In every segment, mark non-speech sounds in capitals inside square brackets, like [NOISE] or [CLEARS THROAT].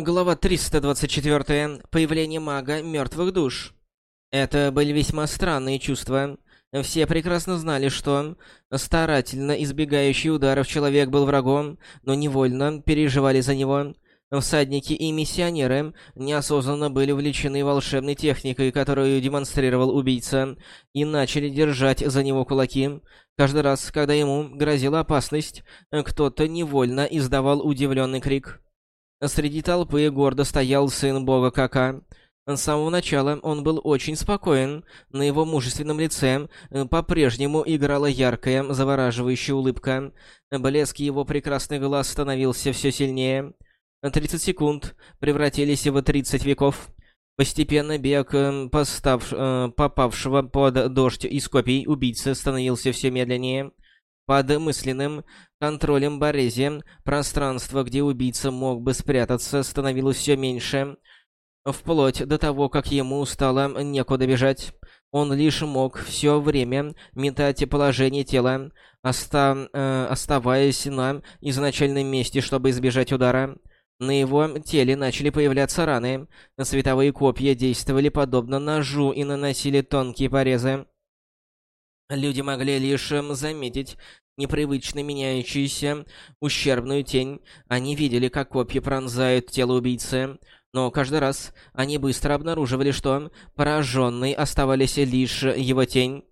Глава 324. Появление мага мертвых душ. Это были весьма странные чувства. Все прекрасно знали, что старательно избегающий ударов человек был врагом, но невольно переживали за него. Всадники и миссионеры неосознанно были увлечены волшебной техникой, которую демонстрировал убийца, и начали держать за него кулаки. Каждый раз, когда ему грозила опасность, кто-то невольно издавал удивленный крик. Среди толпы гордо стоял сын бога Кака. С самого начала он был очень спокоен. На его мужественном лице э, по-прежнему играла яркая, завораживающая улыбка. Блеск его прекрасных глаз становился все сильнее. 30 секунд превратились в 30 веков. Постепенно бег э, постав, э, попавшего под дождь из копий убийцы становился все медленнее. Под мысленным контролем Борези пространство, где убийца мог бы спрятаться, становилось все меньше. Вплоть до того, как ему стало некуда бежать. Он лишь мог все время метать положение тела, оста э, оставаясь на изначальном месте, чтобы избежать удара. На его теле начали появляться раны. Световые копья действовали подобно ножу и наносили тонкие порезы. Люди могли лишь эм, заметить непривычно меняющуюся ущербную тень. Они видели, как копья пронзают тело убийцы. Но каждый раз они быстро обнаруживали, что пораженной оставались лишь его тень.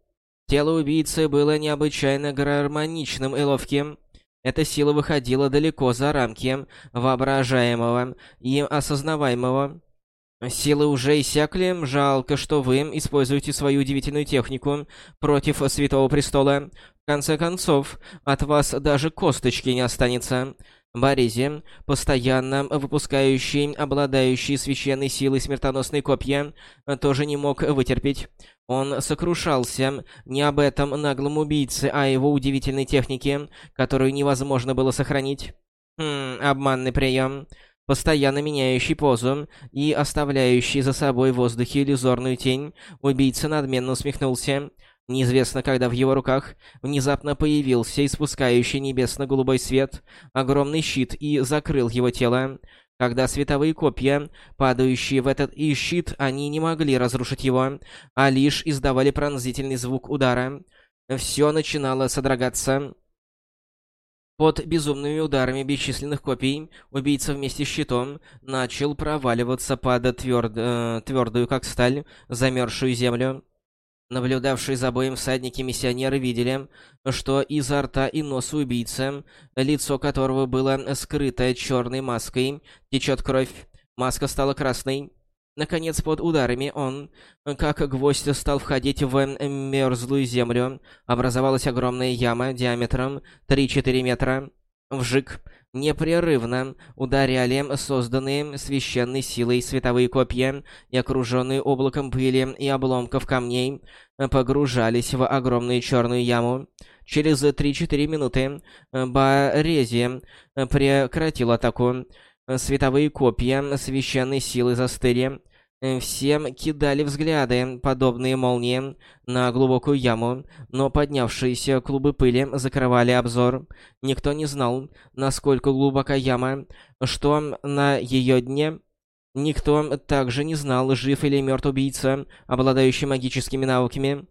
Тело убийцы было необычайно гармоничным и ловким. Эта сила выходила далеко за рамки воображаемого и осознаваемого. Силы уже иссякли, жалко, что вы используете свою удивительную технику против Святого Престола. В конце концов, от вас даже косточки не останется. Боризи, постоянно выпускающий, обладающий священной силой смертоносной копья, тоже не мог вытерпеть. Он сокрушался не об этом наглом убийце, а о его удивительной технике, которую невозможно было сохранить. Хм, обманный прием постоянно меняющий позу и оставляющий за собой в воздухе иллюзорную тень, убийца надменно усмехнулся. Неизвестно, когда в его руках внезапно появился испускающий небесно-голубой свет огромный щит и закрыл его тело. Когда световые копья, падающие в этот и щит, они не могли разрушить его, а лишь издавали пронзительный звук удара. Все начинало содрогаться. Под безумными ударами бесчисленных копий убийца вместе с щитом начал проваливаться под тверд... э, твердую, как сталь, замерзшую землю. Наблюдавшие за боем всадники-миссионеры видели, что изо рта и носа убийцы, лицо которого было скрыто черной маской, течет кровь. Маска стала красной. Наконец, под ударами он, как гвоздь, стал входить в мерзлую землю. Образовалась огромная яма диаметром 3-4 метра. Вжик. Непрерывно ударяли созданные священной силой световые копья и окруженные облаком пыли и обломков камней погружались в огромную черную яму. Через 3-4 минуты Борези прекратил атаку. Световые копья священной силы застыли. Всем кидали взгляды, подобные молнии, на глубокую яму, но поднявшиеся клубы пыли закрывали обзор. Никто не знал, насколько глубока яма, что на ее дне... Никто также не знал, жив или мертв убийца, обладающий магическими навыками.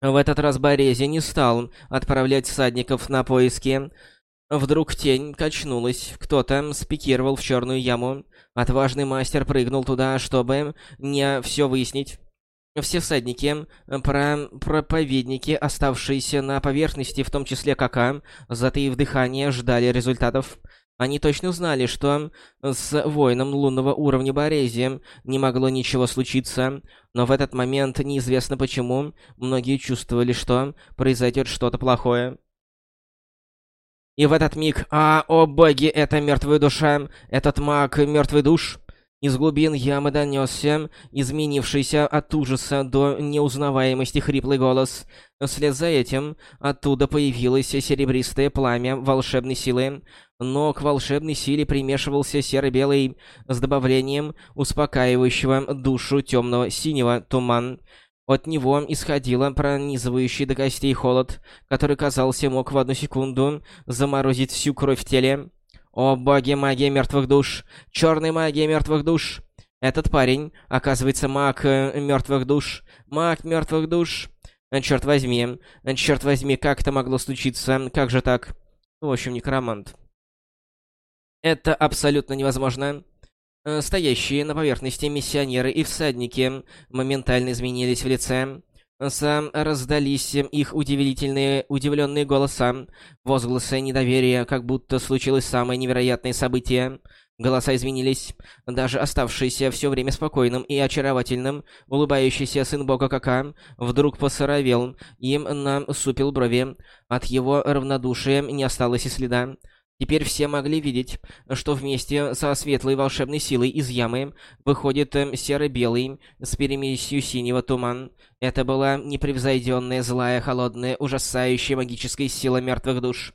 В этот раз Борези не стал отправлять всадников на поиски, Вдруг тень качнулась, кто-то спикировал в черную яму. Отважный мастер прыгнул туда, чтобы не все выяснить. Все всадники, про проповедники, оставшиеся на поверхности, в том числе Кака, затаив дыхание, ждали результатов. Они точно знали, что с воином лунного уровня Борези не могло ничего случиться, но в этот момент, неизвестно почему, многие чувствовали, что произойдет что-то плохое. И в этот миг, а, о боги, это мертвая душа, этот маг мертвый душ. Из глубин ямы донесся изменившийся от ужаса до неузнаваемости хриплый голос. Вслед за этим оттуда появилось серебристое пламя волшебной силы, но к волшебной силе примешивался серо-белый с добавлением успокаивающего душу темного синего туман. От него исходило пронизывающий до костей холод, который, казался, мог в одну секунду заморозить всю кровь в теле. О боги магии мертвых душ! Черная магия мертвых душ! Этот парень, оказывается, маг э, мертвых душ. Маг мертвых душ. Черт возьми. Черт возьми, как это могло случиться? Как же так? В общем, некромант. Это абсолютно невозможно. Э, стоящие на поверхности миссионеры и всадники моментально изменились в лице. Сам раздались их удивительные, удивленные голоса, возгласы недоверия, как будто случилось самое невероятное событие. Голоса изменились. Даже оставшийся все время спокойным и очаровательным, улыбающийся сын бога Кака вдруг посоровел и насупил брови. От его равнодушия не осталось и следа. Теперь все могли видеть, что вместе со светлой волшебной силой из ямы выходит эм, серо-белый с перемесью синего туман. Это была непревзойденная, злая, холодная, ужасающая магическая сила мертвых душ.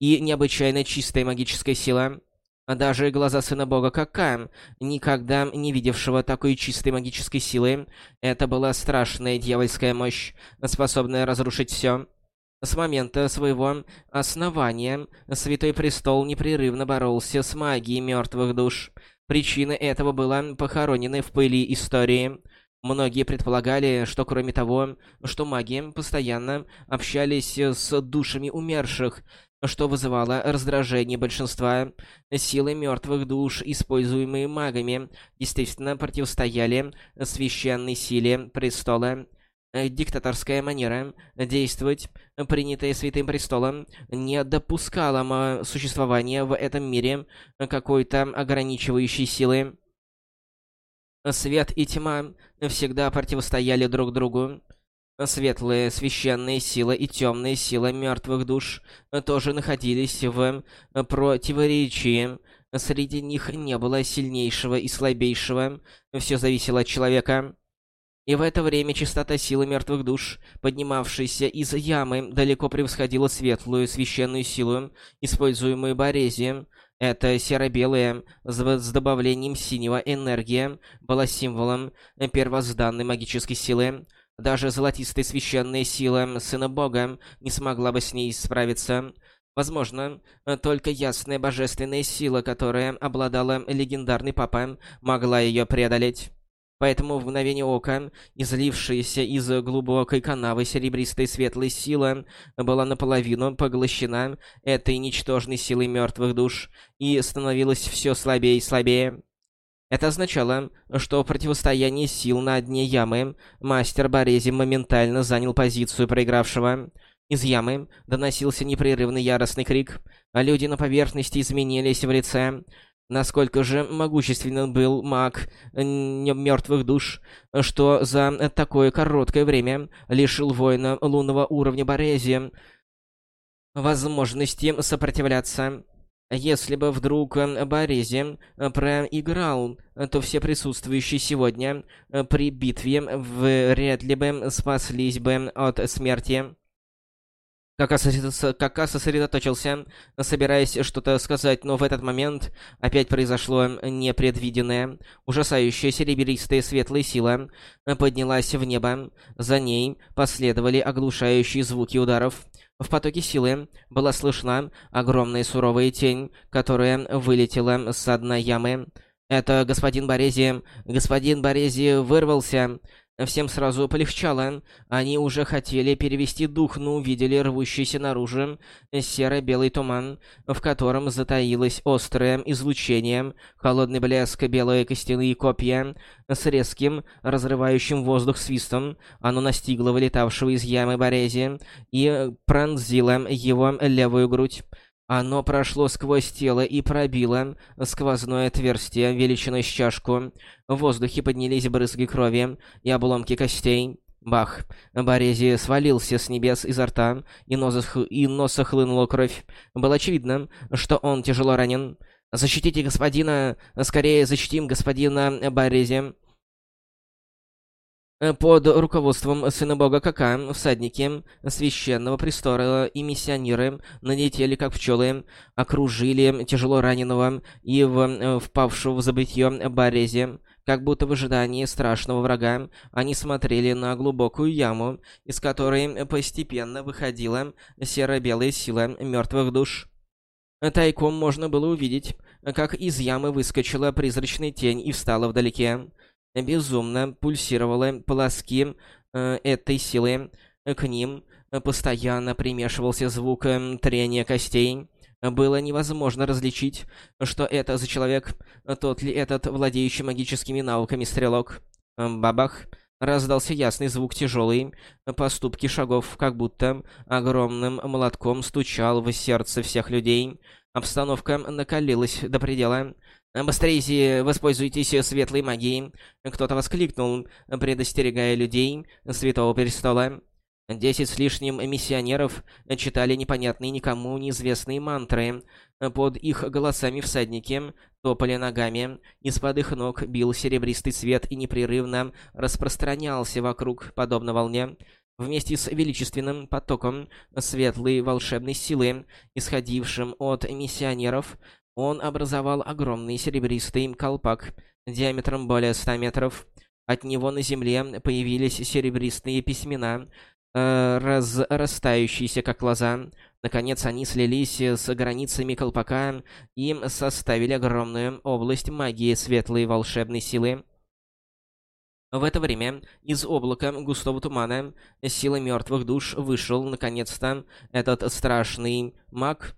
И необычайно чистая магическая сила. Даже глаза сына бога Кака, никогда не видевшего такой чистой магической силы, это была страшная дьявольская мощь, способная разрушить все. С момента своего основания Святой Престол непрерывно боролся с магией мертвых душ. Причина этого была похоронена в пыли истории. Многие предполагали, что кроме того, что маги постоянно общались с душами умерших, что вызывало раздражение большинства, силы мертвых душ, используемые магами, действительно противостояли священной силе престола. Э, диктаторская манера действовать, принятая Святым Престолом, не допускала существования в этом мире какой-то ограничивающей силы. Свет и тьма всегда противостояли друг другу. Светлая священная сила и темная сила мертвых душ тоже находились в противоречии. Среди них не было сильнейшего и слабейшего. Все зависело от человека. И в это время частота силы мертвых душ, поднимавшейся из ямы, далеко превосходила светлую священную силу, используемую Борезием. Эта серо-белая, с добавлением синего энергия, была символом первозданной магической силы. Даже золотистая священная сила Сына Бога не смогла бы с ней справиться. Возможно, только ясная божественная сила, которая обладала легендарный Папа, могла ее преодолеть. Поэтому в мгновение ока, излившаяся из глубокой канавы серебристая светлая сила была наполовину поглощена этой ничтожной силой мертвых душ и становилась все слабее и слабее. Это означало, что в противостоянии сил на дне ямы мастер Борези моментально занял позицию проигравшего. Из ямы доносился непрерывный яростный крик, а люди на поверхности изменились в лице. Насколько же могущественен был маг мертвых душ, что за такое короткое время лишил воина лунного уровня Борези возможности сопротивляться. Если бы вдруг Борези проиграл, то все присутствующие сегодня при битве вряд ли бы спаслись бы от смерти. Кака, сосредоточился, собираясь что-то сказать, но в этот момент опять произошло непредвиденное. Ужасающая серебристая светлая сила поднялась в небо. За ней последовали оглушающие звуки ударов. В потоке силы была слышна огромная суровая тень, которая вылетела с дна ямы. «Это господин Борези! Господин Борези вырвался!» Всем сразу полегчало. Они уже хотели перевести дух, но увидели рвущийся наружу серо-белый туман, в котором затаилось острое излучение, холодный блеск, белые костяные копья. С резким, разрывающим воздух свистом оно настигло вылетавшего из ямы Борези и пронзило его левую грудь. Оно прошло сквозь тело и пробило сквозное отверстие величиной с чашку. В воздухе поднялись брызги крови и обломки костей. Бах! Борези свалился с небес изо рта, и, нос, и носа хлынула кровь. Было очевидно, что он тяжело ранен. «Защитите господина! Скорее защитим господина Борези!» Э, под руководством сына бога Кака всадники священного престола и миссионеры налетели как пчелы, окружили тяжело раненого и в, э, впавшего в забытье Борези. Как будто в ожидании страшного врага, они смотрели на глубокую яму, из которой постепенно выходила серо-белая сила мертвых душ. Тайком можно было увидеть, как из ямы выскочила призрачная тень и встала вдалеке. Безумно пульсировали полоски э, этой силы. К ним постоянно примешивался звук э, трения костей. Было невозможно различить, что это за человек, тот ли этот владеющий магическими науками стрелок. Бабах! Раздался ясный звук тяжелый, поступки шагов, как будто огромным молотком стучал в сердце всех людей. Обстановка накалилась до предела. «Быстрее воспользуйтесь светлой магией!» Кто-то воскликнул, предостерегая людей Святого Престола. Десять с лишним миссионеров читали непонятные никому неизвестные мантры. Под их голосами всадники топали ногами, из-под их ног бил серебристый свет и непрерывно распространялся вокруг, подобно волне. Вместе с величественным потоком светлой волшебной силы, исходившим от миссионеров, он образовал огромный серебристый колпак диаметром более ста метров. От него на земле появились серебристые письмена, э, разрастающиеся как лоза. Наконец они слились с границами колпака и составили огромную область магии светлой волшебной силы. В это время из облака густого тумана силы мертвых душ вышел, наконец-то, этот страшный маг.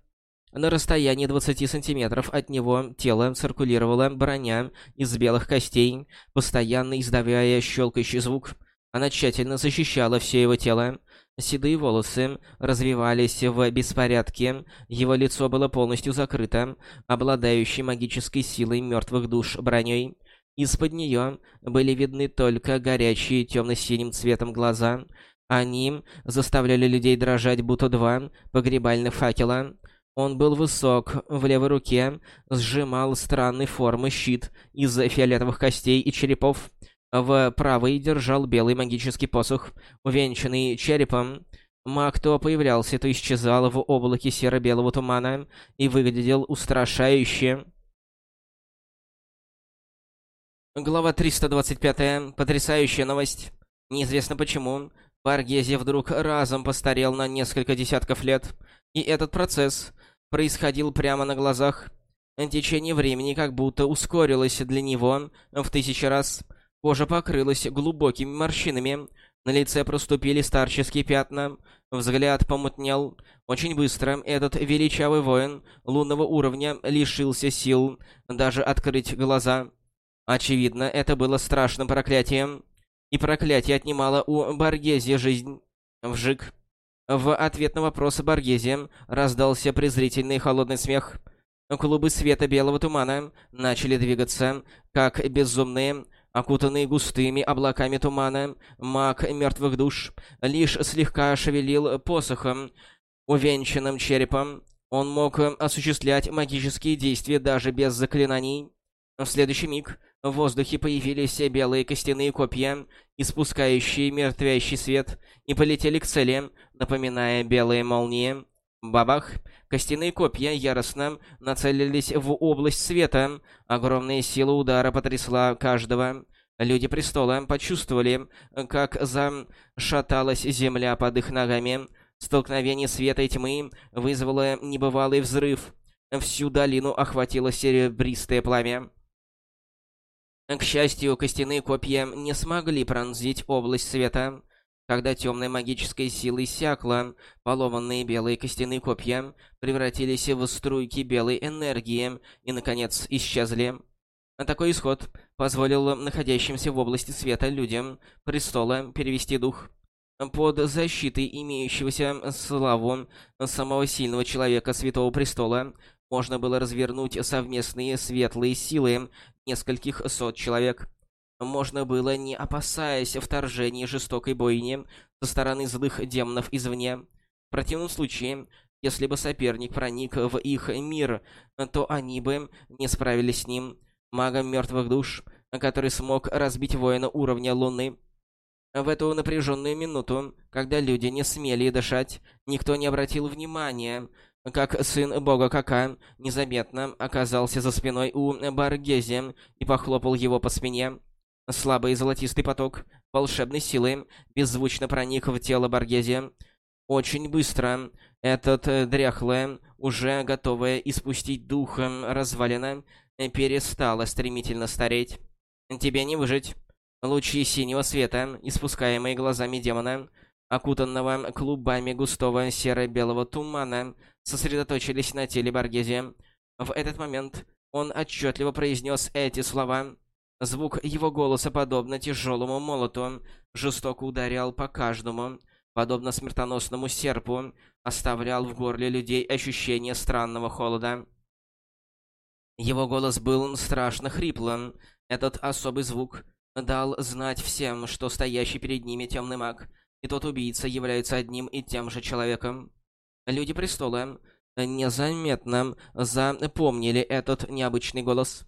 На расстоянии 20 сантиметров от него тело циркулировала броня из белых костей, постоянно издавая щелкающий звук. Она тщательно защищала все его тело. Седые волосы развивались в беспорядке, его лицо было полностью закрыто, обладающей магической силой мертвых душ броней. Из-под нее были видны только горячие темно-синим цветом глаза. Они заставляли людей дрожать, будто два погребальных факела. Он был высок, в левой руке сжимал странной формы щит из фиолетовых костей и черепов. В правой держал белый магический посох, увенчанный черепом. Маг то появлялся, то исчезал в облаке серо-белого тумана и выглядел устрашающе. Глава 325. Потрясающая новость. Неизвестно почему. Баргези вдруг разом постарел на несколько десятков лет. И этот процесс происходил прямо на глазах. Течение времени как будто ускорилось для него в тысячи раз. Кожа покрылась глубокими морщинами. На лице проступили старческие пятна. Взгляд помутнел. Очень быстро этот величавый воин лунного уровня лишился сил даже открыть глаза. Очевидно, это было страшным проклятием. И проклятие отнимало у Баргези жизнь. Вжик. В ответ на вопрос Баргези раздался презрительный холодный смех. Клубы света белого тумана начали двигаться, как безумные, окутанные густыми облаками тумана. Маг мертвых душ лишь слегка шевелил посохом, увенчанным черепом. Он мог осуществлять магические действия даже без заклинаний. В следующий миг в воздухе появились белые костяные копья, испускающие мертвящий свет, и полетели к цели, напоминая белые молнии. Бабах! Костяные копья яростно нацелились в область света. Огромная сила удара потрясла каждого. Люди Престола почувствовали, как зашаталась земля под их ногами. Столкновение света и тьмы вызвало небывалый взрыв. Всю долину охватило серебристое пламя. К счастью, костяные копья не смогли пронзить область света. Когда темная магическая сила иссякла, поломанные белые костяные копья превратились в струйки белой энергии и, наконец, исчезли. Такой исход позволил находящимся в области света людям престола перевести дух. Под защитой имеющегося славу самого сильного человека Святого Престола можно было развернуть совместные светлые силы нескольких сот человек. Можно было, не опасаясь вторжения жестокой бойни со стороны злых демонов извне. В противном случае, если бы соперник проник в их мир, то они бы не справились с ним, магом мертвых душ, который смог разбить воина уровня Луны. В эту напряженную минуту, когда люди не смели дышать, никто не обратил внимания как сын бога Кака незаметно оказался за спиной у Баргези и похлопал его по спине. Слабый золотистый поток волшебной силы беззвучно проник в тело Баргези. Очень быстро этот э, дряхлое, уже готовое испустить дух развалина, э, перестало стремительно стареть. Тебе не выжить. Лучи синего света, испускаемые глазами демона, окутанного клубами густого серо-белого тумана, сосредоточились на теле Баргези. В этот момент он отчетливо произнес эти слова. Звук его голоса, подобно тяжелому молоту, жестоко ударял по каждому, подобно смертоносному серпу, оставлял в горле людей ощущение странного холода. Его голос был страшно хриплым. Этот особый звук дал знать всем, что стоящий перед ними темный маг и тот убийца являются одним и тем же человеком. Люди Престола незаметно запомнили этот необычный голос.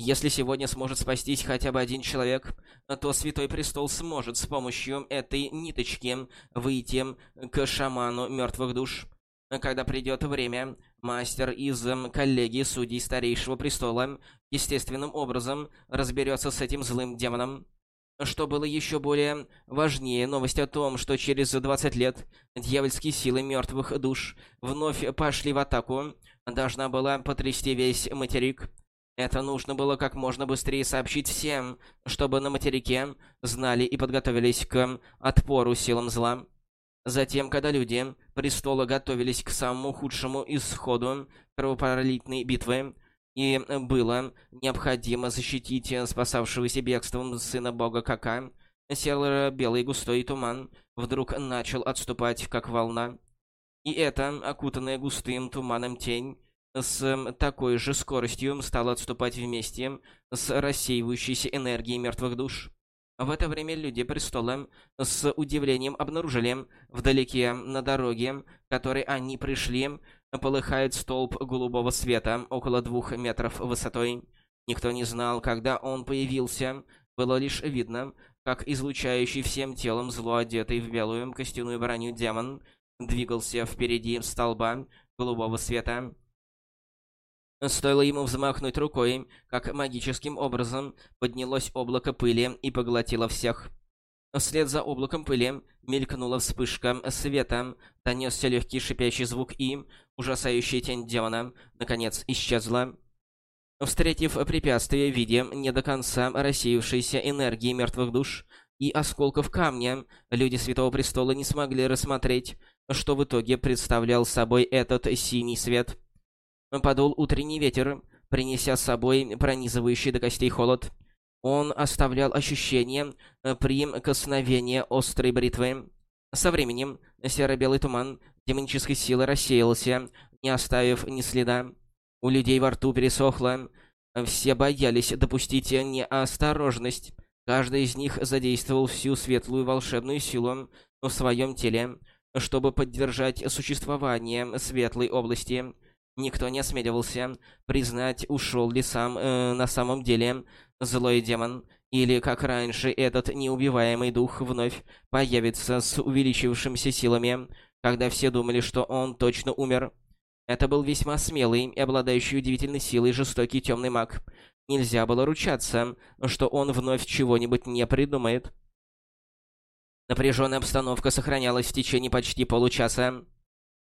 Если сегодня сможет спастись хотя бы один человек, то Святой Престол сможет с помощью этой ниточки выйти к шаману мертвых душ. Когда придет время, мастер из коллегии судей Старейшего Престола естественным образом разберется с этим злым демоном. Что было еще более важнее, новость о том, что через 20 лет дьявольские силы мертвых душ вновь пошли в атаку, должна была потрясти весь материк. Это нужно было как можно быстрее сообщить всем, чтобы на материке знали и подготовились к отпору силам зла. Затем, когда люди престола готовились к самому худшему исходу кровопролитной битвы, и было необходимо защитить спасавшегося бегством сына бога Кака, серо-белый густой туман вдруг начал отступать, как волна. И эта, окутанная густым туманом тень, с такой же скоростью стала отступать вместе с рассеивающейся энергией мертвых душ. В это время люди престола с удивлением обнаружили вдалеке на дороге, которой они пришли, полыхает столб голубого света около двух метров высотой. Никто не знал, когда он появился. Было лишь видно, как излучающий всем телом зло одетый в белую костяную броню демон двигался впереди столба голубого света. Стоило ему взмахнуть рукой, как магическим образом поднялось облако пыли и поглотило всех. Вслед за облаком пыли мелькнула вспышка света, донесся легкий шипящий звук и ужасающая тень демона, наконец, исчезла. Встретив препятствие в виде не до конца рассеявшейся энергии мертвых душ и осколков камня, люди Святого Престола не смогли рассмотреть, что в итоге представлял собой этот синий свет. Подул утренний ветер, принеся с собой пронизывающий до костей холод. Он оставлял ощущение прикосновения острой бритвы. Со временем серо-белый туман демонической силы рассеялся, не оставив ни следа. У людей во рту пересохло. Все боялись допустить неосторожность. Каждый из них задействовал всю светлую волшебную силу в своем теле, чтобы поддержать существование светлой области. Никто не осмеливался признать, ушел ли сам э, на самом деле злой демон, или, как раньше, этот неубиваемый дух вновь появится с увеличившимися силами, когда все думали, что он точно умер. Это был весьма смелый и обладающий удивительной силой жестокий темный маг. Нельзя было ручаться, что он вновь чего-нибудь не придумает. Напряженная обстановка сохранялась в течение почти получаса.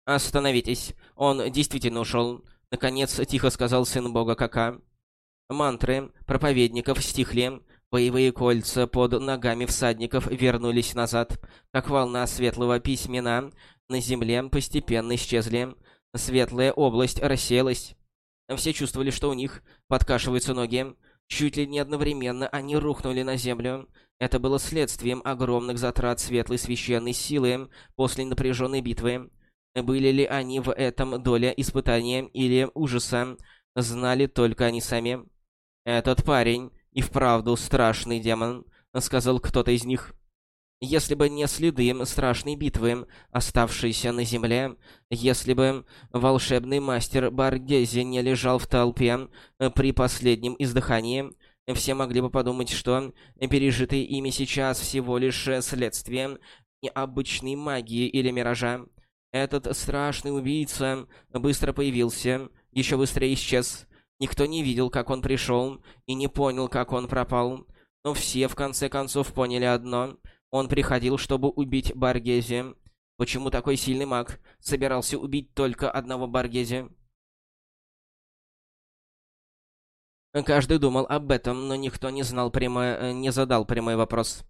«Остановитесь, он действительно ушел», — наконец тихо сказал сын бога Кака. Мантры проповедников стихли, боевые кольца под ногами всадников вернулись назад, как волна светлого письмена на земле постепенно исчезли. Светлая область рассеялась. Все чувствовали, что у них подкашиваются ноги. Чуть ли не одновременно они рухнули на землю. Это было следствием огромных затрат светлой священной силы после напряженной битвы. Были ли они в этом доля испытания или ужаса, знали только они сами. «Этот парень и вправду страшный демон», — сказал кто-то из них. Если бы не следы страшной битвы, оставшиеся на земле, если бы волшебный мастер Баргези не лежал в толпе при последнем издыхании, все могли бы подумать, что пережитые ими сейчас всего лишь следствие необычной магии или миража. Этот страшный убийца быстро появился, еще быстрее исчез, Никто не видел, как он пришел, и не понял, как он пропал. Но все, в конце концов, поняли одно. Он приходил, чтобы убить Баргези. Почему такой сильный маг собирался убить только одного Баргези? Каждый думал об этом, но никто не знал прямо, э, не задал прямой вопрос.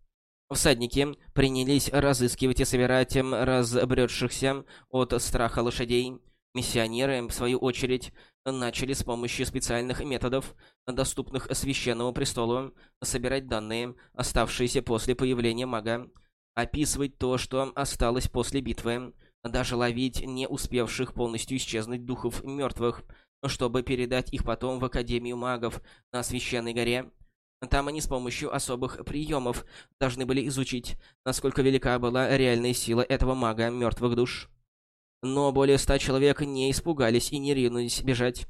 Всадники принялись разыскивать и собирать разбредшихся от страха лошадей. Миссионеры, в свою очередь, начали с помощью специальных методов, доступных Священному Престолу, собирать данные, оставшиеся после появления мага, описывать то, что осталось после битвы, даже ловить не успевших полностью исчезнуть духов мертвых – чтобы передать их потом в Академию магов на Священной горе. Там они с помощью особых приемов должны были изучить, насколько велика была реальная сила этого мага мертвых душ. Но более ста человек не испугались и не ринулись бежать.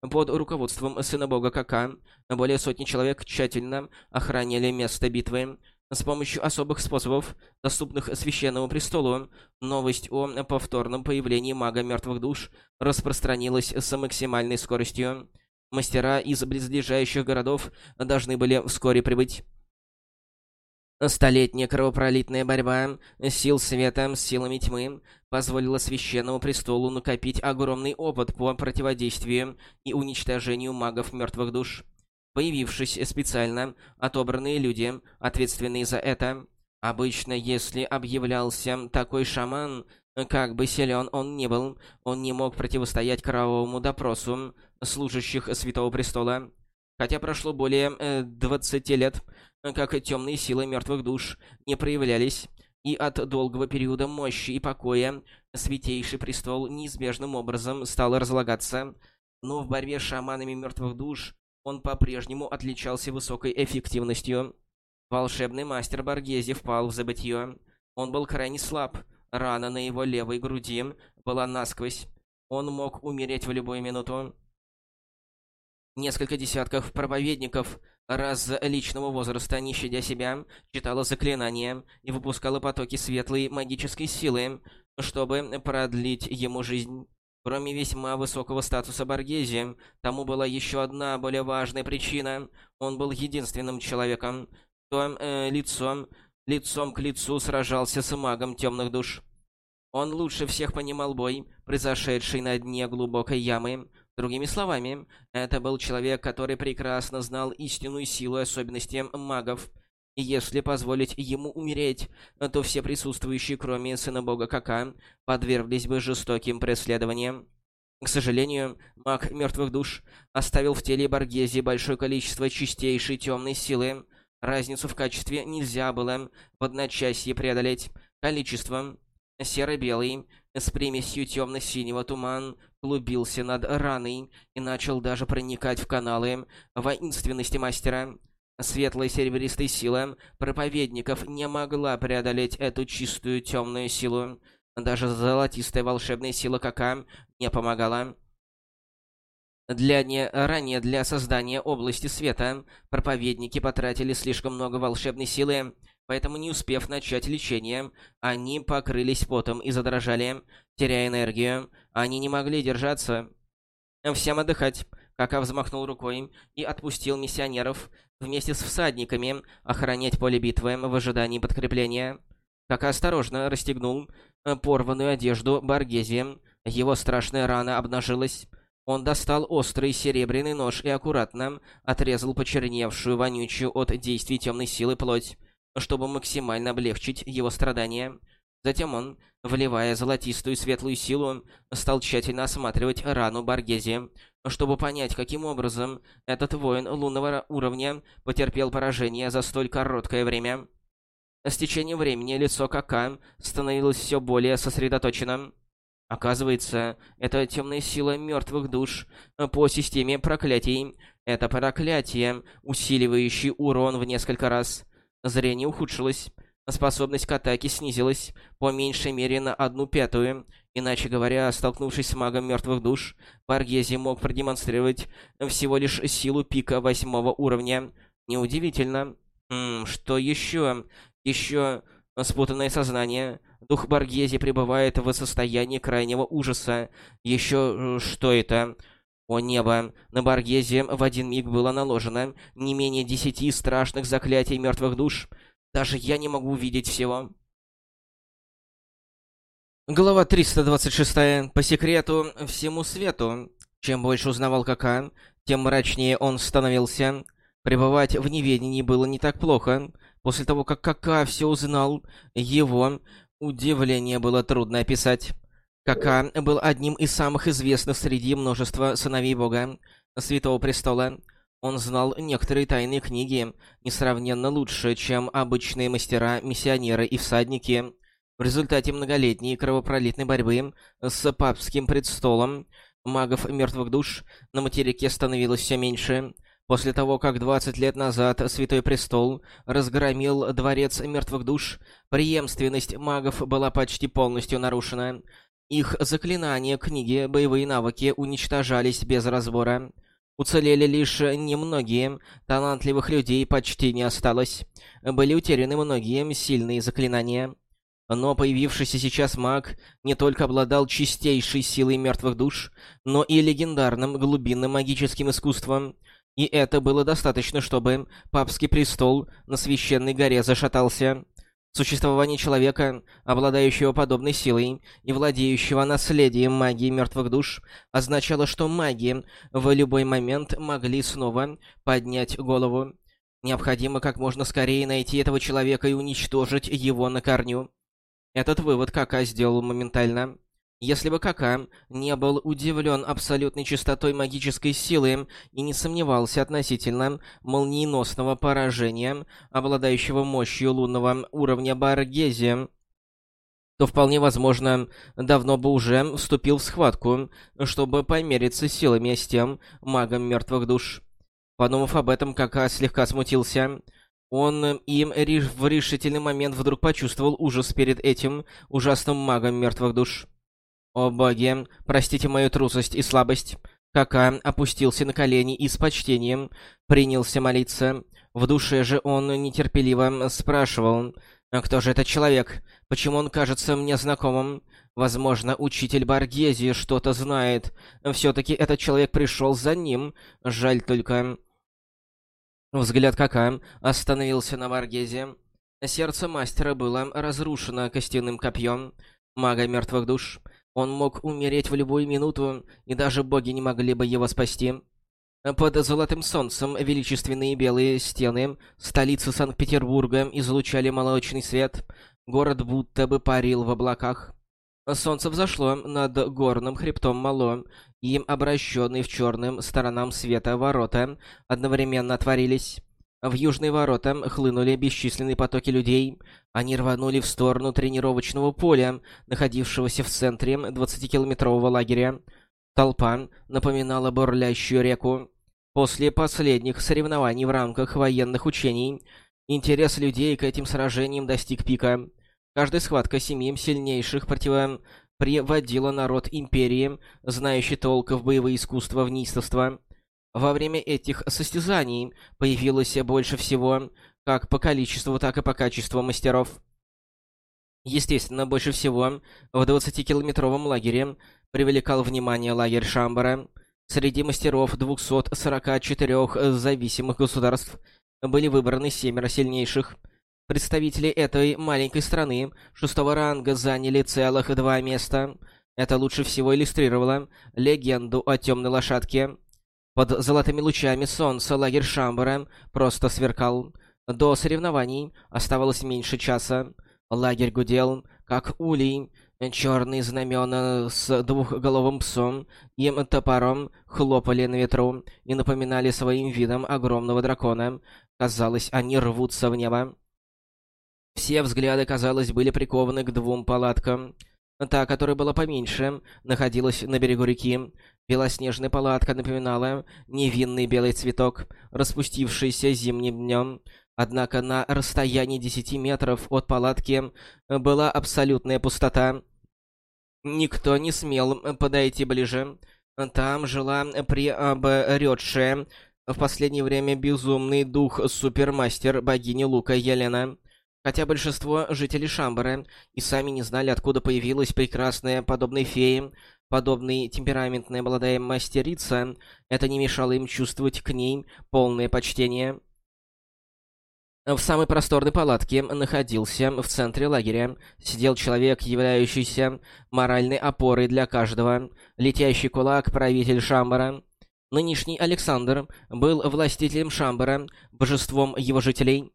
Под руководством сына бога Кака более сотни человек тщательно охраняли место битвы, с помощью особых способов, доступных Священному Престолу, новость о повторном появлении мага мертвых душ распространилась с максимальной скоростью. Мастера из близлежащих городов должны были вскоре прибыть. Столетняя кровопролитная борьба сил света с силами тьмы позволила Священному Престолу накопить огромный опыт по противодействию и уничтожению магов мертвых душ. Появившись специально отобранные люди, ответственные за это. Обычно, если объявлялся такой шаман, как бы силен он ни был, он не мог противостоять кровавому допросу служащих Святого Престола. Хотя прошло более э, 20 лет, как темные силы мертвых душ не проявлялись, и от долгого периода мощи и покоя Святейший Престол неизбежным образом стал разлагаться, но в борьбе с шаманами мертвых душ он по-прежнему отличался высокой эффективностью. Волшебный мастер Баргези впал в забытье. Он был крайне слаб. Рана на его левой груди была насквозь. Он мог умереть в любую минуту. Несколько десятков проповедников различного возраста, не щадя себя, читало заклинания и выпускало потоки светлой магической силы, чтобы продлить ему жизнь. Кроме весьма высокого статуса Баргези, тому была еще одна более важная причина. Он был единственным человеком, кто э, лицом, лицом к лицу сражался с магом темных душ. Он лучше всех понимал бой, произошедший на дне глубокой ямы. Другими словами, это был человек, который прекрасно знал истинную силу и особенности магов. И если позволить ему умереть, то все присутствующие, кроме сына бога Кака, подверглись бы жестоким преследованиям. К сожалению, маг мертвых душ оставил в теле Баргези большое количество чистейшей темной силы. Разницу в качестве нельзя было в одночасье преодолеть. Количество серо-белый с примесью темно-синего туман клубился над раной и начал даже проникать в каналы воинственности мастера. Светлая серебристая сила проповедников не могла преодолеть эту чистую темную силу. Даже золотистая волшебная сила Кака не помогала. Для не... Ранее для создания области света проповедники потратили слишком много волшебной силы, поэтому не успев начать лечение, они покрылись потом и задрожали, теряя энергию. Они не могли держаться. «Всем отдыхать!» Кака взмахнул рукой и отпустил миссионеров вместе с всадниками охранять поле битвы в ожидании подкрепления. Кака осторожно расстегнул э, порванную одежду Баргези. Его страшная рана обнажилась. Он достал острый серебряный нож и аккуратно отрезал почерневшую, вонючую от действий темной силы плоть, чтобы максимально облегчить его страдания. Затем он, вливая золотистую светлую силу, стал тщательно осматривать рану Баргези, чтобы понять, каким образом этот воин лунного уровня потерпел поражение за столь короткое время. С течением времени лицо Кака становилось все более сосредоточенным. Оказывается, это темная сила мертвых душ по системе проклятий. Это проклятие, усиливающее урон в несколько раз. Зрение ухудшилось. Способность к атаке снизилась по меньшей мере на одну пятую. Иначе говоря, столкнувшись с магом мертвых душ, Баргези мог продемонстрировать всего лишь силу пика восьмого уровня. Неудивительно. М что еще? Еще спутанное сознание. Дух Баргези пребывает в состоянии крайнего ужаса. Еще э, что это? О небо! На Баргезе в один миг было наложено не менее десяти страшных заклятий мертвых душ — даже я не могу увидеть всего. Глава 326. По секрету всему свету. Чем больше узнавал Кака, тем мрачнее он становился. Пребывать в неведении было не так плохо. После того, как Кака все узнал, его удивление было трудно описать. Кака был одним из самых известных среди множества сыновей Бога, Святого Престола. Он знал некоторые тайные книги, несравненно лучше, чем обычные мастера, миссионеры и всадники. В результате многолетней кровопролитной борьбы с папским престолом магов мертвых душ на материке становилось все меньше. После того, как 20 лет назад Святой Престол разгромил Дворец Мертвых Душ, преемственность магов была почти полностью нарушена. Их заклинания, книги, боевые навыки уничтожались без разбора. Уцелели лишь немногие, талантливых людей почти не осталось. Были утеряны многие сильные заклинания. Но появившийся сейчас маг не только обладал чистейшей силой мертвых душ, но и легендарным глубинным магическим искусством. И это было достаточно, чтобы папский престол на священной горе зашатался. Существование человека, обладающего подобной силой и владеющего наследием магии мертвых душ, означало, что маги в любой момент могли снова поднять голову. Необходимо как можно скорее найти этого человека и уничтожить его на корню. Этот вывод Кака сделал моментально. Если бы Кака не был удивлен абсолютной чистотой магической силы и не сомневался относительно молниеносного поражения, обладающего мощью лунного уровня Баргези, то вполне возможно, давно бы уже вступил в схватку, чтобы помериться силами с тем магом мертвых душ. Подумав об этом, Кака слегка смутился. Он им в решительный момент вдруг почувствовал ужас перед этим ужасным магом мертвых душ. «О боги, простите мою трусость и слабость». Кака опустился на колени и с почтением принялся молиться. В душе же он нетерпеливо спрашивал, «Кто же этот человек? Почему он кажется мне знакомым? Возможно, учитель Баргези что-то знает. Все-таки этот человек пришел за ним. Жаль только...» Взгляд Кака остановился на Варгезе. Сердце мастера было разрушено костяным копьем мага мертвых душ. Он мог умереть в любую минуту, и даже боги не могли бы его спасти. Под золотым солнцем величественные белые стены столицы Санкт-Петербурга излучали молочный свет. Город будто бы парил в облаках. Солнце взошло над горным хребтом Мало, и обращенные в черным сторонам света ворота одновременно отворились. В южные ворота хлынули бесчисленные потоки людей. Они рванули в сторону тренировочного поля, находившегося в центре 20-километрового лагеря. Толпа напоминала бурлящую реку. После последних соревнований в рамках военных учений интерес людей к этим сражениям достиг пика. Каждая схватка семьям сильнейших противо... приводила народ Империи, знающий толк в боевые искусства в неистовство. Во время этих состязаний появилось больше всего как по количеству, так и по качеству мастеров. Естественно, больше всего в 20-километровом лагере привлекал внимание лагерь Шамбара. Среди мастеров 244 зависимых государств были выбраны семеро сильнейших – Представители этой маленькой страны шестого ранга заняли целых два места. Это лучше всего иллюстрировало легенду о темной лошадке. Под золотыми лучами солнца лагерь Шамбара просто сверкал. До соревнований оставалось меньше часа. Лагерь гудел, как улей. Черные знамена с двухголовым псом и топором хлопали на ветру и напоминали своим видом огромного дракона. Казалось, они рвутся в небо. Все взгляды, казалось, были прикованы к двум палаткам. Та, которая была поменьше, находилась на берегу реки. Белоснежная палатка напоминала невинный белый цветок, распустившийся зимним днем. Однако на расстоянии десяти метров от палатки была абсолютная пустота. Никто не смел подойти ближе. Там жила приобретшая в последнее время безумный дух супермастер богини Лука Елена. Хотя большинство жителей Шамбара и сами не знали, откуда появилась прекрасная подобной феи, подобной темпераментная молодая мастерица, это не мешало им чувствовать к ней полное почтение. В самой просторной палатке находился в центре лагеря. Сидел человек, являющийся моральной опорой для каждого. Летящий кулак, правитель Шамбара. Нынешний Александр был властителем Шамбара, божеством его жителей.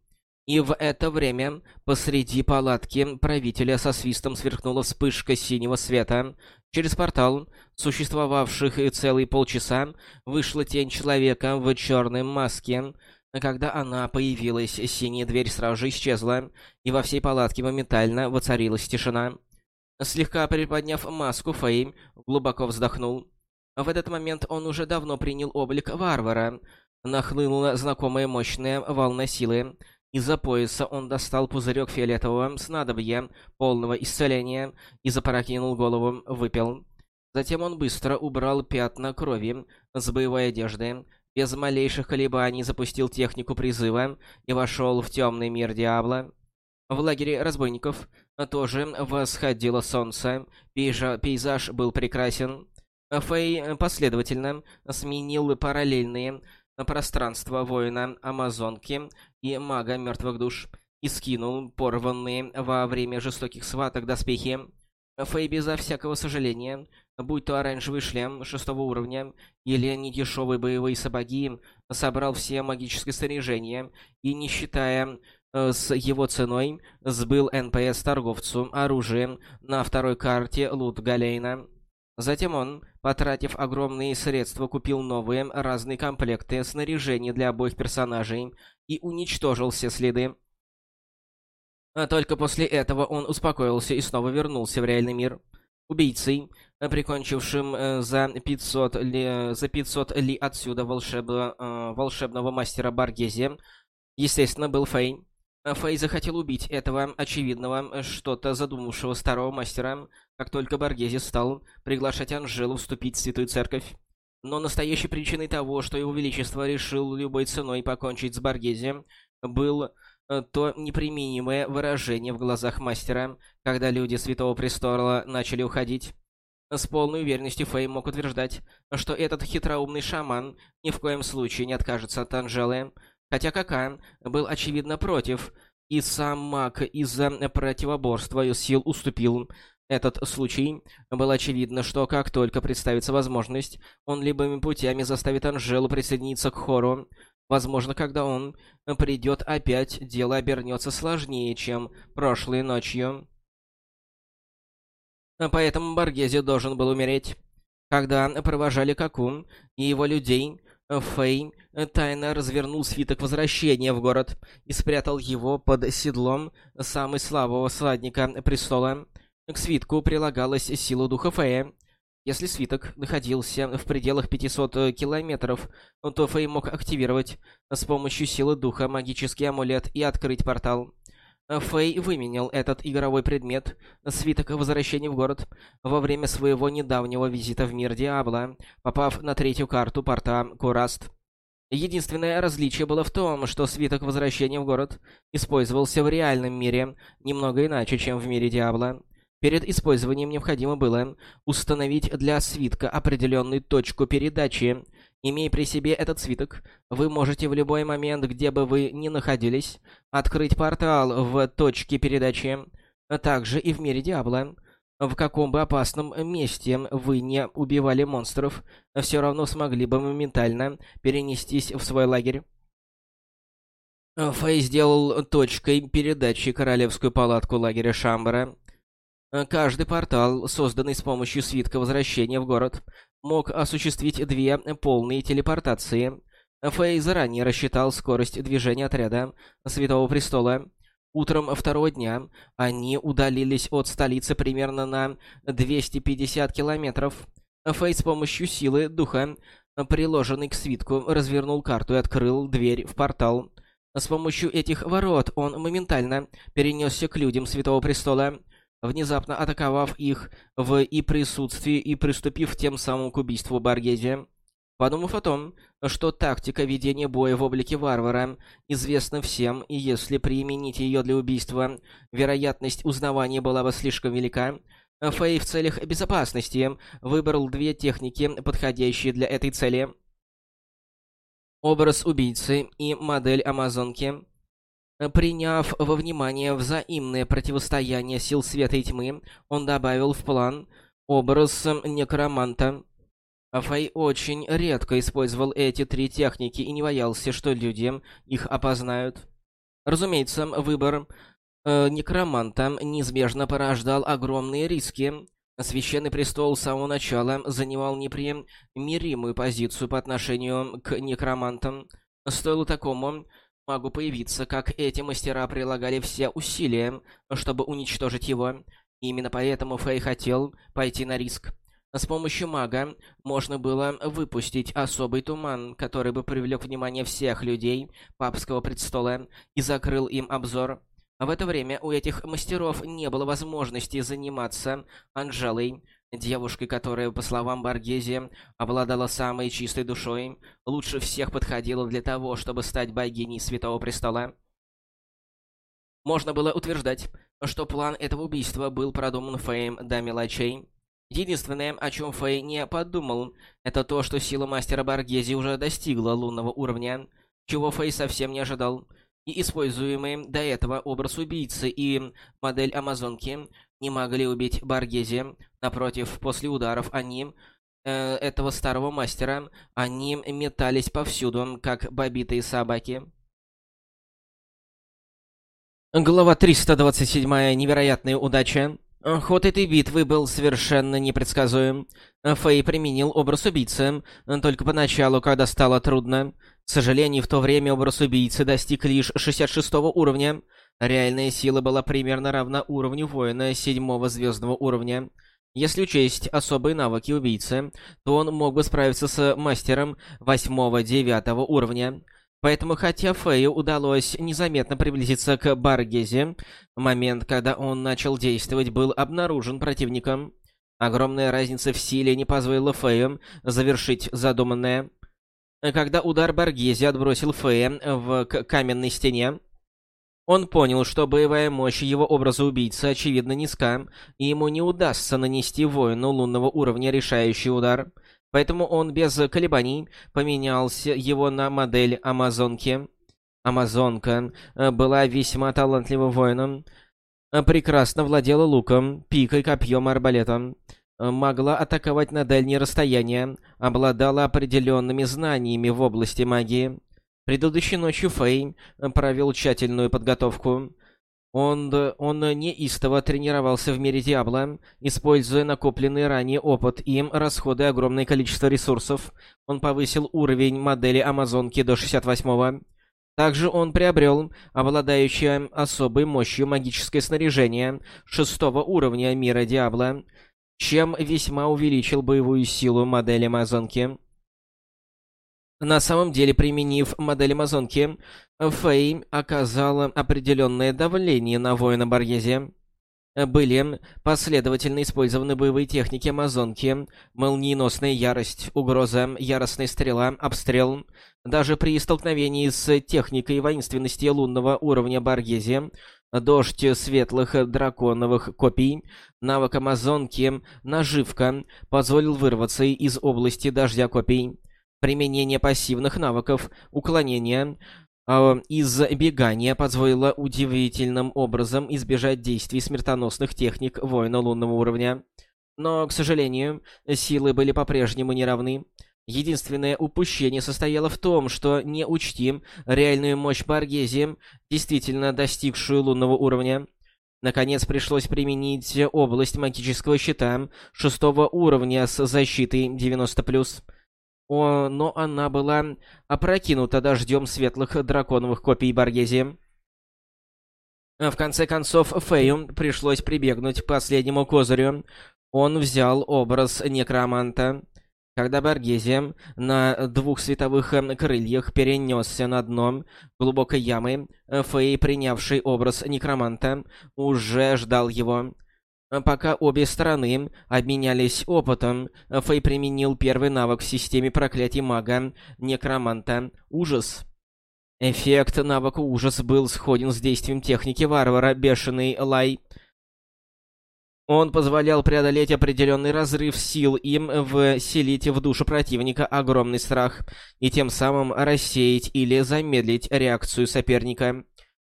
И в это время посреди палатки правителя со свистом сверкнула вспышка синего света. Через портал, существовавших целые полчаса, вышла тень человека в черной маске — когда она появилась, синяя дверь сразу же исчезла, и во всей палатке моментально воцарилась тишина. Слегка приподняв маску, Фэй глубоко вздохнул. В этот момент он уже давно принял облик варвара. Нахлынула знакомая мощная волна силы. Из-за пояса он достал пузырек фиолетового снадобья, полного исцеления, и запрокинул голову, выпил. Затем он быстро убрал пятна крови с боевой одежды, без малейших колебаний запустил технику призыва и вошел в темный мир Диабло. В лагере разбойников тоже восходило солнце, пейзаж был прекрасен. Фэй последовательно сменил параллельные пространства воина Амазонки и мага мертвых душ и скинул порванные во время жестоких схваток доспехи. Фэй безо всякого сожаления будь то оранжевый шлем шестого уровня или недешевые боевые сапоги, собрал все магическое снаряжение и, не считая э, с его ценой, сбыл NPC торговцу оружием на второй карте Лут Галейна. Затем он, потратив огромные средства, купил новые разные комплекты снаряжения для обоих персонажей и уничтожил все следы. А только после этого он успокоился и снова вернулся в реальный мир. Убийцей, прикончившим э, за 500 ли, за 500 ли отсюда волшебно, э, волшебного мастера Баргези, естественно, был Фэй. Фэй захотел убить этого очевидного, что-то задумавшего старого мастера, как только Баргези стал приглашать Анжелу вступить в Святую Церковь. Но настоящей причиной того, что его величество решил любой ценой покончить с Баргези, был э, то неприменимое выражение в глазах мастера, когда люди Святого Престола начали уходить. С полной уверенностью Фэй мог утверждать, что этот хитроумный шаман ни в коем случае не откажется от Анжелы, хотя Кака был очевидно против, и сам маг из-за противоборства сил уступил. Этот случай был очевидно, что как только представится возможность, он любыми путями заставит Анжелу присоединиться к хору. Возможно, когда он придет опять, дело обернется сложнее, чем прошлой ночью. Поэтому Баргези должен был умереть. Когда провожали Какун и его людей, Фэй тайно развернул свиток возвращения в город и спрятал его под седлом самой слабого всадника престола. К свитку прилагалась сила духа Фэя. Если свиток находился в пределах 500 километров, то Фэй мог активировать с помощью силы духа магический амулет и открыть портал. Фэй выменял этот игровой предмет, свиток возвращения в город, во время своего недавнего визита в мир Диабло, попав на третью карту порта Кураст. Единственное различие было в том, что свиток возвращения в город использовался в реальном мире немного иначе, чем в мире Диабло. Перед использованием необходимо было установить для свитка определенную точку передачи, Имея при себе этот свиток, вы можете в любой момент, где бы вы ни находились, открыть портал в точке передачи, а также и в мире Диабло. В каком бы опасном месте вы не убивали монстров, все равно смогли бы моментально перенестись в свой лагерь. Фэй сделал точкой передачи королевскую палатку лагеря Шамбара. Каждый портал, созданный с помощью свитка возвращения в город, мог осуществить две полные телепортации. Фэй заранее рассчитал скорость движения отряда Святого Престола. Утром второго дня они удалились от столицы примерно на 250 километров. Фэй с помощью силы духа, приложенной к свитку, развернул карту и открыл дверь в портал. С помощью этих ворот он моментально перенесся к людям Святого Престола внезапно атаковав их в и присутствии и приступив тем самым к убийству Баргези. Подумав о том, что тактика ведения боя в облике варвара известна всем, и если применить ее для убийства, вероятность узнавания была бы слишком велика, Фэй в целях безопасности выбрал две техники, подходящие для этой цели. Образ убийцы и модель Амазонки. Приняв во внимание взаимное противостояние сил света и тьмы, он добавил в план образ некроманта. Фэй очень редко использовал эти три техники и не боялся, что люди их опознают. Разумеется, выбор э, некроманта неизбежно порождал огромные риски. Священный престол с самого начала занимал непримиримую позицию по отношению к некромантам. Стоило такому магу появиться, как эти мастера прилагали все усилия, чтобы уничтожить его. Именно поэтому Фэй хотел пойти на риск. С помощью мага можно было выпустить особый туман, который бы привлек внимание всех людей папского престола и закрыл им обзор. В это время у этих мастеров не было возможности заниматься Анжелой, девушкой, которая, по словам Баргези, обладала самой чистой душой, лучше всех подходила для того, чтобы стать богиней Святого Престола. Можно было утверждать, что план этого убийства был продуман Фейм до мелочей. Единственное, о чем Фэй не подумал, это то, что сила мастера Баргези уже достигла лунного уровня, чего Фэй совсем не ожидал и используемые до этого образ убийцы и модель Амазонки не могли убить Баргези. Напротив, после ударов они, э, этого старого мастера, они метались повсюду, как бобитые собаки. Глава 327. Невероятная удача. Ход этой битвы был совершенно непредсказуем. Фэй применил образ убийцы, только поначалу, когда стало трудно. К сожалению, в то время образ убийцы достиг лишь 66 уровня. Реальная сила была примерно равна уровню воина 7 звездного уровня. Если учесть особые навыки убийцы, то он мог бы справиться с мастером 8-9 уровня. Поэтому, хотя Фэю удалось незаметно приблизиться к Баргезе, момент, когда он начал действовать, был обнаружен противником. Огромная разница в силе не позволила Фэю завершить задуманное. Когда удар Баргези отбросил Фея в каменной стене, он понял, что боевая мощь его образа убийцы очевидно низка, и ему не удастся нанести воину лунного уровня решающий удар. Поэтому он без колебаний поменялся его на модель Амазонки. Амазонка э, была весьма талантливым воином, э, прекрасно владела луком, пикой, копьем арбалетом. Э, могла атаковать на дальние расстояния, обладала определенными знаниями в области магии. Предыдущей ночью Фэй э, провел тщательную подготовку. Он, он неистово тренировался в мире Диабло, используя накопленный ранее опыт и расходуя огромное количество ресурсов. Он повысил уровень модели Амазонки до 68-го. Также он приобрел обладающее особой мощью магическое снаряжение шестого уровня мира Диабло — чем весьма увеличил боевую силу модели Амазонки. На самом деле, применив модель Амазонки, Фэй оказала определенное давление на воина Барьези. Были последовательно использованы боевые техники Амазонки, молниеносная ярость, угроза, яростная стрела, обстрел. Даже при столкновении с техникой воинственности лунного уровня Баргези Дождь светлых драконовых копий, навык Амазонки, наживка, позволил вырваться из области дождя копий. Применение пассивных навыков, уклонение, э, избегание позволило удивительным образом избежать действий смертоносных техник воина лунного уровня. Но, к сожалению, силы были по-прежнему неравны. Единственное упущение состояло в том, что не учтим реальную мощь Баргези, действительно достигшую лунного уровня. Наконец пришлось применить область магического щита шестого уровня с защитой 90+. О, но она была опрокинута дождем светлых драконовых копий Баргези. В конце концов, Фею пришлось прибегнуть к последнему козырю. Он взял образ некроманта. Когда Баргези на двух световых крыльях перенесся на дно глубокой ямы, Фэй, принявший образ некроманта, уже ждал его. Пока обе стороны обменялись опытом, Фэй применил первый навык в системе проклятий мага, некроманта, ужас. Эффект навыка ужас был сходен с действием техники варвара, бешеный лай — он позволял преодолеть определенный разрыв сил им вселить в душу противника огромный страх и тем самым рассеять или замедлить реакцию соперника.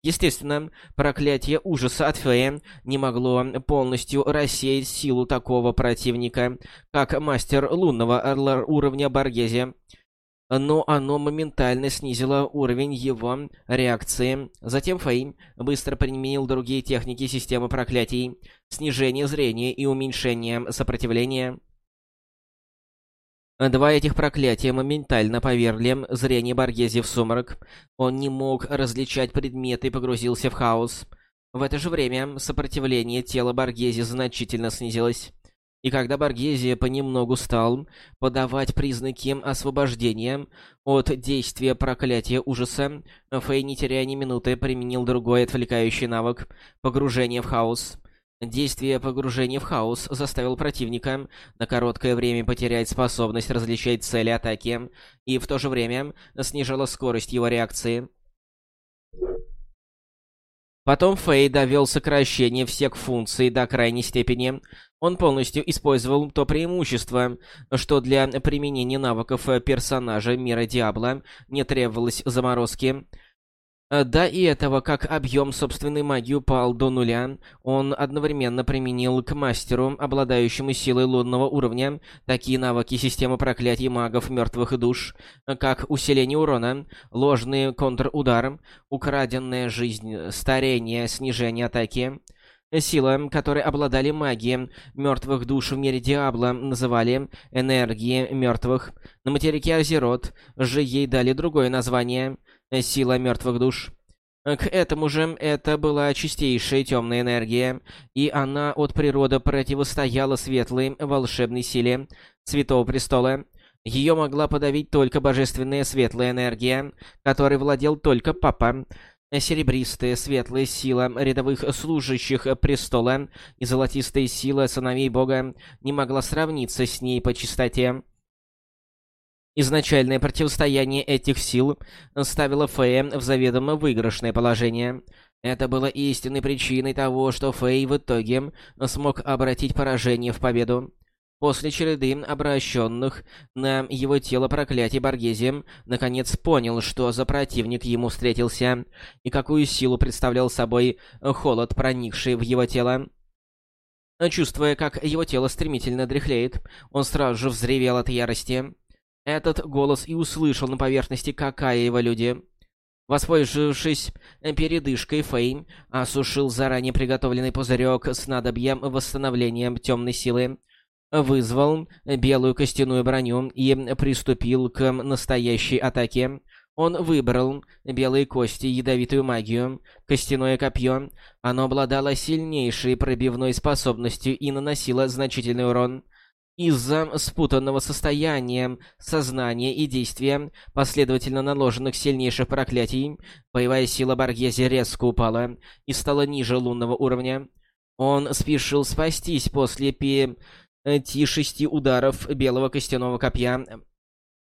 Естественно, проклятие ужаса от Фея не могло полностью рассеять силу такого противника, как мастер лунного уровня Баргези. Но оно моментально снизило уровень его реакции. Затем Фэй быстро применил другие техники системы проклятий, снижение зрения и уменьшение сопротивления. Два этих проклятия моментально повергли зрение Баргези в сумрак. Он не мог различать предметы и погрузился в хаос. В это же время сопротивление тела Баргези значительно снизилось. И когда Баргези понемногу стал подавать признаки освобождения от действия проклятия ужаса, Фэй, не теряя ни минуты, применил другой отвлекающий навык — погружение в хаос — Действие погружения в хаос заставил противника на короткое время потерять способность различать цели атаки и в то же время снижало скорость его реакции. Потом Фэй довел сокращение всех функций до крайней степени. Он полностью использовал то преимущество, что для применения навыков персонажа мира Диабло не требовалось заморозки — Э, да и этого, как объем собственной магии упал до нуля, он одновременно применил к мастеру, обладающему силой лунного уровня, такие навыки системы проклятий магов мертвых душ, как усиление урона, ложный контрудар, украденная жизнь, старение, снижение атаки. Сила, которой обладали маги мертвых душ в мире Диабло, называли энергией мертвых. На материке Азерот же ей дали другое название — сила мертвых душ. К этому же это была чистейшая темная энергия, и она от природы противостояла светлой волшебной силе Святого Престола. Ее могла подавить только божественная светлая энергия, которой владел только Папа. Серебристая светлая сила рядовых служащих престола и золотистая сила сыновей Бога не могла сравниться с ней по чистоте. Изначальное противостояние этих сил ставило Фэя в заведомо выигрышное положение. Это было истинной причиной того, что Фэй в итоге смог обратить поражение в победу. После череды обращенных на его тело проклятий Баргези наконец понял, что за противник ему встретился, и какую силу представлял собой холод, проникший в его тело. Чувствуя, как его тело стремительно дряхлеет, он сразу же взревел от ярости. Этот голос и услышал на поверхности Какаева люди. Воспользовавшись передышкой, Фэй осушил заранее приготовленный пузырек с надобьем восстановления темной силы, вызвал белую костяную броню и приступил к настоящей атаке. Он выбрал белые кости, ядовитую магию, костяное копье. Оно обладало сильнейшей пробивной способностью и наносило значительный урон. Из-за спутанного состояния сознания и действия, последовательно наложенных сильнейших проклятий, боевая сила Баргези резко упала и стала ниже лунного уровня. Он спешил спастись после пяти-шести ударов белого костяного копья.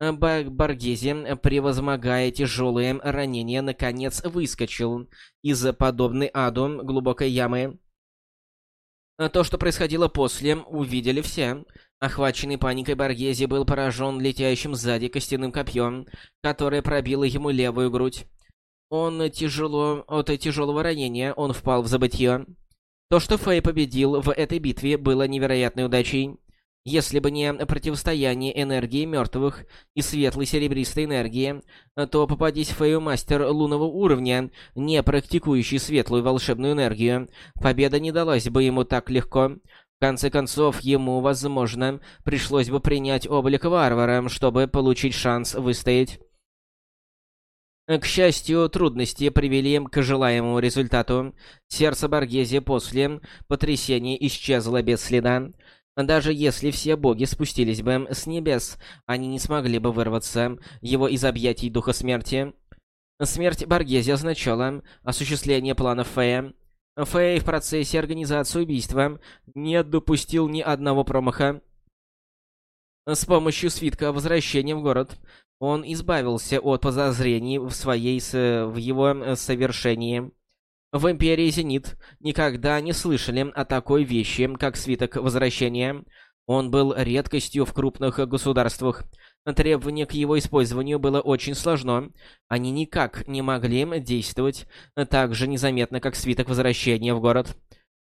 Баргези, превозмогая тяжелые ранения, наконец выскочил из подобной аду глубокой ямы. То, что происходило после, увидели все. Охваченный паникой Баргези был поражен летящим сзади костяным копьем, которое пробило ему левую грудь. Он тяжело... От тяжелого ранения он впал в забытье. То, что Фэй победил в этой битве, было невероятной удачей. Если бы не противостояние энергии мертвых и светлой серебристой энергии, то попадись Фэю мастер лунного уровня, не практикующий светлую волшебную энергию, победа не далась бы ему так легко. В конце концов, ему, возможно, пришлось бы принять облик варвара, чтобы получить шанс выстоять. К счастью, трудности привели к желаемому результату. Сердце Баргези после потрясения исчезло без следа. Даже если все боги спустились бы с небес, они не смогли бы вырваться его из объятий Духа Смерти. Смерть Баргези означала осуществление планов Фея. Фэй в процессе организации убийства не допустил ни одного промаха. С помощью свитка возвращения в город он избавился от подозрений в своей в его совершении. В Империи Зенит никогда не слышали о такой вещи, как свиток возвращения. Он был редкостью в крупных государствах. Требование к его использованию было очень сложно. Они никак не могли действовать так же незаметно, как свиток возвращения в город.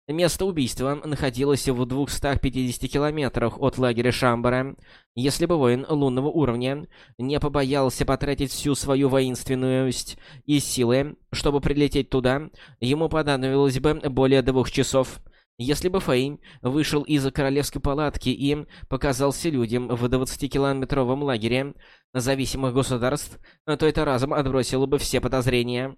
Место убийства находилось в 250 километрах от лагеря Шамбара. Если бы воин лунного уровня не побоялся потратить всю свою воинственность и силы, чтобы прилететь туда, ему понадобилось бы более двух часов. Если бы Фэй вышел из королевской палатки и показался людям в 20-километровом лагере зависимых государств, то это разом отбросило бы все подозрения.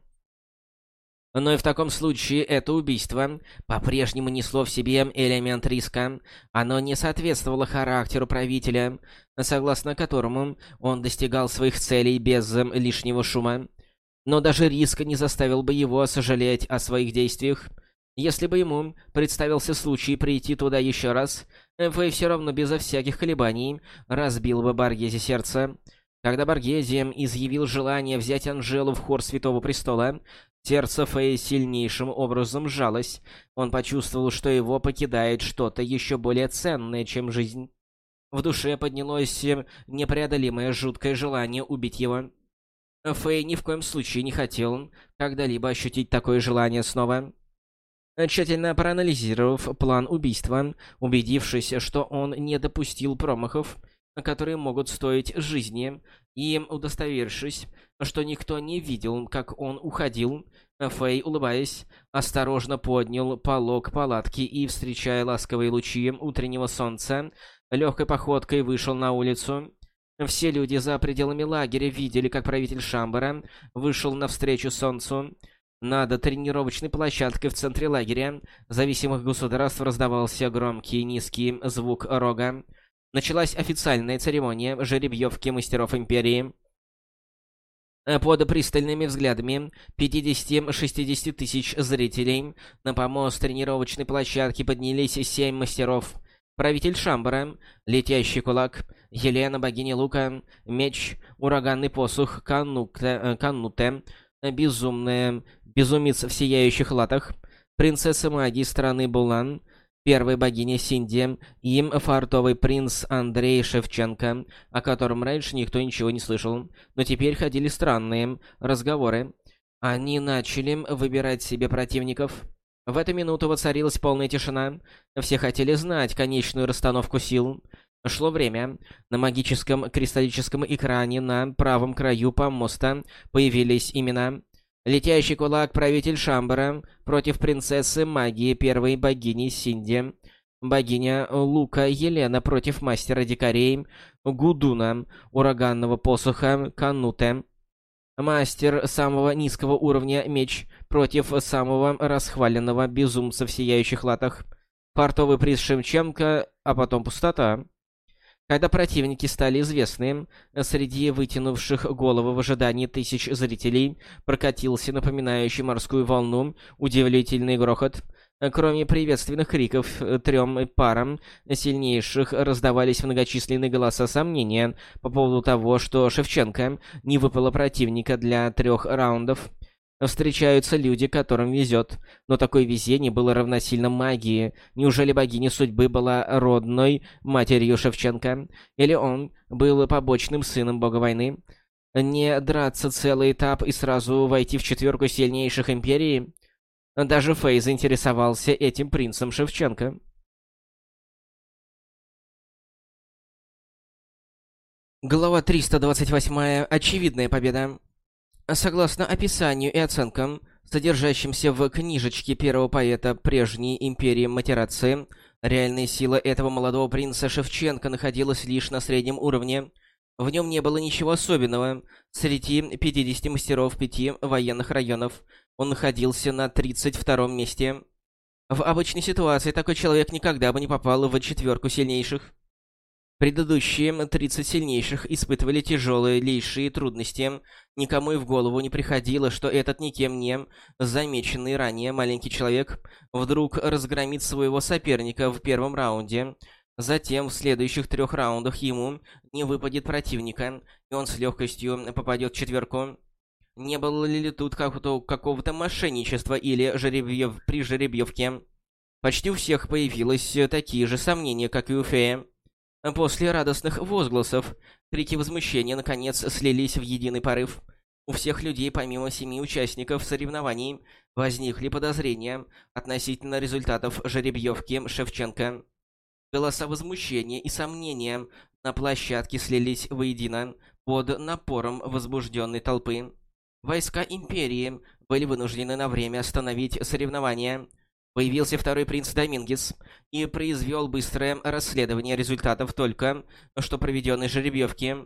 Но и в таком случае это убийство по-прежнему несло в себе элемент риска. Оно не соответствовало характеру правителя, согласно которому он достигал своих целей без лишнего шума. Но даже риск не заставил бы его сожалеть о своих действиях. Если бы ему представился случай прийти туда еще раз, Фэй все равно безо всяких колебаний разбил бы Баргезе сердце. Когда Баргези изъявил желание взять Анжелу в хор Святого Престола, Сердце Фэй сильнейшим образом сжалось. Он почувствовал, что его покидает что-то еще более ценное, чем жизнь. В душе поднялось непреодолимое жуткое желание убить его. Фэй ни в коем случае не хотел когда-либо ощутить такое желание снова. Тщательно проанализировав план убийства, убедившись, что он не допустил промахов, которые могут стоить жизни, и удостоверившись, что никто не видел, как он уходил, Фэй, улыбаясь, осторожно поднял полог палатки и, встречая ласковые лучи утреннего солнца, легкой походкой вышел на улицу. Все люди за пределами лагеря видели, как правитель Шамбара вышел навстречу солнцу. Над тренировочной площадкой в центре лагеря зависимых государств раздавался громкий низкий звук рога. Началась официальная церемония жеребьевки мастеров Империи. Под пристальными взглядами 50-60 тысяч зрителей на помост тренировочной площадки поднялись семь мастеров. Правитель Шамбара, Летящий Кулак, Елена, Богиня Лука, Меч, Ураганный Посох, Кануте, э, Кануте Безумная, Безумец в Сияющих Латах, Принцесса Магии страны Булан, первой богине Синди, им фартовый принц Андрей Шевченко, о котором раньше никто ничего не слышал. Но теперь ходили странные разговоры. Они начали выбирать себе противников. В эту минуту воцарилась полная тишина. Все хотели знать конечную расстановку сил. Шло время. На магическом кристаллическом экране на правом краю помоста появились имена Летящий кулак правитель Шамбара против принцессы магии первой богини Синди. Богиня Лука Елена против мастера дикарей Гудуна, ураганного посоха Кануте. Мастер самого низкого уровня меч против самого расхваленного безумца в сияющих латах. Портовый приз Шевченко, а потом пустота. Когда противники стали известны, среди вытянувших головы в ожидании тысяч зрителей прокатился напоминающий морскую волну удивительный грохот. Кроме приветственных криков трем парам сильнейших раздавались многочисленные голоса сомнения по поводу того, что Шевченко не выпало противника для трех раундов. Встречаются люди, которым везет, но такое везение было равносильно магии. Неужели богиня судьбы была родной матерью Шевченко? Или он был побочным сыном бога войны? Не драться целый этап и сразу войти в четверку сильнейших империй? Даже Фэй заинтересовался этим принцем Шевченко. Глава 328. Очевидная победа. Согласно описанию и оценкам, содержащимся в книжечке первого поэта прежней империи Матерации, реальная сила этого молодого принца Шевченко находилась лишь на среднем уровне. В нем не было ничего особенного. Среди 50 мастеров пяти военных районов он находился на 32-м месте. В обычной ситуации такой человек никогда бы не попал в четверку сильнейших. Предыдущие 30 сильнейших испытывали тяжелые лейшие трудности. Никому и в голову не приходило, что этот никем не замеченный ранее маленький человек вдруг разгромит своего соперника в первом раунде. Затем в следующих трех раундах ему не выпадет противника, и он с легкостью попадет в четверку. Не было ли тут какого-то мошенничества или жеребьев при жеребьевке? Почти у всех появилось такие же сомнения, как и у Фея. После радостных возгласов, крики возмущения наконец слились в единый порыв. У всех людей, помимо семи участников соревнований, возникли подозрения относительно результатов жеребьевки Шевченко. Голоса возмущения и сомнения на площадке слились воедино под напором возбужденной толпы. Войска Империи были вынуждены на время остановить соревнования. Появился второй принц Домингес и произвел быстрое расследование результатов только что проведенной жеребьевки.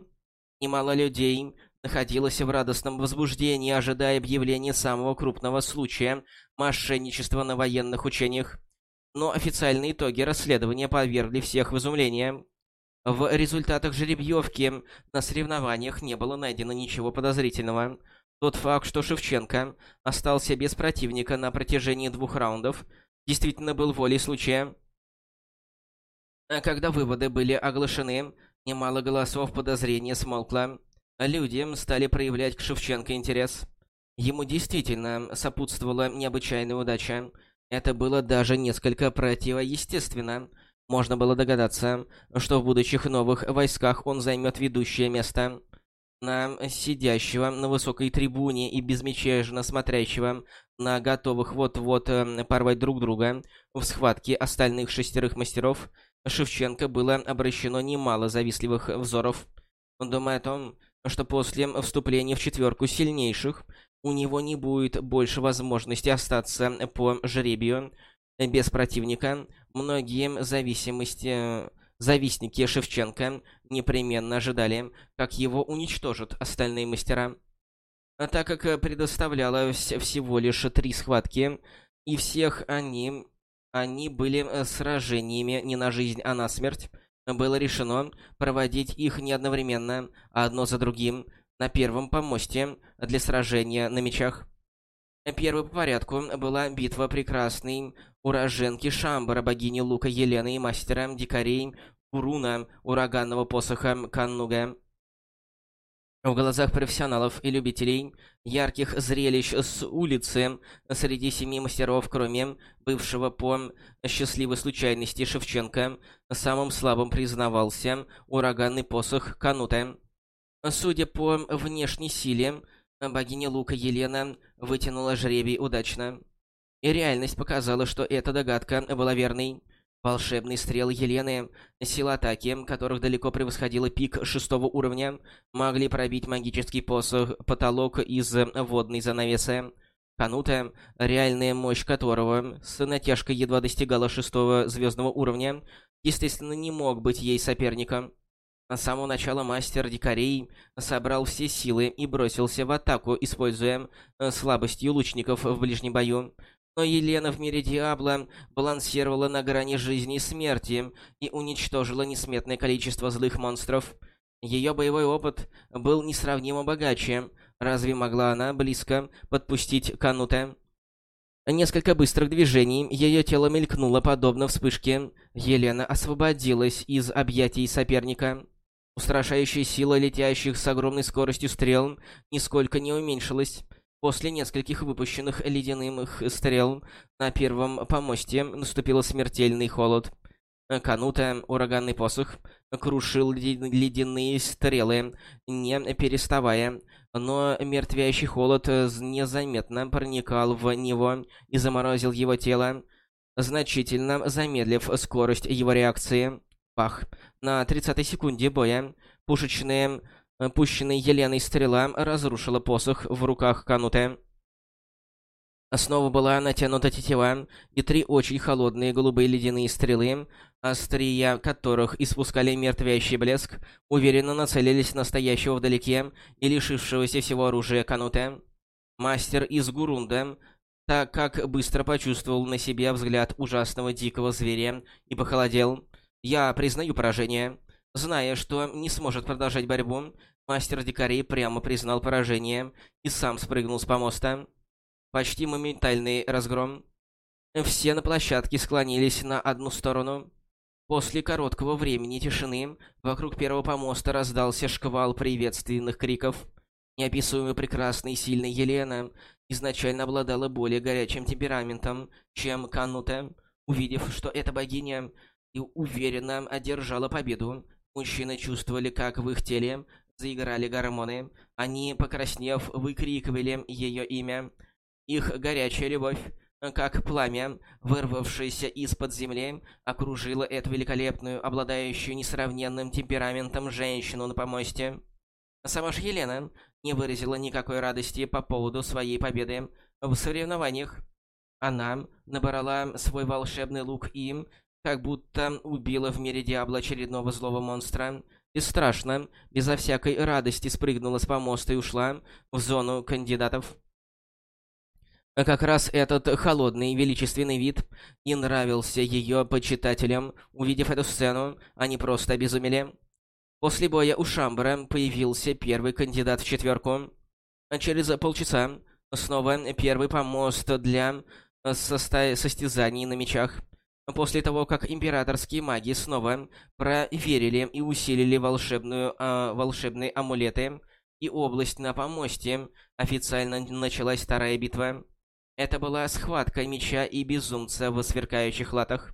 Немало людей находилось в радостном возбуждении, ожидая объявления самого крупного случая мошенничества на военных учениях. Но официальные итоги расследования повергли всех в изумление. В результатах жеребьевки на соревнованиях не было найдено ничего подозрительного. Тот факт, что Шевченко остался без противника на протяжении двух раундов, действительно был волей случая. А когда выводы были оглашены, немало голосов подозрения смолкло. Люди стали проявлять к Шевченко интерес. Ему действительно сопутствовала необычайная удача. Это было даже несколько противоестественно. Можно было догадаться, что в будущих новых войсках он займет ведущее место на сидящего на высокой трибуне и безмятежно смотрящего на готовых вот-вот э, порвать друг друга в схватке остальных шестерых мастеров, Шевченко было обращено немало завистливых взоров. Думая о том, что после вступления в четверку сильнейших у него не будет больше возможности остаться по жребию без противника, многие зависимости Завистники Шевченко непременно ожидали, как его уничтожат остальные мастера. А так как предоставлялось всего лишь три схватки, и всех они, они были э, сражениями не на жизнь, а на смерть, было решено проводить их не одновременно, а одно за другим, на первом помосте для сражения на мечах. Первой по порядку была битва прекрасной уроженки Шамбара, богини Лука Елены и мастера дикарей Уруна, ураганного посоха Каннуга. В глазах профессионалов и любителей ярких зрелищ с улицы среди семи мастеров, кроме бывшего по счастливой случайности Шевченко, самым слабым признавался ураганный посох Канута. Судя по внешней силе, богиня Лука Елена вытянула жребий удачно. И реальность показала, что эта догадка была верной. Волшебные стрелы Елены, сила атаки, которых далеко превосходила пик шестого уровня, могли пробить магический посох, потолок из водной занавесы. Канута, реальная мощь которого с натяжкой едва достигала шестого звездного уровня, естественно, не мог быть ей соперником. С самого начала мастер дикарей собрал все силы и бросился в атаку, используя э, слабостью лучников в ближнем бою. Но Елена в мире Диабло балансировала на грани жизни и смерти и уничтожила несметное количество злых монстров. Ее боевой опыт был несравнимо богаче. Разве могла она близко подпустить Канута? Несколько быстрых движений, ее тело мелькнуло подобно вспышке. Елена освободилась из объятий соперника. Устрашающая сила летящих с огромной скоростью стрел нисколько не уменьшилась. После нескольких выпущенных ледяных стрел на первом помосте наступил смертельный холод. Канута, ураганный посох, крушил ледяные стрелы, не переставая, но мертвящий холод незаметно проникал в него и заморозил его тело, значительно замедлив скорость его реакции. Пах. На 30-й секунде боя пушечная, э, пущенная Еленой стрела разрушила посох в руках Кануте. Снова была натянута тетива, и три очень холодные голубые ледяные стрелы, острия которых испускали мертвящий блеск, уверенно нацелились на стоящего вдалеке и лишившегося всего оружия Кануте. Мастер из Гурунда, так как быстро почувствовал на себе взгляд ужасного дикого зверя и похолодел. Я признаю поражение. Зная, что не сможет продолжать борьбу, мастер дикарей прямо признал поражение и сам спрыгнул с помоста. Почти моментальный разгром. Все на площадке склонились на одну сторону. После короткого времени тишины вокруг первого помоста раздался шквал приветственных криков. Неописуемо прекрасная и сильная Елена изначально обладала более горячим темпераментом, чем Канута. Увидев, что эта богиня и уверенно одержала победу. Мужчины чувствовали, как в их теле заиграли гормоны. Они, покраснев, выкрикивали ее имя. Их горячая любовь, как пламя, вырвавшееся из-под земли, окружила эту великолепную, обладающую несравненным темпераментом женщину на помосте. Сама же Елена не выразила никакой радости по поводу своей победы в соревнованиях. Она набрала свой волшебный лук и, как будто убила в мире Диабло очередного злого монстра, и страшно, безо всякой радости спрыгнула с помоста и ушла в зону кандидатов. Как раз этот холодный, величественный вид и нравился ее почитателям. Увидев эту сцену, они просто обезумели. После боя у Шамбара появился первый кандидат в четверку. Через полчаса снова первый помост для состязаний на мечах. После того, как императорские маги снова проверили и усилили волшебную, э, волшебные амулеты и область на помосте, официально началась вторая битва. Это была схватка меча и безумца в сверкающих латах.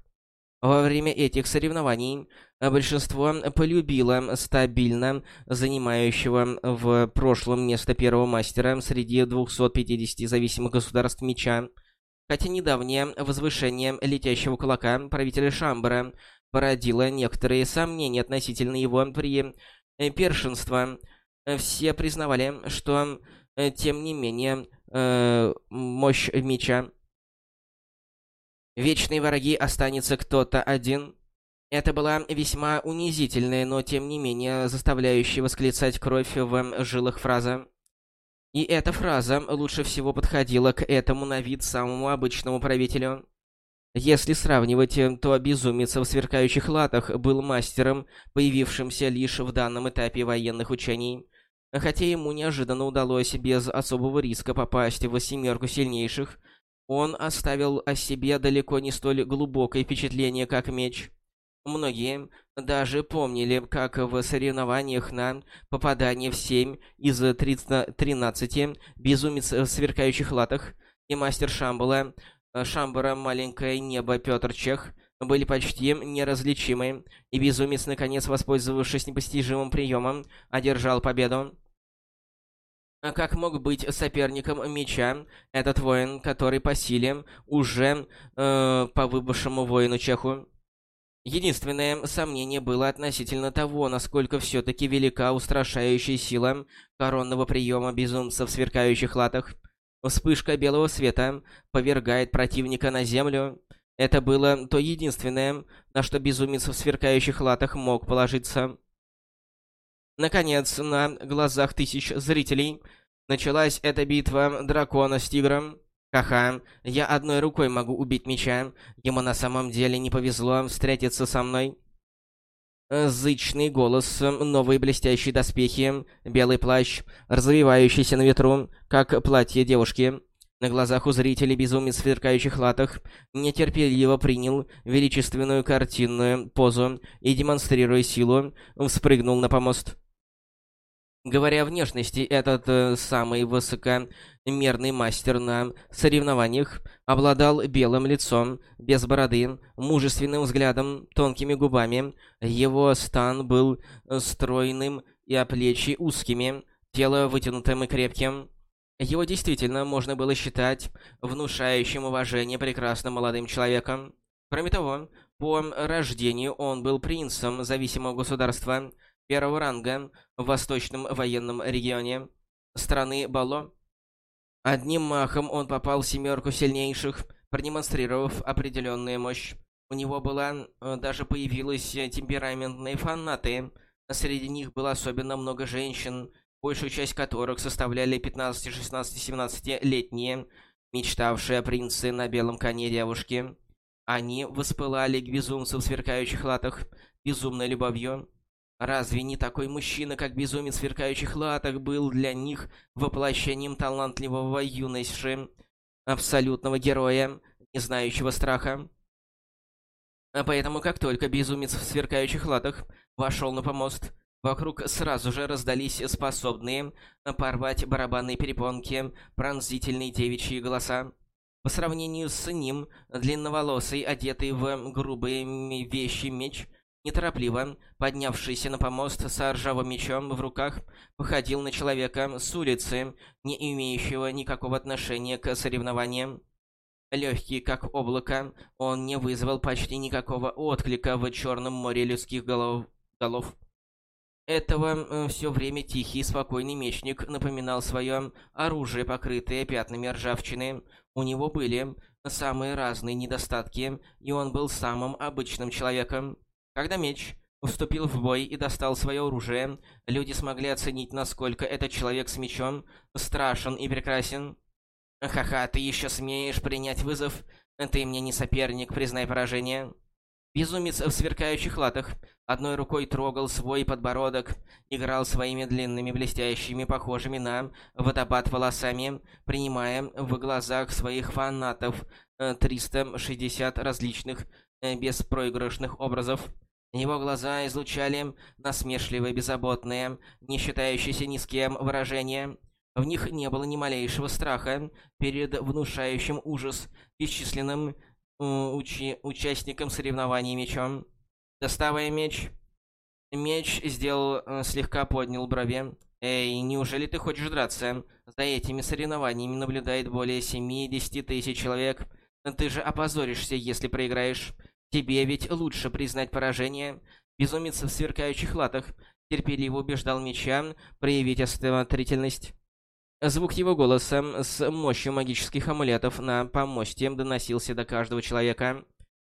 Во время этих соревнований большинство полюбило стабильно занимающего в прошлом место первого мастера среди 250 зависимых государств меча, хотя недавнее возвышение летящего кулака правителя Шамбара породило некоторые сомнения относительно его при першинства. Все признавали, что, тем не менее, э, мощь меча вечные враги останется кто-то один. Это была весьма унизительная, но тем не менее заставляющая восклицать кровь в жилах фраза. И эта фраза лучше всего подходила к этому на вид самому обычному правителю. Если сравнивать, то безумец в сверкающих латах был мастером, появившимся лишь в данном этапе военных учений. Хотя ему неожиданно удалось без особого риска попасть в семерку сильнейших, он оставил о себе далеко не столь глубокое впечатление, как меч. Многие даже помнили, как в соревнованиях на попадание в 7 из 13 безумец в сверкающих латах и мастер Шамбала, Шамбара «Маленькое небо» Пётр Чех были почти неразличимы, и безумец, наконец воспользовавшись непостижимым приемом, одержал победу. А как мог быть соперником меча этот воин, который по силе уже э, по выбывшему воину Чеху? Единственное сомнение было относительно того, насколько все-таки велика устрашающая сила коронного приема безумца в сверкающих латах. Вспышка белого света повергает противника на землю. Это было то единственное, на что безумец в сверкающих латах мог положиться. Наконец, на глазах тысяч зрителей началась эта битва дракона с тигром. Ха-ха, я одной рукой могу убить меча. Ему на самом деле не повезло встретиться со мной. Зычный голос, новые блестящие доспехи, белый плащ, развивающийся на ветру, как платье девушки. На глазах у зрителей безумец в сверкающих латах нетерпеливо принял величественную картинную позу и, демонстрируя силу, вспрыгнул на помост. Говоря о внешности, этот э, самый высокомерный мастер на соревнованиях обладал белым лицом, без бороды, мужественным взглядом, тонкими губами. Его стан был стройным и а плечи узкими, тело вытянутым и крепким. Его действительно можно было считать внушающим уважение прекрасным молодым человеком. Кроме того, по рождению он был принцем зависимого государства – первого ранга в восточном военном регионе страны Бало. Одним махом он попал в семерку сильнейших, продемонстрировав определенную мощь. У него была, э, даже появилась темпераментные фанаты. Среди них было особенно много женщин, большую часть которых составляли 15, 16, 17-летние, мечтавшие о принце на белом коне девушки. Они воспылали к безумцу в сверкающих латах безумной любовью. Разве не такой мужчина, как безумец в сверкающих латах, был для них воплощением талантливого юноши, абсолютного героя, не знающего страха? А поэтому, как только безумец в сверкающих латах вошел на помост, вокруг сразу же раздались способные порвать барабанные перепонки пронзительные девичьи голоса. По сравнению с ним, длинноволосый, одетый в грубые вещи меч, неторопливо поднявшийся на помост с ржавым мечом в руках, походил на человека с улицы, не имеющего никакого отношения к соревнованиям. Легкий, как облако, он не вызвал почти никакого отклика в черном море людских голов. голов. Этого э, все время тихий спокойный мечник напоминал свое оружие, покрытое пятнами ржавчины. У него были самые разные недостатки, и он был самым обычным человеком. Когда меч вступил в бой и достал свое оружие, люди смогли оценить, насколько этот человек с мечом страшен и прекрасен. «Ха-ха, ты еще смеешь принять вызов? Ты мне не соперник, признай поражение». Безумец в сверкающих латах одной рукой трогал свой подбородок, играл своими длинными блестящими, похожими на водопад волосами, принимая в глазах своих фанатов 360 э, различных э, беспроигрышных образов. Его глаза излучали насмешливые, беззаботные, не считающиеся ни с кем выражения. В них не было ни малейшего страха перед внушающим ужас бесчисленным учи участникам соревнований мечом. Доставая меч, меч сделал э, слегка поднял брови. «Эй, неужели ты хочешь драться? За этими соревнованиями наблюдает более 70 тысяч человек. Ты же опозоришься, если проиграешь. Тебе ведь лучше признать поражение». Безумец в сверкающих латах терпеливо убеждал меча проявить осмотрительность. Звук его голоса с мощью магических амулетов на помосте доносился до каждого человека.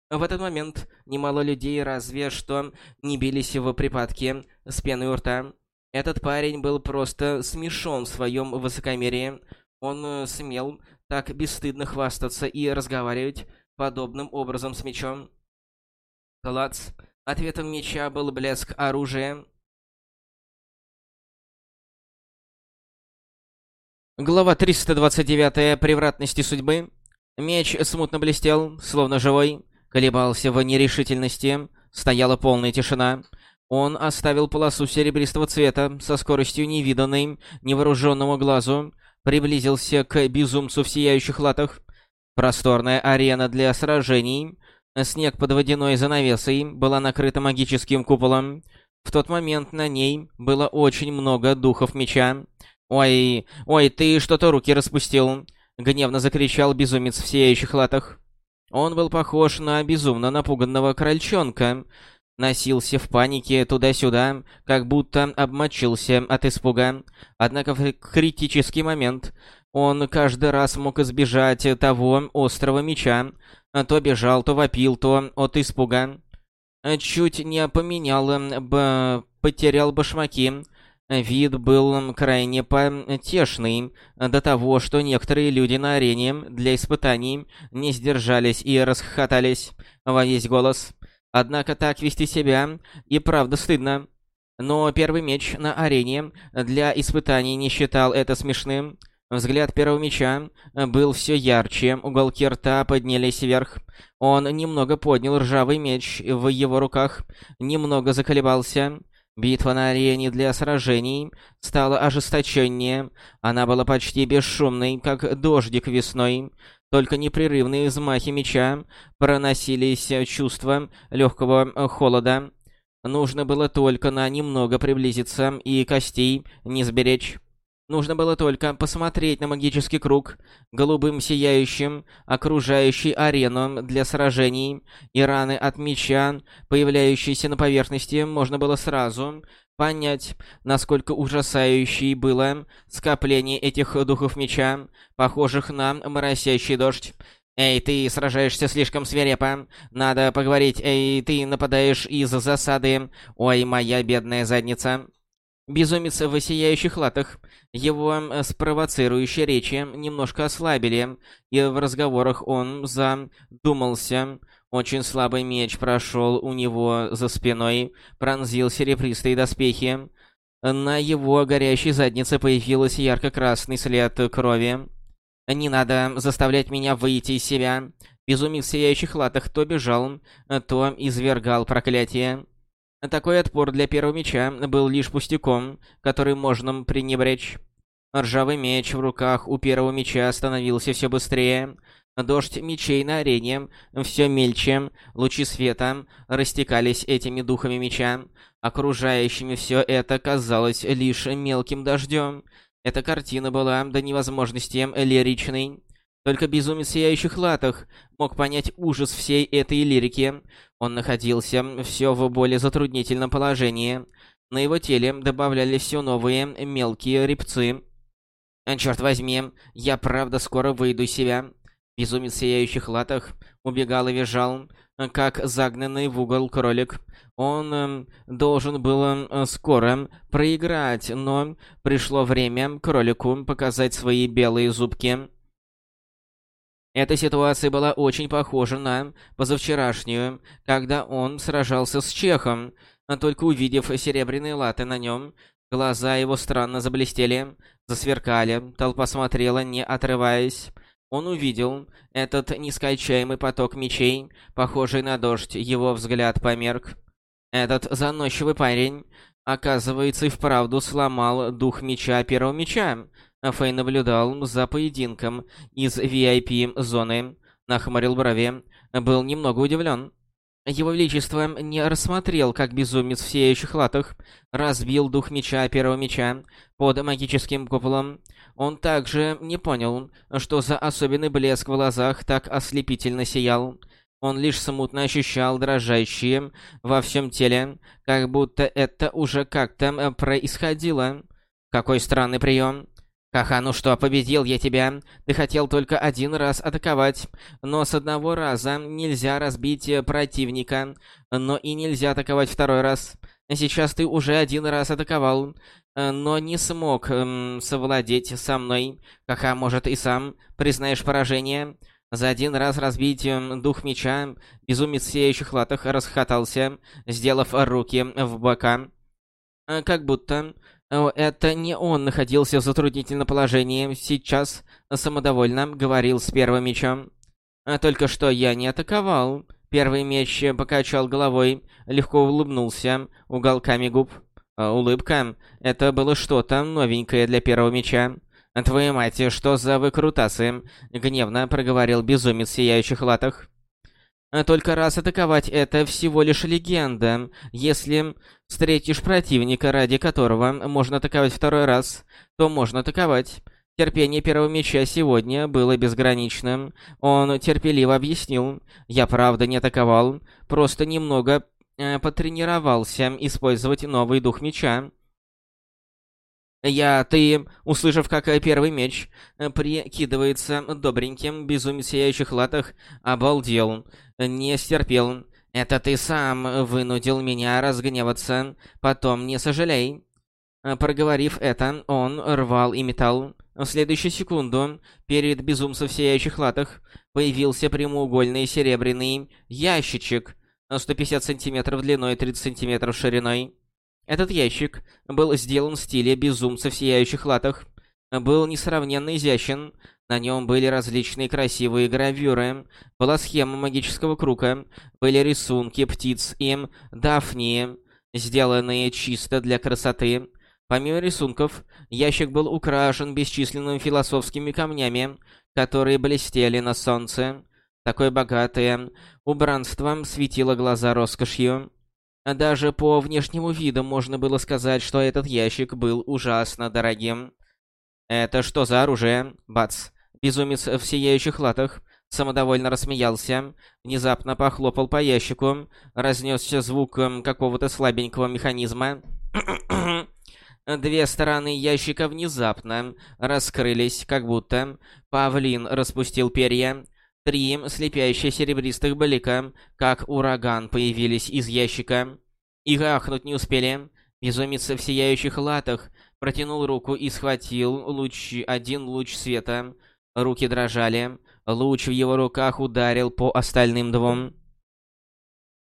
В этот момент немало людей разве что не бились в припадке с пеной у рта. Этот парень был просто смешон в своем высокомерии. Он э, смел так бесстыдно хвастаться и разговаривать подобным образом с мечом. Клац. Ответом меча был блеск оружия. Глава 329. Превратности судьбы. Меч смутно блестел, словно живой, колебался в нерешительности, стояла полная тишина. Он оставил полосу серебристого цвета со скоростью невиданной невооруженному глазу, приблизился к безумцу в сияющих латах. Просторная арена для сражений, снег под водяной занавесой, была накрыта магическим куполом. В тот момент на ней было очень много духов меча. «Ой, ой, ты что-то руки распустил!» — гневно закричал безумец в сияющих латах. Он был похож на безумно напуганного крольчонка. Носился в панике туда-сюда, как будто обмочился от испуга. Однако в критический момент он каждый раз мог избежать того острого меча. То бежал, то вопил, то от испуга. Чуть не поменял, б... потерял башмаки Вид был крайне потешный, до того, что некоторые люди на арене для испытаний не сдержались и расхохотались во весь голос. Однако так вести себя и правда стыдно. Но первый меч на арене для испытаний не считал это смешным. Взгляд первого меча был все ярче, уголки рта поднялись вверх. Он немного поднял ржавый меч в его руках, немного заколебался. Битва на арене для сражений стала ожесточеннее. Она была почти бесшумной, как дождик весной. Только непрерывные взмахи меча проносились чувства легкого холода. Нужно было только на немного приблизиться и костей не сберечь. Нужно было только посмотреть на магический круг, голубым сияющим, окружающий арену для сражений, и раны от меча, появляющиеся на поверхности, можно было сразу понять, насколько ужасающей было скопление этих духов меча, похожих на моросящий дождь. «Эй, ты сражаешься слишком свирепо. Надо поговорить. Эй, ты нападаешь из засады. Ой, моя бедная задница». Безумец в сияющих латах. Его спровоцирующие речи немножко ослабили, и в разговорах он задумался. Очень слабый меч прошел у него за спиной, пронзил серебристые доспехи. На его горящей заднице появился ярко-красный след крови. «Не надо заставлять меня выйти из себя». Безумец в сияющих латах то бежал, то извергал проклятие. Такой отпор для первого меча был лишь пустяком, который можно пренебречь. Ржавый меч в руках у первого меча становился все быстрее. Дождь мечей на арене все мельче, лучи света растекались этими духами меча. Окружающими все это казалось лишь мелким дождем. Эта картина была до невозможности лиричной. Только безумец сияющих латах мог понять ужас всей этой лирики. Он находился все в более затруднительном положении. На его теле добавляли все новые мелкие репцы. «Черт возьми, я правда скоро выйду из себя». Безумец сияющих латах убегал и визжал, как загнанный в угол кролик. Он э, должен был э, скоро проиграть, но пришло время кролику показать свои белые зубки. Эта ситуация была очень похожа на позавчерашнюю, когда он сражался с Чехом. Только увидев серебряные латы на нем, глаза его странно заблестели, засверкали, толпа смотрела, не отрываясь. Он увидел этот нескончаемый поток мечей, похожий на дождь, его взгляд померк. Этот заносчивый парень, оказывается, и вправду сломал дух меча первого меча. Фэй наблюдал за поединком из VIP-зоны, нахмурил брови, был немного удивлен. Его Величество не рассмотрел, как безумец в сияющих латах разбил дух меча первого меча под магическим куполом. Он также не понял, что за особенный блеск в глазах так ослепительно сиял. Он лишь смутно ощущал дрожащие во всем теле, как будто это уже как-то происходило. Какой странный прием. «Ха-ха, ну что, победил я тебя. Ты хотел только один раз атаковать. Но с одного раза нельзя разбить противника, но и нельзя атаковать второй раз. Сейчас ты уже один раз атаковал, но не смог эм, совладеть со мной. Ха-ха, может и сам признаешь поражение?» За один раз разбить эм, дух меча, безумец в сияющих латах расхотался, сделав руки в бока. Э, как будто это не он находился в затруднительном положении, сейчас самодовольно говорил с первым мечом. А только что я не атаковал. Первый меч покачал головой, легко улыбнулся уголками губ. А, улыбка — это было что-то новенькое для первого меча. «Твою мать, что за выкрутасы?» — гневно проговорил безумец в сияющих латах. А только раз атаковать — это всего лишь легенда. Если встретишь противника, ради которого можно атаковать второй раз, то можно атаковать. Терпение первого меча сегодня было безграничным. Он терпеливо объяснил. Я правда не атаковал, просто немного э, потренировался использовать новый дух меча. Я, ты, услышав, как первый меч э, прикидывается добреньким, безумец сияющих латах, обалдел, не стерпел. Это ты сам вынудил меня разгневаться, потом не сожалей. Э, проговорив это, он рвал и металл. В следующую секунду перед безумцем в сияющих латах появился прямоугольный серебряный ящичек 150 сантиметров длиной и 30 сантиметров шириной. Этот ящик был сделан в стиле безумца в сияющих латах, был несравненно изящен, на нем были различные красивые гравюры, была схема магического круга, были рисунки птиц и дафнии, сделанные чисто для красоты. Помимо рисунков, ящик был украшен бесчисленными философскими камнями, которые блестели на солнце. Такое богатое убранство светило глаза роскошью. Даже по внешнему виду можно было сказать, что этот ящик был ужасно дорогим. «Это что за оружие?» Бац. Безумец в сияющих латах самодовольно рассмеялся, внезапно похлопал по ящику, разнесся звук эм, какого-то слабенького механизма. [CLEARS THROAT] Две стороны ящика внезапно раскрылись, как будто павлин распустил перья. Три слепящие серебристых блика, как ураган, появились из ящика. И ахнуть не успели. Безумец в сияющих латах протянул руку и схватил луч, один луч света. Руки дрожали. Луч в его руках ударил по остальным двум.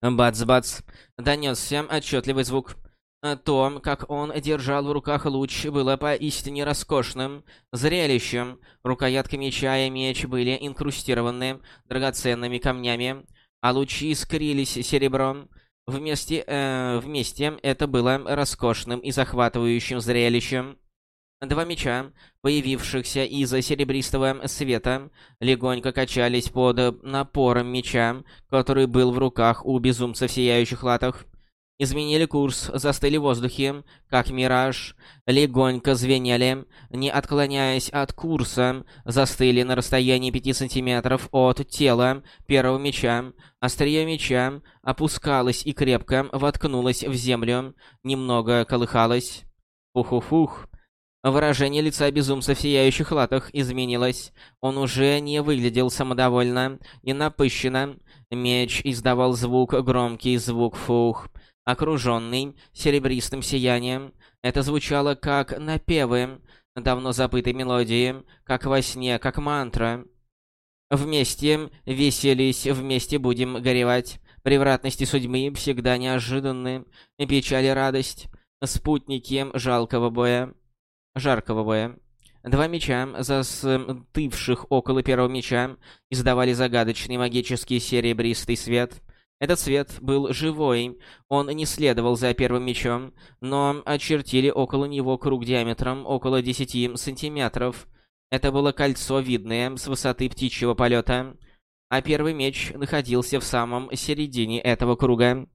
Бац-бац. Донесся отчетливый звук. То, как он держал в руках луч, было поистине роскошным зрелищем. Рукоятка меча и меч были инкрустированы драгоценными камнями, а лучи искрились серебром. Вместе, э, вместе это было роскошным и захватывающим зрелищем. Два меча, появившихся из-за серебристого света, легонько качались под напором меча, который был в руках у безумца в сияющих латах. Изменили курс, застыли в воздухе, как мираж, легонько звенели, не отклоняясь от курса, застыли на расстоянии 5 сантиметров от тела первого меча. Острие меча опускалось и крепко воткнулось в землю, немного колыхалось. Фух-фух-фух. Выражение лица безумца в сияющих латах изменилось. Он уже не выглядел самодовольно и напыщенно. Меч издавал звук, громкий звук «фух», окруженный серебристым сиянием. Это звучало как напевы давно забытой мелодии, как во сне, как мантра. Вместе веселись, вместе будем горевать. Превратности судьбы всегда неожиданны, печаль и радость. Спутники жалкого боя жаркого боя. Два меча, застывших около первого меча, издавали загадочный магический серебристый свет. Этот свет был живой, он не следовал за первым мечом, но очертили около него круг диаметром около 10 сантиметров. Это было кольцо видное с высоты птичьего полета, а первый меч находился в самом середине этого круга.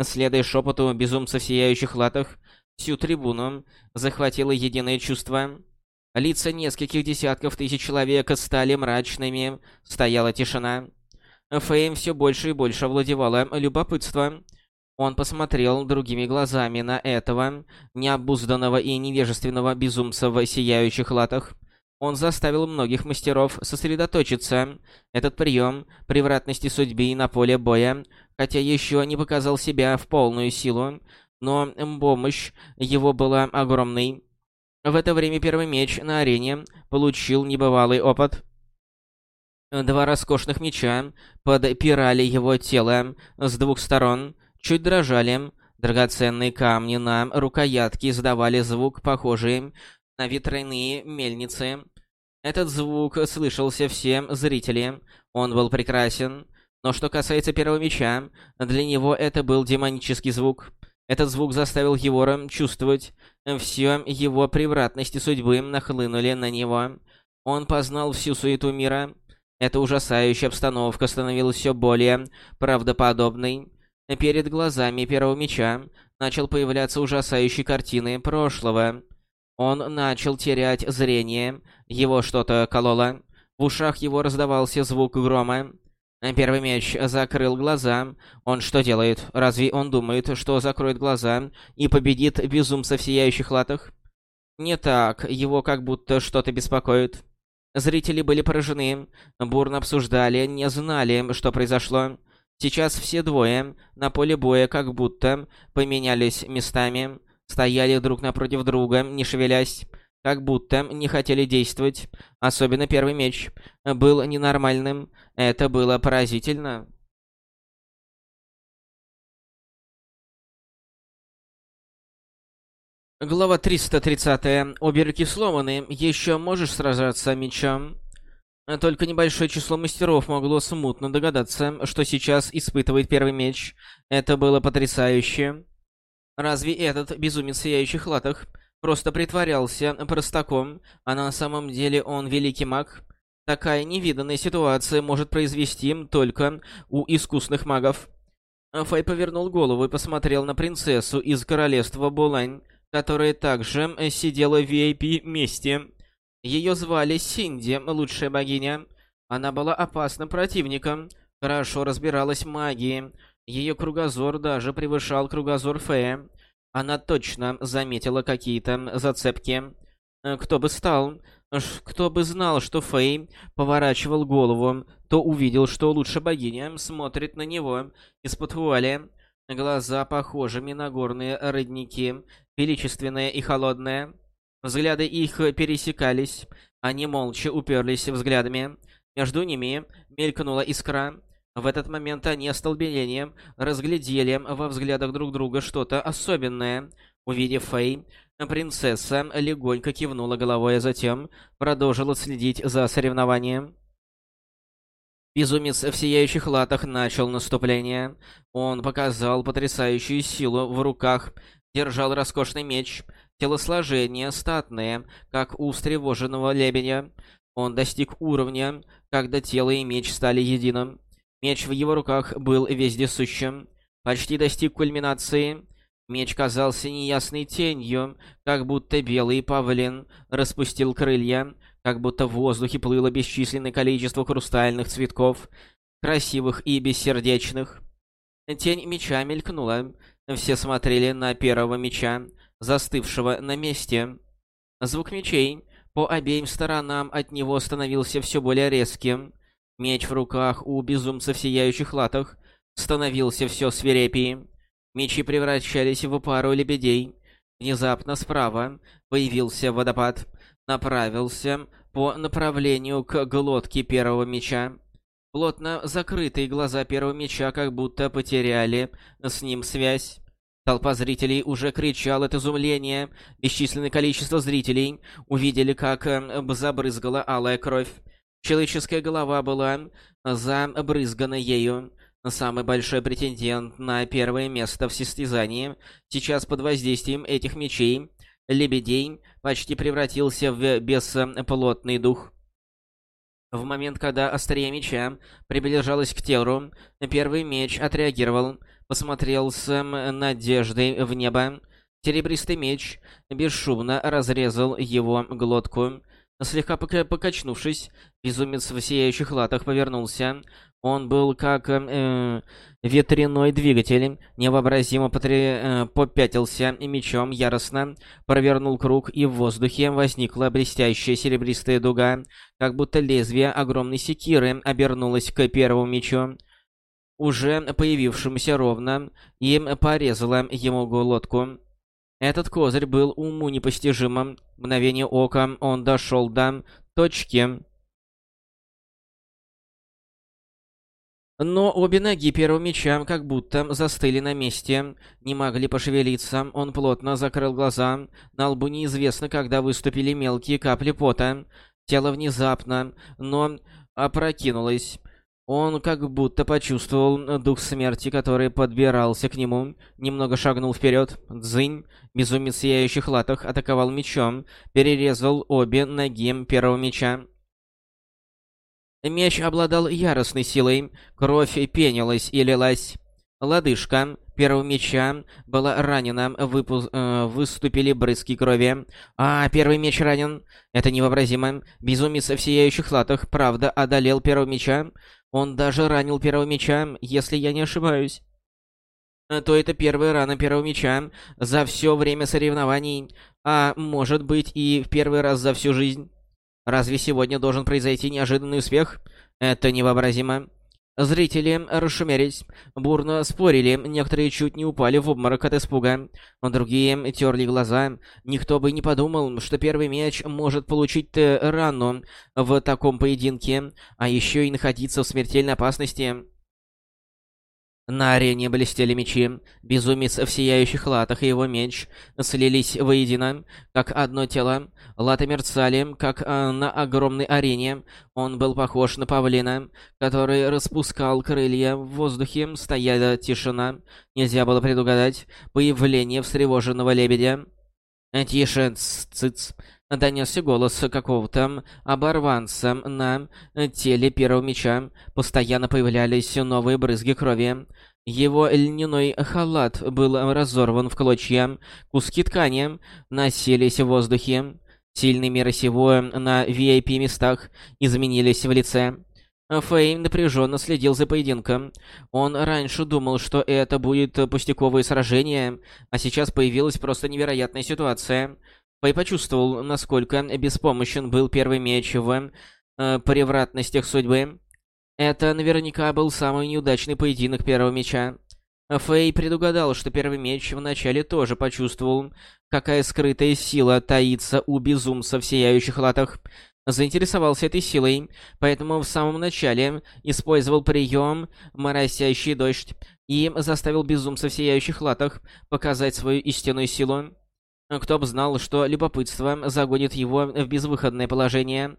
Следуя шепоту безумца в сияющих латах, Всю трибуну захватило единое чувство. Лица нескольких десятков тысяч человек стали мрачными, стояла тишина. Фейм все больше и больше овладевало любопытство. Он посмотрел другими глазами на этого необузданного и невежественного безумца в сияющих латах. Он заставил многих мастеров сосредоточиться. Этот прием превратности судьбы на поле боя, хотя еще не показал себя в полную силу, но помощь его была огромной. В это время первый меч на арене получил небывалый опыт. Два роскошных меча подпирали его тело с двух сторон, чуть дрожали. Драгоценные камни на рукоятке издавали звук, похожий на ветряные мельницы. Этот звук слышался всем зрителям. Он был прекрасен. Но что касается первого меча, для него это был демонический звук. Этот звук заставил Евора чувствовать все его превратности судьбы нахлынули на него. Он познал всю суету мира. Эта ужасающая обстановка становилась все более правдоподобной. Перед глазами первого меча начал появляться ужасающие картины прошлого. Он начал терять зрение, его что-то кололо. В ушах его раздавался звук грома. Первый меч закрыл глаза. Он что делает? Разве он думает, что закроет глаза и победит безумца в сияющих латах? Не так, его как будто что-то беспокоит. Зрители были поражены, бурно обсуждали, не знали, что произошло. Сейчас все двое на поле боя как будто поменялись местами, стояли друг напротив друга, не шевелясь как будто не хотели действовать. Особенно первый меч был ненормальным. Это было поразительно. Глава 330. Обе руки сломаны. Еще можешь сражаться мечом? Только небольшое число мастеров могло смутно догадаться, что сейчас испытывает первый меч. Это было потрясающе. Разве этот безумец в сияющих латах просто притворялся простаком, а на самом деле он великий маг. Такая невиданная ситуация может произвести только у искусных магов. Фэй повернул голову и посмотрел на принцессу из королевства Булань, которая также сидела в VIP-месте. Ее звали Синди, лучшая богиня. Она была опасным противником, хорошо разбиралась в магии. Ее кругозор даже превышал кругозор Фэя. Она точно заметила какие-то зацепки. Э, кто бы стал... Кто бы знал, что Фэй поворачивал голову, то увидел, что лучше богиня смотрит на него из-под вуали. Глаза похожими на горные родники, величественные и холодные. Взгляды их пересекались, они молча уперлись взглядами. Между ними мелькнула искра. В этот момент они остолбенением разглядели во взглядах друг друга что-то особенное. Увидев Фэй, принцесса легонько кивнула головой, а затем продолжила следить за соревнованием. Безумец в сияющих латах начал наступление. Он показал потрясающую силу в руках, держал роскошный меч. телосложение статное, как у встревоженного лебедя. Он достиг уровня, когда тело и меч стали единым. Меч в его руках был вездесущим. Почти достиг кульминации. Меч казался неясной тенью, как будто белый павлин распустил крылья, как будто в воздухе плыло бесчисленное количество хрустальных цветков, красивых и бессердечных. Тень меча мелькнула. Все смотрели на первого меча, застывшего на месте. Звук мечей по обеим сторонам от него становился все более резким. Меч в руках у безумца в сияющих латах становился все свирепее. Мечи превращались в пару лебедей. Внезапно справа появился водопад. Направился по направлению к глотке первого меча. Плотно закрытые глаза первого меча как будто потеряли с ним связь. Толпа зрителей уже кричала от изумления. Бесчисленное количество зрителей увидели, как э, забрызгала алая кровь. Человеческая голова была забрызгана ею. Самый большой претендент на первое место в состязании сейчас под воздействием этих мечей, лебедей, почти превратился в бесплотный дух. В момент, когда острие меча приближалось к телу, первый меч отреагировал, посмотрел с надеждой в небо. Серебристый меч бесшумно разрезал его глотку. Слегка покачнувшись, безумец в сияющих латах повернулся. Он был как э, ветряной двигатель, невообразимо потре, э, попятился мечом яростно, провернул круг, и в воздухе возникла блестящая серебристая дуга, как будто лезвие огромной секиры обернулось к первому мечу, уже появившемуся ровно, и порезала ему глотку. Этот козырь был уму непостижимым. Мгновение ока он дошел до точки, Но обе ноги первого меча как будто застыли на месте, не могли пошевелиться. Он плотно закрыл глаза. На лбу неизвестно, когда выступили мелкие капли пота. Тело внезапно, но опрокинулось. Он как будто почувствовал дух смерти, который подбирался к нему. Немного шагнул вперед. Дзынь, безумец в сияющих латах, атаковал мечом, перерезал обе ноги первого меча. Меч обладал яростной силой, кровь пенилась и лилась. Лодыжка первого меча была ранена, выпу... э, выступили брызги крови. А, первый меч ранен. Это невообразимо. Безумец в сияющих латах, правда, одолел первого меча. Он даже ранил первого меча, если я не ошибаюсь. То это первая рана первого меча за все время соревнований, а может быть и в первый раз за всю жизнь. Разве сегодня должен произойти неожиданный успех? Это невообразимо. Зрители расшумелись, бурно спорили, некоторые чуть не упали в обморок от испуга, другие терли глаза. Никто бы не подумал, что первый мяч может получить рану в таком поединке, а еще и находиться в смертельной опасности. На арене блестели мечи. Безумец в сияющих латах и его меч слились воедино, как одно тело. Латы мерцали, как э, на огромной арене. Он был похож на павлина, который распускал крылья в воздухе. Стояла тишина. Нельзя было предугадать появление встревоженного лебедя. «Тише, ц-ц-ц!» Донесся голос какого-то оборванца на теле первого меча. Постоянно появлялись новые брызги крови. Его льняной халат был разорван в клочья. Куски ткани носились в воздухе. Сильные меры сего на VIP-местах изменились в лице. Фейм напряженно следил за поединком. Он раньше думал, что это будет пустяковое сражение, а сейчас появилась просто невероятная ситуация. Фэй почувствовал, насколько беспомощен был первый меч в э, превратностях судьбы. Это наверняка был самый неудачный поединок первого меча. Фэй предугадал, что первый меч вначале тоже почувствовал, какая скрытая сила таится у безумца в сияющих латах. Заинтересовался этой силой, поэтому в самом начале использовал прием «Моросящий дождь» и заставил безумца в сияющих латах показать свою истинную силу. Кто бы знал, что любопытство загонит его в безвыходное положение.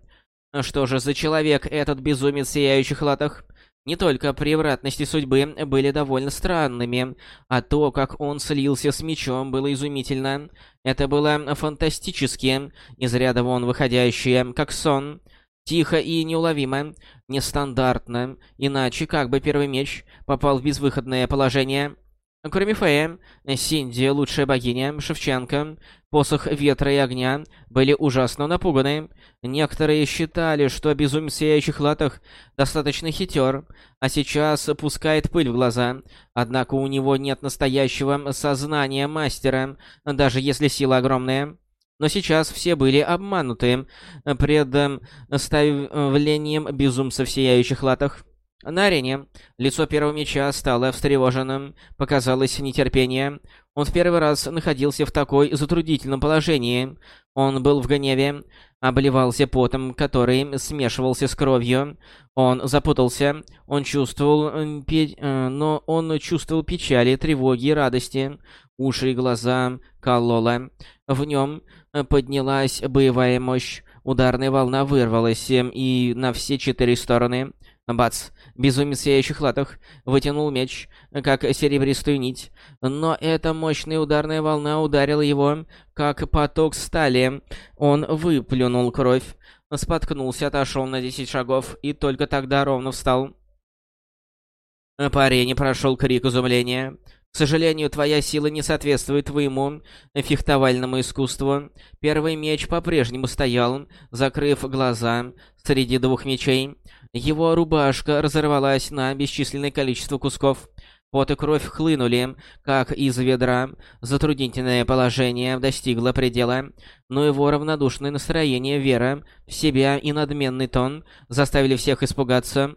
Что же за человек этот безумец в сияющих латах? Не только превратности судьбы были довольно странными, а то, как он слился с мечом, было изумительно. Это было фантастически, из ряда вон выходящее, как сон. Тихо и неуловимо, нестандартно, иначе как бы первый меч попал в безвыходное положение. Кроме Фея, Синди, лучшая богиня, Шевченко, посох ветра и огня были ужасно напуганы. Некоторые считали, что безумец в сияющих латах достаточно хитер, а сейчас пускает пыль в глаза. Однако у него нет настоящего сознания мастера, даже если сила огромная. Но сейчас все были обмануты представлением безумца в сияющих латах. На арене лицо первого меча стало встревоженным, показалось нетерпение. Он в первый раз находился в такой затруднительном положении. Он был в гневе, обливался потом, который смешивался с кровью. Он запутался, он чувствовал, э, пе... Э, но он чувствовал печали, тревоги и радости. Уши и глаза кололо. В нем поднялась боевая мощь. Ударная волна вырвалась и на все четыре стороны. Бац! Безумец в сияющих латах вытянул меч, как серебристую нить, но эта мощная ударная волна ударила его, как поток стали. Он выплюнул кровь, споткнулся, отошел на десять шагов и только тогда ровно встал. По арене прошел крик изумления. К сожалению, твоя сила не соответствует твоему фехтовальному искусству. Первый меч по-прежнему стоял, закрыв глаза среди двух мечей. Его рубашка разорвалась на бесчисленное количество кусков. Пот и кровь хлынули, как из ведра. Затруднительное положение достигло предела, но его равнодушное настроение, вера в себя и надменный тон заставили всех испугаться.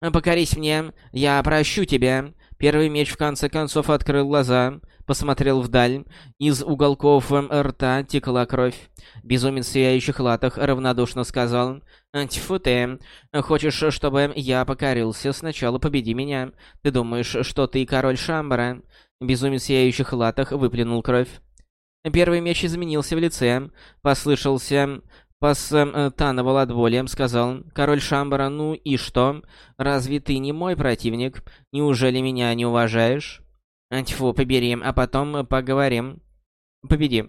«Покорись мне, я прощу тебя», Первый меч в конце концов открыл глаза, посмотрел вдаль. Из уголков рта текла кровь. Безумец в сияющих латах равнодушно сказал, «Тьфу ты! Хочешь, чтобы я покорился? Сначала победи меня. Ты думаешь, что ты король Шамбара?» Безумец в сияющих латах выплюнул кровь. Первый меч изменился в лице. Послышался Пассамтановал от боли, сказал, «Король Шамбара, ну и что? Разве ты не мой противник? Неужели меня не уважаешь?» «Тьфу, побери, а потом поговорим». «Победи».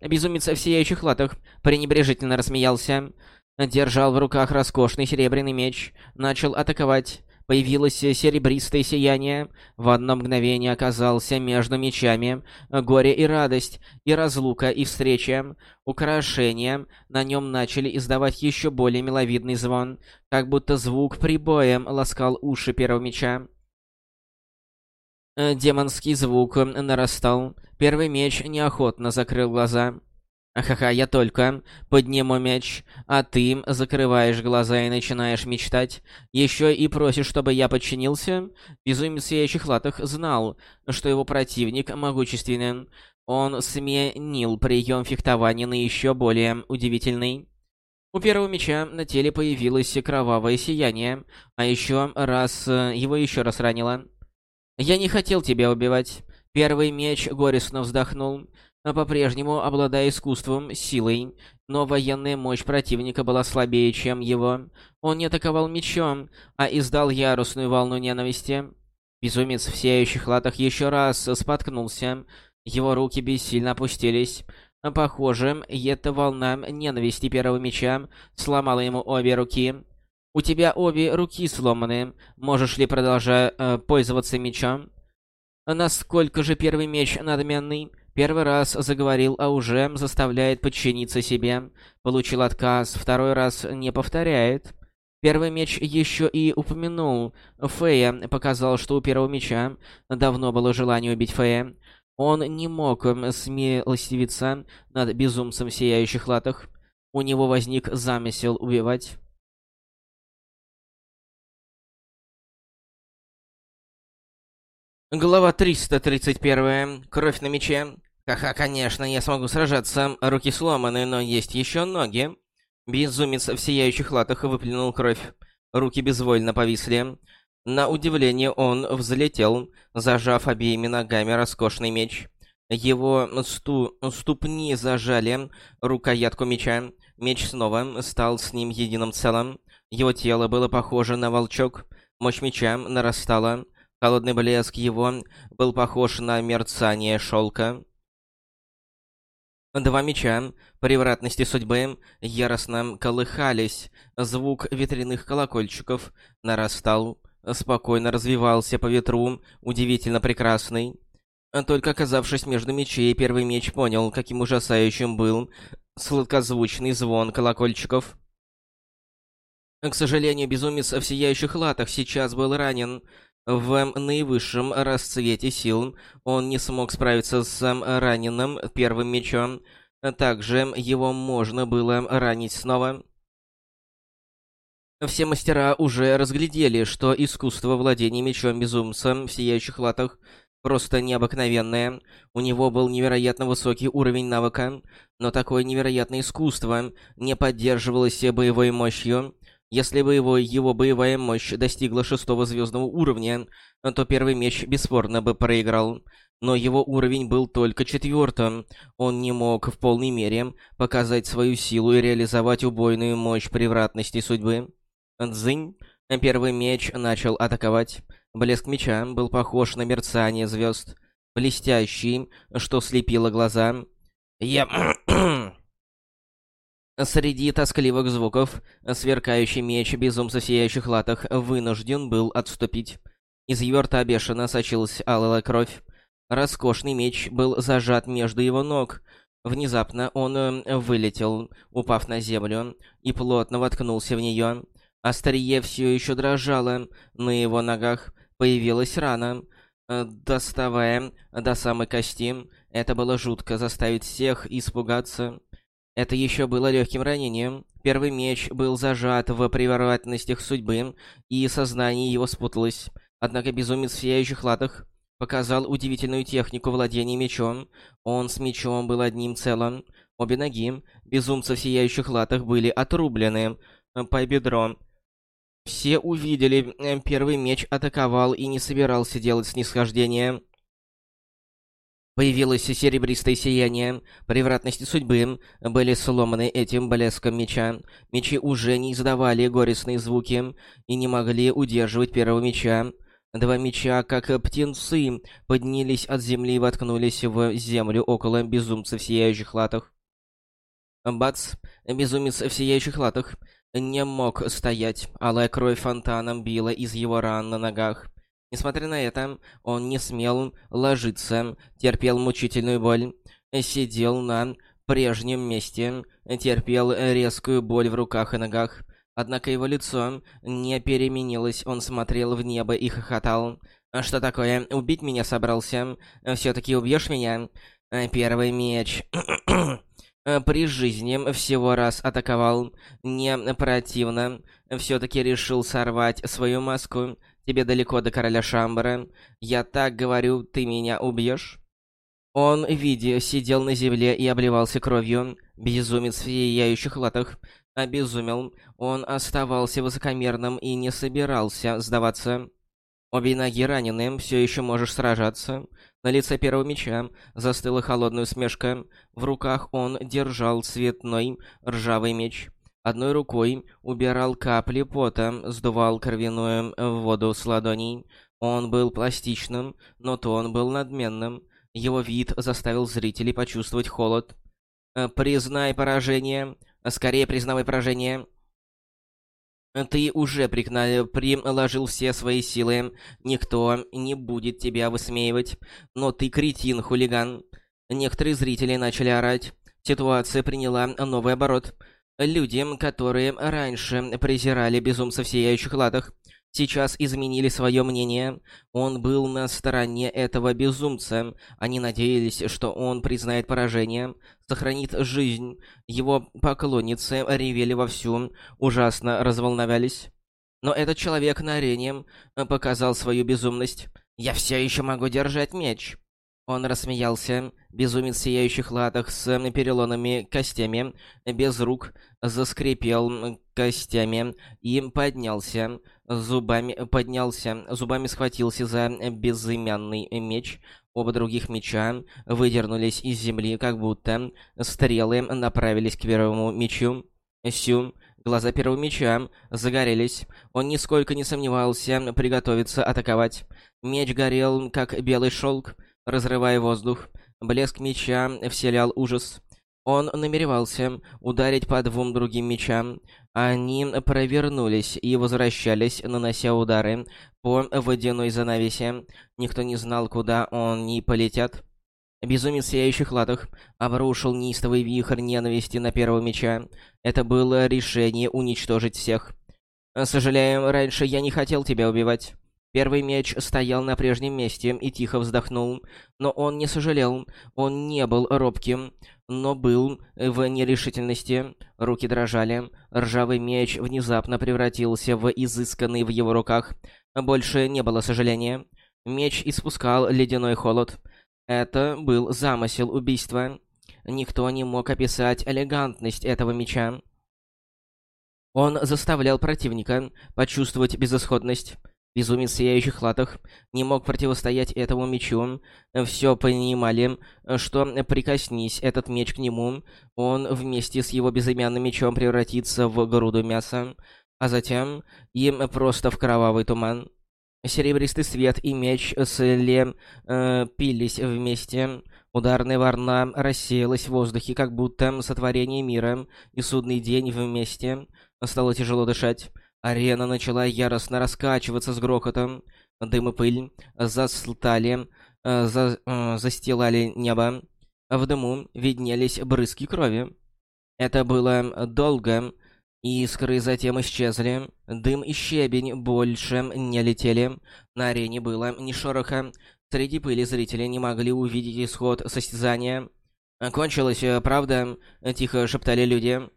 Безумец в сияющих латах пренебрежительно рассмеялся, держал в руках роскошный серебряный меч, начал атаковать. Появилось серебристое сияние. В одно мгновение оказался между мечами. Горе и радость, и разлука, и встреча. Украшения на нем начали издавать еще более миловидный звон, как будто звук прибоем ласкал уши первого меча. Демонский звук нарастал. Первый меч неохотно закрыл глаза. Ха-ха, я только подниму меч, а ты закрываешь глаза и начинаешь мечтать. Еще и просишь, чтобы я подчинился? Безумец в сияющих латах знал, что его противник могущественен. Он сменил прием фехтования на еще более удивительный. У первого меча на теле появилось кровавое сияние, а еще раз его еще раз ранило. «Я не хотел тебя убивать». Первый меч горестно вздохнул по-прежнему обладая искусством, силой, но военная мощь противника была слабее, чем его. Он не атаковал мечом, а издал ярусную волну ненависти. Безумец в сияющих латах еще раз споткнулся. Его руки бессильно опустились. Похоже, эта волна ненависти первого меча сломала ему обе руки. «У тебя обе руки сломаны. Можешь ли продолжать э, пользоваться мечом?» «Насколько же первый меч надменный?» Первый раз заговорил, а уже заставляет подчиниться себе. Получил отказ, второй раз не повторяет. Первый меч еще и упомянул. Фея показал, что у первого меча давно было желание убить Фея. Он не мог смилостивиться над безумцем в сияющих латах. У него возник замысел убивать. Глава 331. Кровь на мече. Ха-ха, конечно, я смогу сражаться. Руки сломаны, но есть еще ноги. Безумец в сияющих латах выплюнул кровь. Руки безвольно повисли. На удивление он взлетел, зажав обеими ногами роскошный меч. Его сту ступни зажали рукоятку меча. Меч снова стал с ним единым целым. Его тело было похоже на волчок. Мощь меча нарастала. Холодный блеск его был похож на мерцание шелка. Два меча превратности судьбы яростно колыхались. Звук ветряных колокольчиков нарастал, спокойно развивался по ветру, удивительно прекрасный. Только оказавшись между мечей, первый меч понял, каким ужасающим был сладкозвучный звон колокольчиков. К сожалению, безумец в сияющих латах сейчас был ранен. В наивысшем расцвете сил он не смог справиться с раненым первым мечом. Также его можно было ранить снова. Все мастера уже разглядели, что искусство владения мечом безумца в сияющих латах просто необыкновенное. У него был невероятно высокий уровень навыка, но такое невероятное искусство не поддерживалось боевой мощью. Если бы его, его боевая мощь достигла шестого звездного уровня, то первый меч бесспорно бы проиграл. Но его уровень был только четвертым. Он не мог в полной мере показать свою силу и реализовать убойную мощь превратности судьбы. Дзынь. Первый меч начал атаковать. Блеск меча был похож на мерцание звезд. Блестящий, что слепило глаза. Я... Среди тоскливых звуков, сверкающий меч безумца сияющих латах вынужден был отступить. Из его рта бешено сочилась алая кровь. Роскошный меч был зажат между его ног. Внезапно он э, вылетел, упав на землю, и плотно воткнулся в нее. Острие все еще дрожало, на его ногах появилась рана, э, доставая до самой кости. Это было жутко заставить всех испугаться. Это еще было легким ранением. Первый меч был зажат в превратностях судьбы, и сознание его спуталось. Однако безумец в сияющих латах показал удивительную технику владения мечом. Он с мечом был одним целым. Обе ноги безумца в сияющих латах были отрублены по бедро. Все увидели, э, первый меч атаковал и не собирался делать снисхождение. Появилось серебристое сияние. Превратности судьбы были сломаны этим блеском меча. Мечи уже не издавали горестные звуки и не могли удерживать первого меча. Два меча, как птенцы, поднялись от земли и воткнулись в землю около безумца в сияющих латах. Бац! Безумец в сияющих латах не мог стоять. Алая кровь фонтаном била из его ран на ногах. Несмотря на это, он не смел ложиться, терпел мучительную боль, сидел на прежнем месте, терпел резкую боль в руках и ногах. Однако его лицо не переменилось, он смотрел в небо и хохотал. «Что такое? Убить меня собрался? Все-таки убьешь меня?» «Первый меч...» [CLEARS THROAT] При жизни всего раз атаковал. Не противно. Все-таки решил сорвать свою маску. Тебе далеко до короля Шамбара. Я так говорю, ты меня убьешь?» Он, видя, сидел на земле и обливался кровью. Безумец в сияющих латах. Обезумел. Он оставался высокомерным и не собирался сдаваться. Обе ноги ранены, все еще можешь сражаться. На лице первого меча застыла холодная усмешка. В руках он держал цветной ржавый меч. Одной рукой убирал капли пота, сдувал кровяную воду с ладоней. Он был пластичным, но тон был надменным. Его вид заставил зрителей почувствовать холод. «Э, «Признай поражение. Скорее признавай поражение». Ты уже приложил все свои силы. Никто не будет тебя высмеивать. Но ты кретин, хулиган. Некоторые зрители начали орать. Ситуация приняла новый оборот. Люди, которые раньше презирали безумца в сияющих ладах, сейчас изменили свое мнение. Он был на стороне этого безумца. Они надеялись, что он признает поражение, сохранит жизнь. Его поклонницы ревели вовсю, ужасно разволновались. Но этот человек на арене показал свою безумность. «Я все еще могу держать меч!» Он рассмеялся. Безумец в сияющих латах с переломанными костями, без рук, заскрипел костями и поднялся. Зубами поднялся, зубами схватился за безымянный меч. Оба других меча выдернулись из земли, как будто стрелы направились к первому мечу. Сю, Глаза первого меча загорелись. Он нисколько не сомневался приготовиться атаковать. Меч горел, как белый шелк, разрывая воздух. Блеск меча вселял ужас. Он намеревался ударить по двум другим мечам. Они провернулись и возвращались, нанося удары по водяной занавесе. Никто не знал, куда они полетят. Безумец в сияющих латах обрушил неистовый вихрь ненависти на первого меча. Это было решение уничтожить всех. «Сожалею, раньше я не хотел тебя убивать». Первый меч стоял на прежнем месте и тихо вздохнул. Но он не сожалел. Он не был робким, но был в нерешительности. Руки дрожали. Ржавый меч внезапно превратился в изысканный в его руках. Больше не было сожаления. Меч испускал ледяной холод. Это был замысел убийства. Никто не мог описать элегантность этого меча. Он заставлял противника почувствовать безысходность. Безумец в сияющих латах не мог противостоять этому мечу. Все понимали, что прикоснись этот меч к нему, он вместе с его безымянным мечом превратится в груду мяса, а затем им просто в кровавый туман. Серебристый свет и меч слепились э, вместе. Ударная волна рассеялась в воздухе, как будто сотворение мира и судный день вместе. Стало тяжело дышать. Арена начала яростно раскачиваться с грохотом. Дым и пыль застали, э, за, э, застилали небо. В дыму виднелись брызги крови. Это было долго, Искры затем исчезли, дым и щебень больше не летели, на арене было ни шороха, среди пыли зрители не могли увидеть исход состязания. «Кончилось, э, правда?» — тихо шептали люди.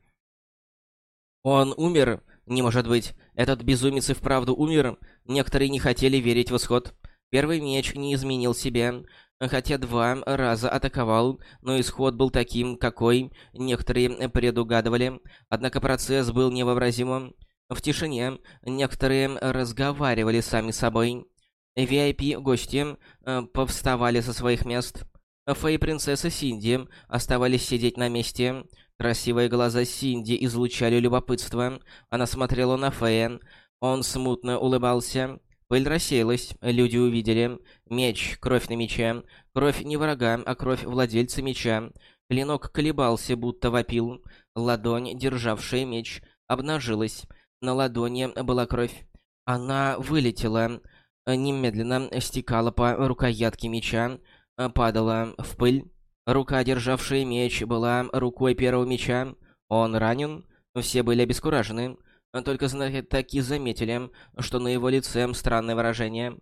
«Он умер? Не может быть. Этот безумец и вправду умер?» Некоторые не хотели верить в исход. Первый меч не изменил себе, хотя два раза атаковал, но исход был таким, какой некоторые предугадывали. Однако процесс был невообразимым. В тишине некоторые разговаривали сами собой. VIP-гости э, повставали со своих мест. Фэй и принцесса Синди оставались сидеть на месте. Красивые глаза Синди излучали любопытство. Она смотрела на Фэя. Он смутно улыбался. Пыль рассеялась, люди увидели. Меч, кровь на мече. Кровь не врага, а кровь владельца меча. Клинок колебался, будто вопил. Ладонь, державшая меч, обнажилась. На ладони была кровь. Она вылетела. Немедленно стекала по рукоятке меча. Падала в пыль. Рука, державшая меч, была рукой первого меча. Он ранен. Все были обескуражены. Только таки заметили, что на его лице странное выражение.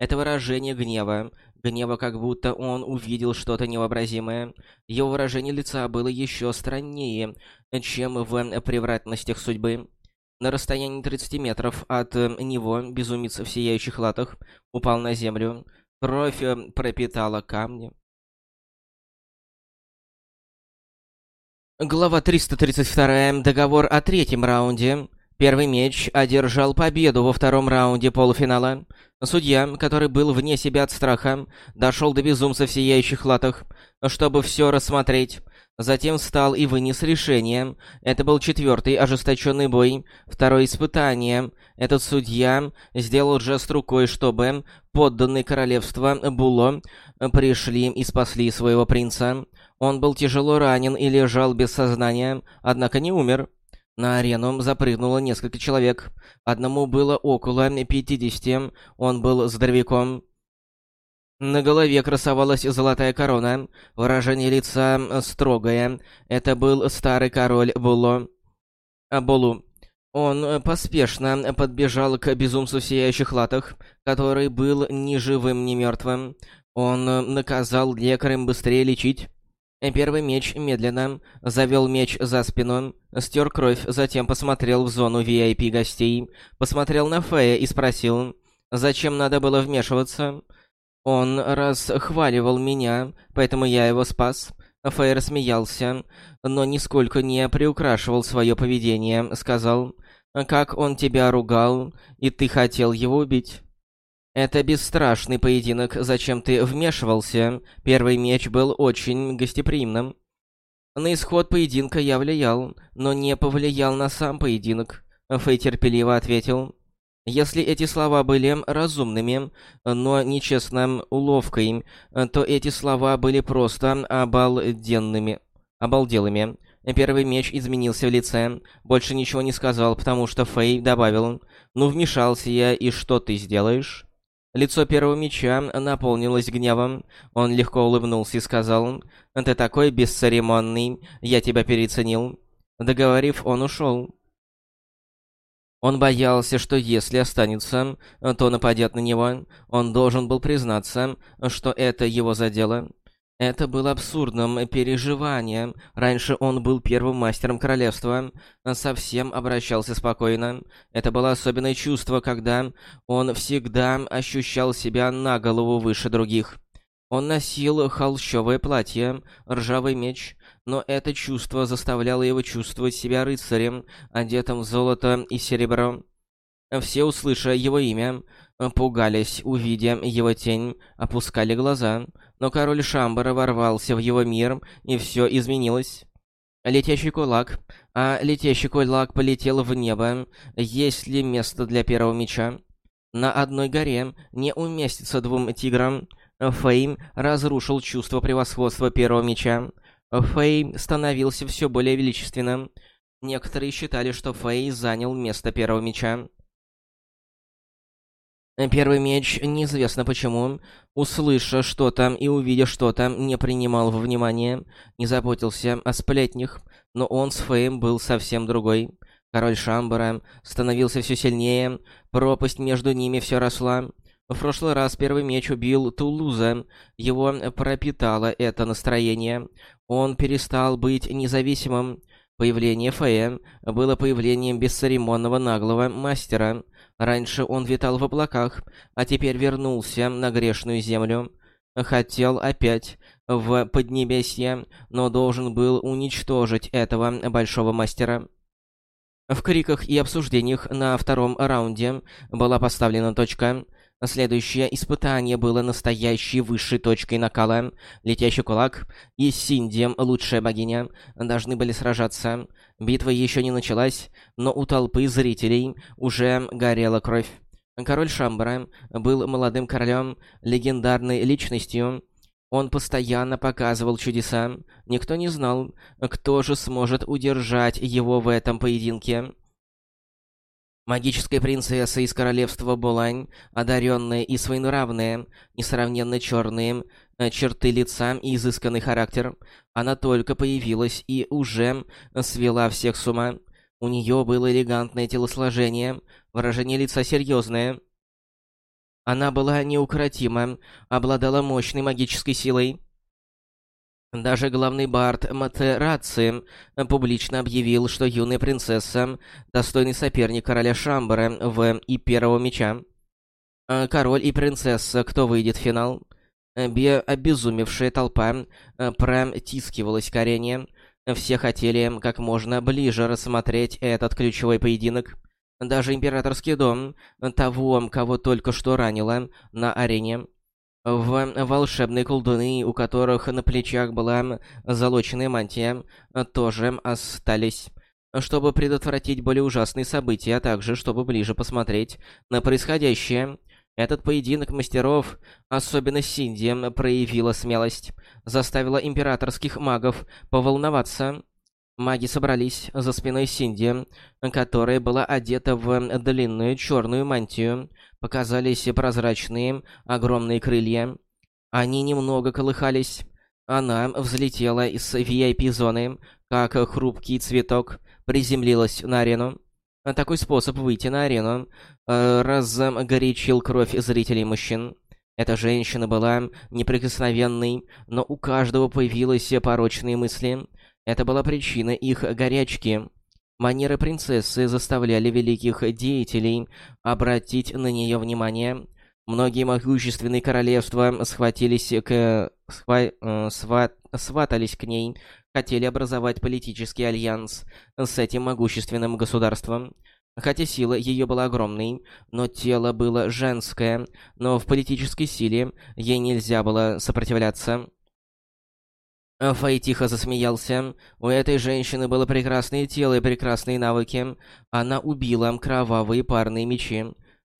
Это выражение гнева. Гнева, как будто он увидел что-то невообразимое. Его выражение лица было еще страннее, чем в превратностях судьбы. На расстоянии 30 метров от него безумец в сияющих латах упал на землю. Кровь пропитала камни. Глава 332. Договор о третьем раунде. Первый меч одержал победу во втором раунде полуфинала. Судья, который был вне себя от страха, дошел до безумца в сияющих латах, чтобы все рассмотреть. Затем встал и вынес решение. Это был четвертый ожесточенный бой, второе испытание. Этот судья сделал жест рукой, чтобы подданные королевства Було пришли и спасли своего принца. Он был тяжело ранен и лежал без сознания, однако не умер. На арену запрыгнуло несколько человек. Одному было около 50, он был здоровяком. На голове красовалась золотая корона, выражение лица строгое. Это был старый король Було. Болу. Он поспешно подбежал к безумцу в сияющих латах, который был ни живым, ни мертвым. Он наказал лекарям быстрее лечить. Первый меч медленно завел меч за спину, стер кровь, затем посмотрел в зону VIP гостей, посмотрел на Фея и спросил, зачем надо было вмешиваться. Он расхваливал меня, поэтому я его спас. Фэй рассмеялся, но нисколько не приукрашивал свое поведение, сказал, как он тебя ругал, и ты хотел его убить. Это бесстрашный поединок, зачем ты вмешивался? Первый меч был очень гостеприимным. На исход поединка я влиял, но не повлиял на сам поединок. Фэй терпеливо ответил. Если эти слова были разумными, но нечестным уловкой, то эти слова были просто обалденными, обалделыми. Первый меч изменился в лице, больше ничего не сказал, потому что Фэй добавил «Ну, вмешался я, и что ты сделаешь?» Лицо первого меча наполнилось гневом. Он легко улыбнулся и сказал «Ты такой бесцеремонный, я тебя переоценил». Договорив, он ушел. Он боялся, что если останется, то нападет на него. Он должен был признаться, что это его задело. Это было абсурдным переживанием. Раньше он был первым мастером королевства, совсем обращался спокойно. Это было особенное чувство, когда он всегда ощущал себя на голову выше других. Он носил холщовое платье, ржавый меч, но это чувство заставляло его чувствовать себя рыцарем, одетым в золото и серебро. Все, услыша его имя, пугались, увидя его тень, опускали глаза, но король Шамбара ворвался в его мир, и все изменилось. Летящий кулак. А летящий кулак полетел в небо. Есть ли место для первого меча? На одной горе не уместится двум тиграм. Фейм разрушил чувство превосходства первого меча. Фэй становился все более величественным. Некоторые считали, что Фэй занял место первого меча. Первый меч, неизвестно почему, услыша что-то и увидя что-то, не принимал во внимание, не заботился о сплетнях, но он с Фэем был совсем другой. Король Шамбара становился все сильнее, пропасть между ними все росла. В прошлый раз первый меч убил Тулуза, его пропитало это настроение. Он перестал быть независимым. Появление Фея было появлением бесцеремонного наглого мастера. Раньше он витал в облаках, а теперь вернулся на грешную землю. Хотел опять в Поднебесье, но должен был уничтожить этого большого мастера. В криках и обсуждениях на втором раунде была поставлена точка — Следующее испытание было настоящей высшей точкой накала. Летящий кулак и Синди, лучшая богиня, должны были сражаться. Битва еще не началась, но у толпы зрителей уже горела кровь. Король Шамбара был молодым королем, легендарной личностью. Он постоянно показывал чудеса. Никто не знал, кто же сможет удержать его в этом поединке. Магическая принцесса из королевства Булань, одаренная и своенравная, несравненно черные э, черты лица и изысканный характер. Она только появилась и уже свела всех с ума. У нее было элегантное телосложение, выражение лица серьезное. Она была неукротима, обладала мощной магической силой. Даже главный бард Матераци публично объявил, что юная принцесса — достойный соперник короля Шамбара в и первого меча. А король и принцесса, кто выйдет в финал? Бе обезумевшая толпа протискивалась к арене. Все хотели как можно ближе рассмотреть этот ключевой поединок. Даже императорский дом, того, кого только что ранило, на арене, в волшебные колдуны, у которых на плечах была залоченная мантия, тоже остались. Чтобы предотвратить более ужасные события, а также чтобы ближе посмотреть на происходящее, этот поединок мастеров, особенно Синди, проявила смелость, заставила императорских магов поволноваться. Маги собрались за спиной Синди, которая была одета в длинную черную мантию, Показались прозрачные, огромные крылья. Они немного колыхались. Она взлетела из VIP-зоны, как хрупкий цветок, приземлилась на арену. Такой способ выйти на арену э, разгорячил кровь зрителей мужчин. Эта женщина была неприкосновенной, но у каждого появились порочные мысли. Это была причина их горячки. Манеры принцессы заставляли великих деятелей обратить на нее внимание. Многие могущественные королевства схватились к... Схва... Э, сва... сватались к ней, хотели образовать политический альянс с этим могущественным государством. Хотя сила ее была огромной, но тело было женское, но в политической силе ей нельзя было сопротивляться. Фэй тихо засмеялся. У этой женщины было прекрасное тело и прекрасные навыки. Она убила кровавые парные мечи.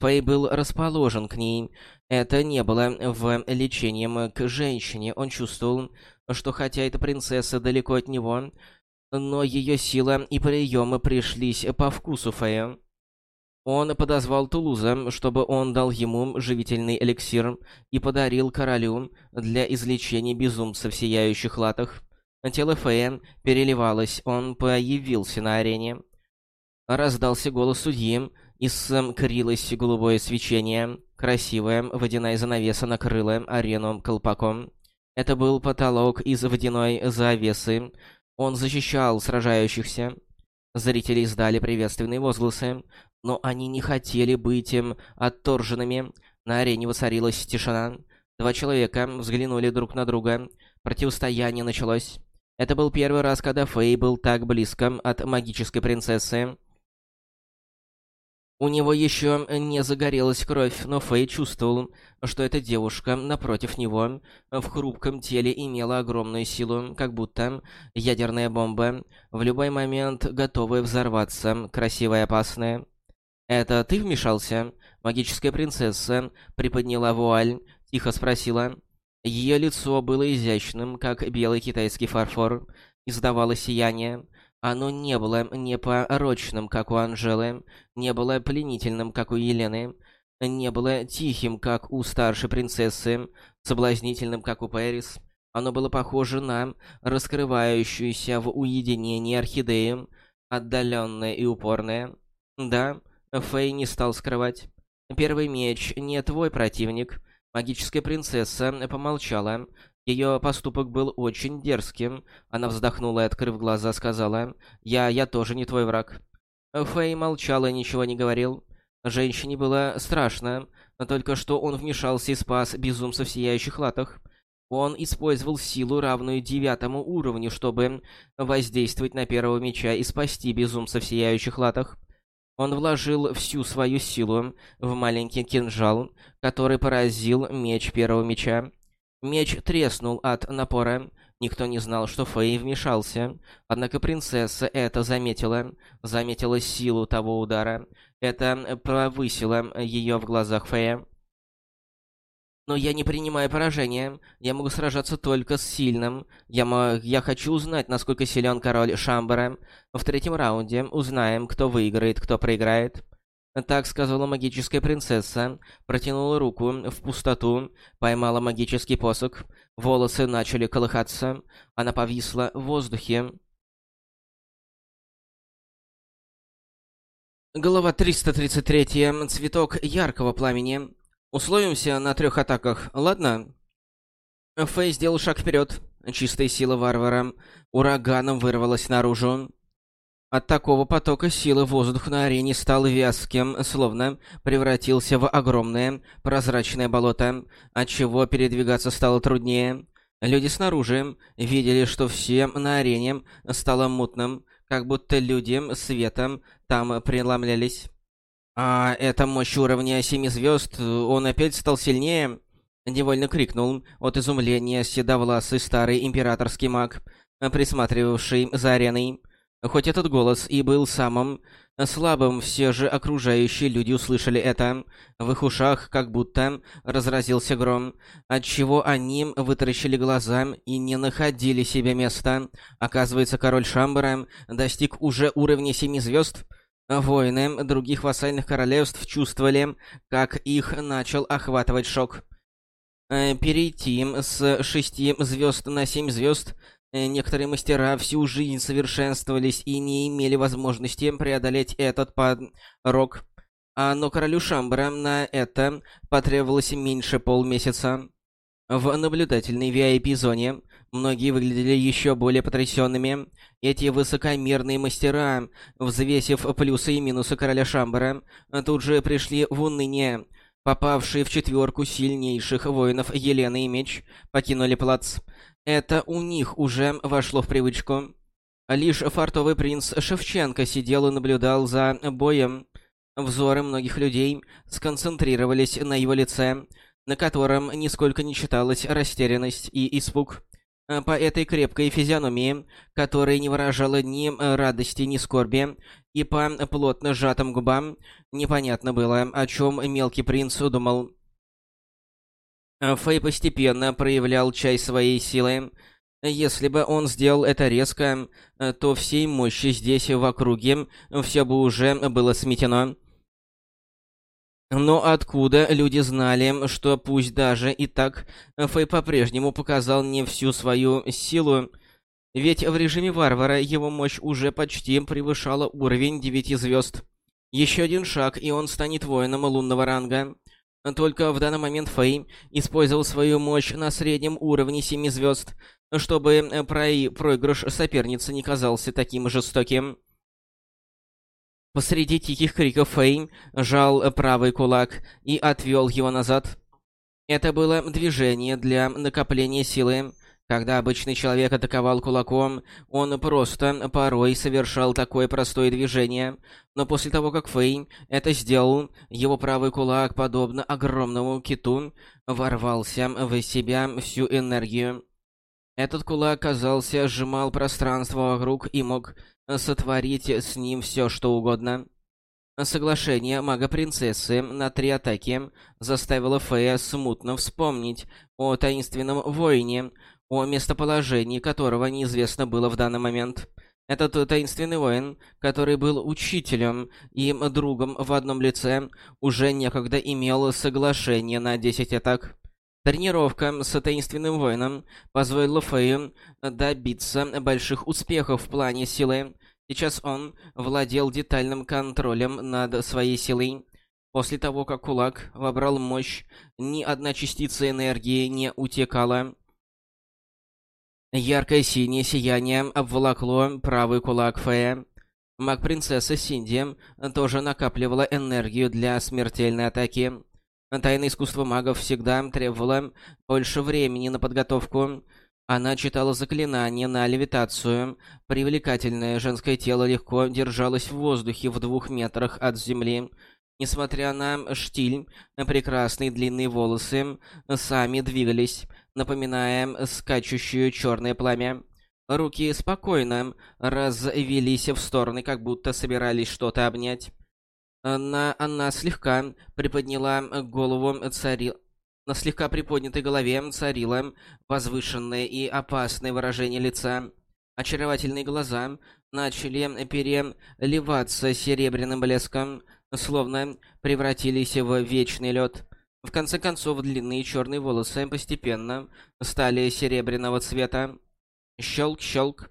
Фэй был расположен к ней. Это не было в лечением к женщине. Он чувствовал, что хотя эта принцесса далеко от него, но ее сила и приемы пришлись по вкусу Фэя. Он подозвал Тулуза, чтобы он дал ему живительный эликсир и подарил королю для излечения безумца в сияющих латах. Тело Фея переливалось, он появился на арене. Раздался голос судьи, и скрылось голубое свечение. Красивая водяная занавеса накрыла арену колпаком. Это был потолок из водяной завесы. Он защищал сражающихся. Зрители издали приветственные возгласы но они не хотели быть им отторженными. На арене воцарилась тишина. Два человека взглянули друг на друга. Противостояние началось. Это был первый раз, когда Фэй был так близко от магической принцессы. У него еще не загорелась кровь, но Фэй чувствовал, что эта девушка напротив него в хрупком теле имела огромную силу, как будто ядерная бомба, в любой момент готовая взорваться, красивая и опасная. «Это ты вмешался?» Магическая принцесса приподняла вуаль, тихо спросила. Ее лицо было изящным, как белый китайский фарфор, издавало сияние. Оно не было непорочным, как у Анжелы, не было пленительным, как у Елены, не было тихим, как у старшей принцессы, соблазнительным, как у Пэрис. Оно было похоже на раскрывающуюся в уединении орхидею, отдаленное и упорное. Да, Фэй не стал скрывать. «Первый меч не твой противник». Магическая принцесса помолчала. Ее поступок был очень дерзким. Она вздохнула и, открыв глаза, сказала, «Я... я тоже не твой враг». Фэй молчал и ничего не говорил. Женщине было страшно, но только что он вмешался и спас безумца в сияющих латах. Он использовал силу, равную девятому уровню, чтобы воздействовать на первого меча и спасти безумца в сияющих латах. Он вложил всю свою силу в маленький кинжал, который поразил меч первого меча. Меч треснул от напора. Никто не знал, что Фэй вмешался. Однако принцесса это заметила. Заметила силу того удара. Это повысило ее в глазах Фэя. Но я не принимаю поражения. Я могу сражаться только с сильным. Я, я хочу узнать, насколько силен король Шамбара. В третьем раунде узнаем, кто выиграет, кто проиграет. Так сказала магическая принцесса, протянула руку в пустоту, поймала магический посох, волосы начали колыхаться, она повисла в воздухе. Глава 333. Цветок яркого пламени. Условимся на трех атаках, ладно? Фэй сделал шаг вперед. Чистая сила варвара ураганом вырвалась наружу. От такого потока силы воздух на арене стал вязким, словно превратился в огромное прозрачное болото, отчего передвигаться стало труднее. Люди снаружи видели, что все на арене стало мутным, как будто люди светом там преломлялись. «А это мощь уровня семи звезд, он опять стал сильнее?» Невольно крикнул от изумления седовласый старый императорский маг, присматривавший за ареной. Хоть этот голос и был самым слабым, все же окружающие люди услышали это. В их ушах как будто разразился гром, отчего они вытаращили глаза и не находили себе места. Оказывается, король Шамбара достиг уже уровня семи звезд — Воины других вассальных королевств чувствовали, как их начал охватывать шок. Э, перейти с шести звезд на семь звезд э, некоторые мастера всю жизнь совершенствовались и не имели возможности преодолеть этот порог. А но королю Шамбара на это потребовалось меньше полмесяца. В наблюдательной VIP-зоне многие выглядели еще более потрясенными. Эти высокомерные мастера, взвесив плюсы и минусы короля Шамбара, тут же пришли в уныние. Попавшие в четверку сильнейших воинов Елены и Меч покинули плац. Это у них уже вошло в привычку. Лишь фартовый принц Шевченко сидел и наблюдал за боем. Взоры многих людей сконцентрировались на его лице, на котором нисколько не читалась растерянность и испуг. По этой крепкой физиономии, которая не выражала ни радости, ни скорби, и по плотно сжатым губам, непонятно было, о чем мелкий принц думал. Фэй постепенно проявлял часть своей силы. Если бы он сделал это резко, то всей мощи здесь в округе все бы уже было сметено. Но откуда люди знали, что пусть даже и так, Фэй по-прежнему показал не всю свою силу, ведь в режиме варвара его мощь уже почти превышала уровень девяти звезд. Еще один шаг, и он станет воином лунного ранга. Только в данный момент Фэй использовал свою мощь на среднем уровне семи звезд, чтобы проигрыш соперницы не казался таким жестоким. Посреди тихих криков Фэй жал правый кулак и отвел его назад. Это было движение для накопления силы. Когда обычный человек атаковал кулаком, он просто порой совершал такое простое движение. Но после того, как Фэй это сделал, его правый кулак, подобно огромному киту, ворвался в себя всю энергию. Этот кулак, казался, сжимал пространство вокруг и мог сотворить с ним все, что угодно. Соглашение мага-принцессы на три атаки заставило Фея смутно вспомнить о таинственном воине, о местоположении которого неизвестно было в данный момент. Этот таинственный воин, который был учителем и другом в одном лице, уже некогда имел соглашение на 10 атак. Тренировка с таинственным воином позволила Фэю добиться больших успехов в плане силы. Сейчас он владел детальным контролем над своей силой. После того, как кулак вобрал мощь, ни одна частица энергии не утекала. Яркое синее сияние обволокло правый кулак Фея. Маг-принцесса Синди тоже накапливала энергию для смертельной атаки. Тайное искусство магов всегда требовало больше времени на подготовку. Она читала заклинания на левитацию. Привлекательное женское тело легко держалось в воздухе в двух метрах от земли. Несмотря на штиль, прекрасные длинные волосы сами двигались, напоминая скачущее черное пламя. Руки спокойно развелись в стороны, как будто собирались что-то обнять. Она, она слегка приподняла голову цари... На слегка приподнятой голове царило возвышенное и опасное выражение лица. Очаровательные глаза начали переливаться серебряным блеском, словно превратились в вечный лед. В конце концов, длинные черные волосы постепенно стали серебряного цвета. Щелк-щелк.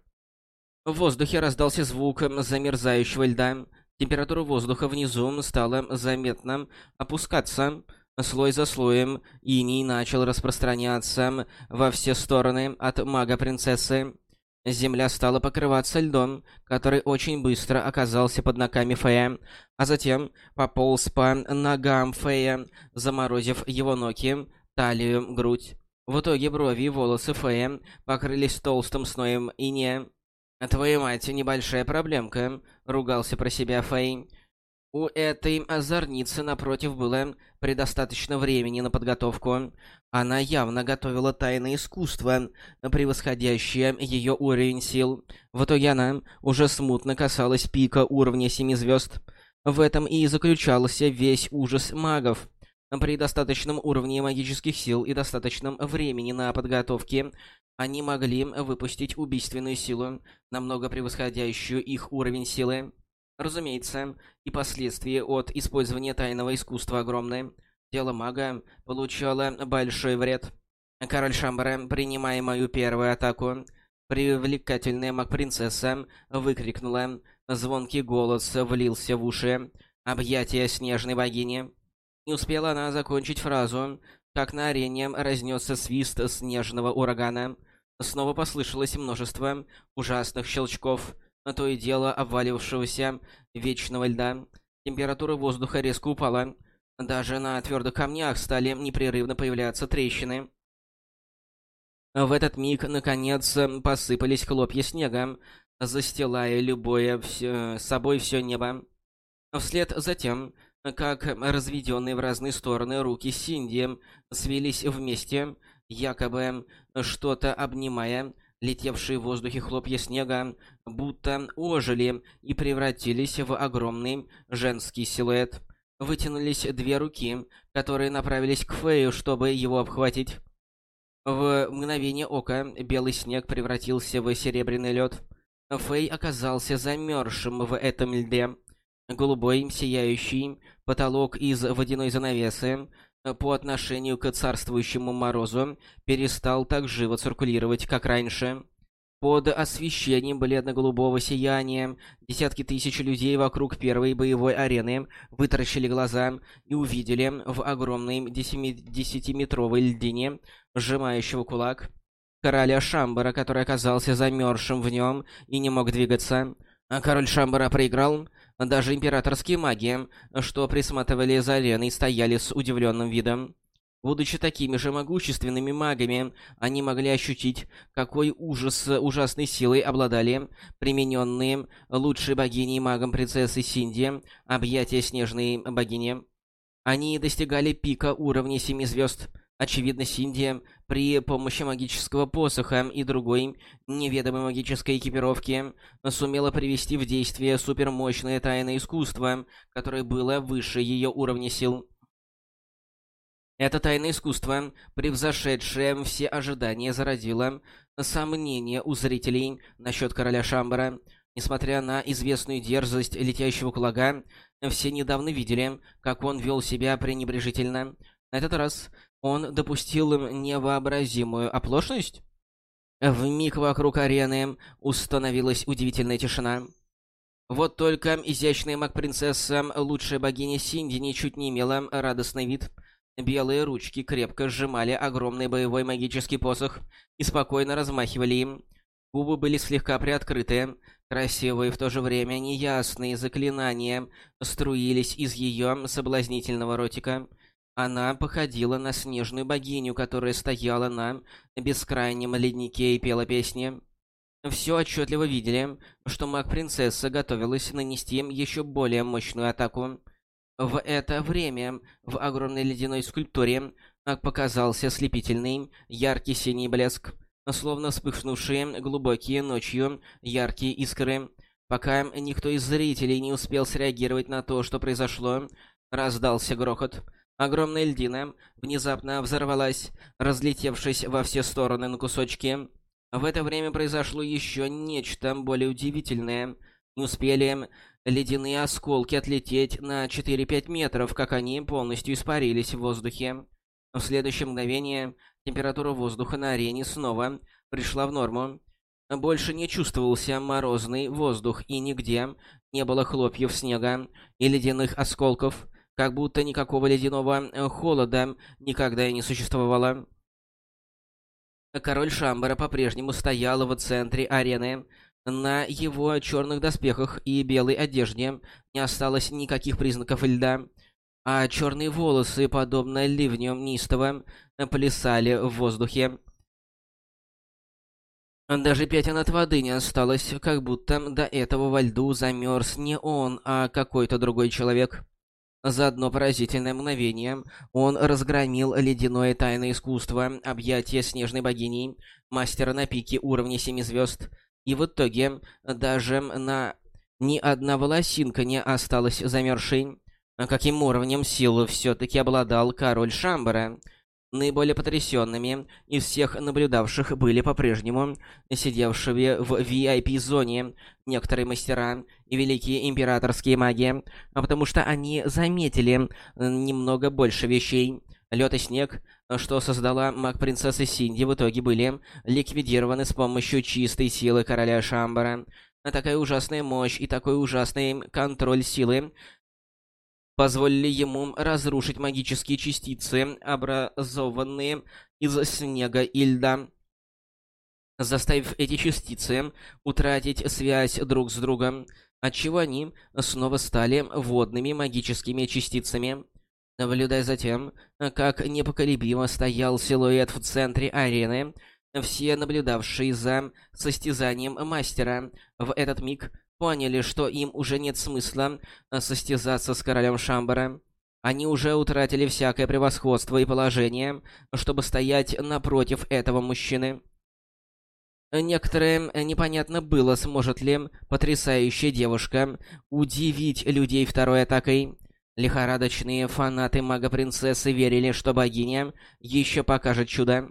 В воздухе раздался звук замерзающего льда. Температура воздуха внизу стала заметно опускаться. Слой за слоем иней начал распространяться во все стороны от мага-принцессы. Земля стала покрываться льдом, который очень быстро оказался под ногами Фея, а затем пополз по ногам Фея, заморозив его ноги, талию, грудь. В итоге брови и волосы Фея покрылись толстым слоем иния. «Твою мать, небольшая проблемка», — ругался про себя Фэй. У этой озорницы, напротив, было предостаточно времени на подготовку. Она явно готовила тайное искусство, превосходящее ее уровень сил. В итоге она уже смутно касалась пика уровня семи звезд. В этом и заключался весь ужас магов. При достаточном уровне магических сил и достаточном времени на подготовке они могли выпустить убийственную силу, намного превосходящую их уровень силы. Разумеется, и последствия от использования тайного искусства огромны. Тело мага получало большой вред. Король Шамбара, принимая мою первую атаку, привлекательная маг-принцесса выкрикнула. Звонкий голос влился в уши. Объятия снежной богини. Не успела она закончить фразу, как на арене разнесся свист снежного урагана. Снова послышалось множество ужасных щелчков, то и дело обвалившегося вечного льда. Температура воздуха резко упала. Даже на твердых камнях стали непрерывно появляться трещины. В этот миг, наконец, посыпались хлопья снега, застилая любое все, собой все небо. Вслед за тем, как разведенные в разные стороны руки Синди свелись вместе, якобы что-то обнимая, летевшие в воздухе хлопья снега будто ожили и превратились в огромный женский силуэт. Вытянулись две руки, которые направились к Фею, чтобы его обхватить. В мгновение ока белый снег превратился в серебряный лед. Фэй оказался замерзшим в этом льде. Голубой, сияющий потолок из водяной занавесы по отношению к царствующему морозу перестал так живо циркулировать, как раньше. Под освещением бледно-голубого сияния десятки тысяч людей вокруг первой боевой арены вытаращили глаза и увидели в огромной десятиметровой льдине, сжимающего кулак, короля Шамбара, который оказался замерзшим в нем и не мог двигаться. А король Шамбара проиграл. Даже императорские маги, что присматривали за ареной, стояли с удивленным видом. Будучи такими же могущественными магами, они могли ощутить, какой ужас ужасной силой обладали примененные лучшей богиней магом принцессы Синди, объятия снежной богини. Они достигали пика уровня семи звезд. Очевидно, Синди при помощи магического посоха и другой неведомой магической экипировки сумела привести в действие супермощное тайное искусство, которое было выше ее уровня сил. Это тайное искусство, превзошедшее все ожидания, зародило сомнения у зрителей насчет короля Шамбара. Несмотря на известную дерзость летящего кулага, все недавно видели, как он вел себя пренебрежительно. На этот раз он допустил невообразимую оплошность. В миг вокруг арены установилась удивительная тишина. Вот только изящная маг-принцесса, лучшая богиня Синди, ничуть не имела радостный вид — Белые ручки крепко сжимали огромный боевой магический посох и спокойно размахивали им. Губы были слегка приоткрыты. Красивые в то же время неясные заклинания струились из ее соблазнительного ротика. Она походила на снежную богиню, которая стояла на бескрайнем леднике и пела песни. Все отчетливо видели, что маг-принцесса готовилась нанести еще более мощную атаку. В это время в огромной ледяной скульптуре показался ослепительный, яркий синий блеск, словно вспыхнувшие глубокие ночью яркие искры. Пока никто из зрителей не успел среагировать на то, что произошло, раздался грохот. Огромная льдина внезапно взорвалась, разлетевшись во все стороны на кусочки. В это время произошло еще нечто более удивительное. Не успели ледяные осколки отлететь на 4-5 метров, как они полностью испарились в воздухе. В следующее мгновение температура воздуха на арене снова пришла в норму. Больше не чувствовался морозный воздух, и нигде не было хлопьев снега и ледяных осколков, как будто никакого ледяного э, холода никогда и не существовало. Король Шамбара по-прежнему стоял в центре арены, на его черных доспехах и белой одежде не осталось никаких признаков льда, а черные волосы, подобно ливню неистово, плясали в воздухе. Даже пятен от воды не осталось, как будто до этого во льду замерз не он, а какой-то другой человек. За одно поразительное мгновение он разгромил ледяное тайное искусство, объятия снежной богини, мастера на пике уровня семи звезд — и в итоге даже на ни одна волосинка не осталась замерзшей. Каким уровнем силы все-таки обладал король Шамбара? Наиболее потрясенными из всех наблюдавших были по-прежнему сидевшие в VIP-зоне некоторые мастера и великие императорские маги, а потому что они заметили немного больше вещей. Лед и снег, что создала маг-принцесса Синди, в итоге были ликвидированы с помощью чистой силы короля Шамбара. Такая ужасная мощь и такой ужасный контроль силы позволили ему разрушить магические частицы, образованные из снега и льда, заставив эти частицы утратить связь друг с другом, отчего они снова стали водными магическими частицами. Наблюдая за тем, как непоколебимо стоял силуэт в центре арены, все наблюдавшие за состязанием мастера в этот миг поняли, что им уже нет смысла состязаться с королем Шамбара. Они уже утратили всякое превосходство и положение, чтобы стоять напротив этого мужчины. Некоторым непонятно было, сможет ли потрясающая девушка удивить людей второй атакой. Лихорадочные фанаты мага-принцессы верили, что богиня еще покажет чудо.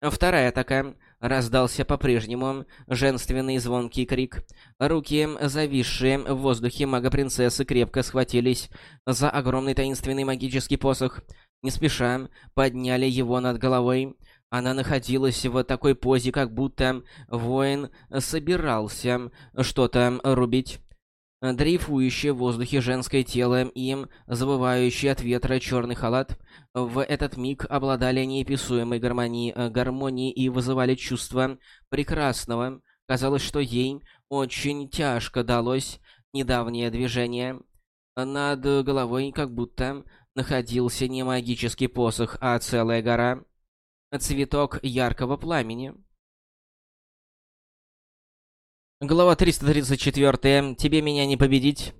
Вторая атака. Раздался по-прежнему женственный звонкий крик. Руки, зависшие в воздухе мага-принцессы, крепко схватились за огромный таинственный магический посох. Не спеша подняли его над головой. Она находилась в такой позе, как будто воин собирался что-то рубить. Дрейфующее в воздухе женское тело и завывающий от ветра черный халат в этот миг обладали неописуемой гармонией, э, гармонией и вызывали чувство прекрасного. Казалось, что ей очень тяжко далось недавнее движение. Над головой как будто находился не магический посох, а целая гора. Цветок яркого пламени. Глава 334. Тебе меня не победить.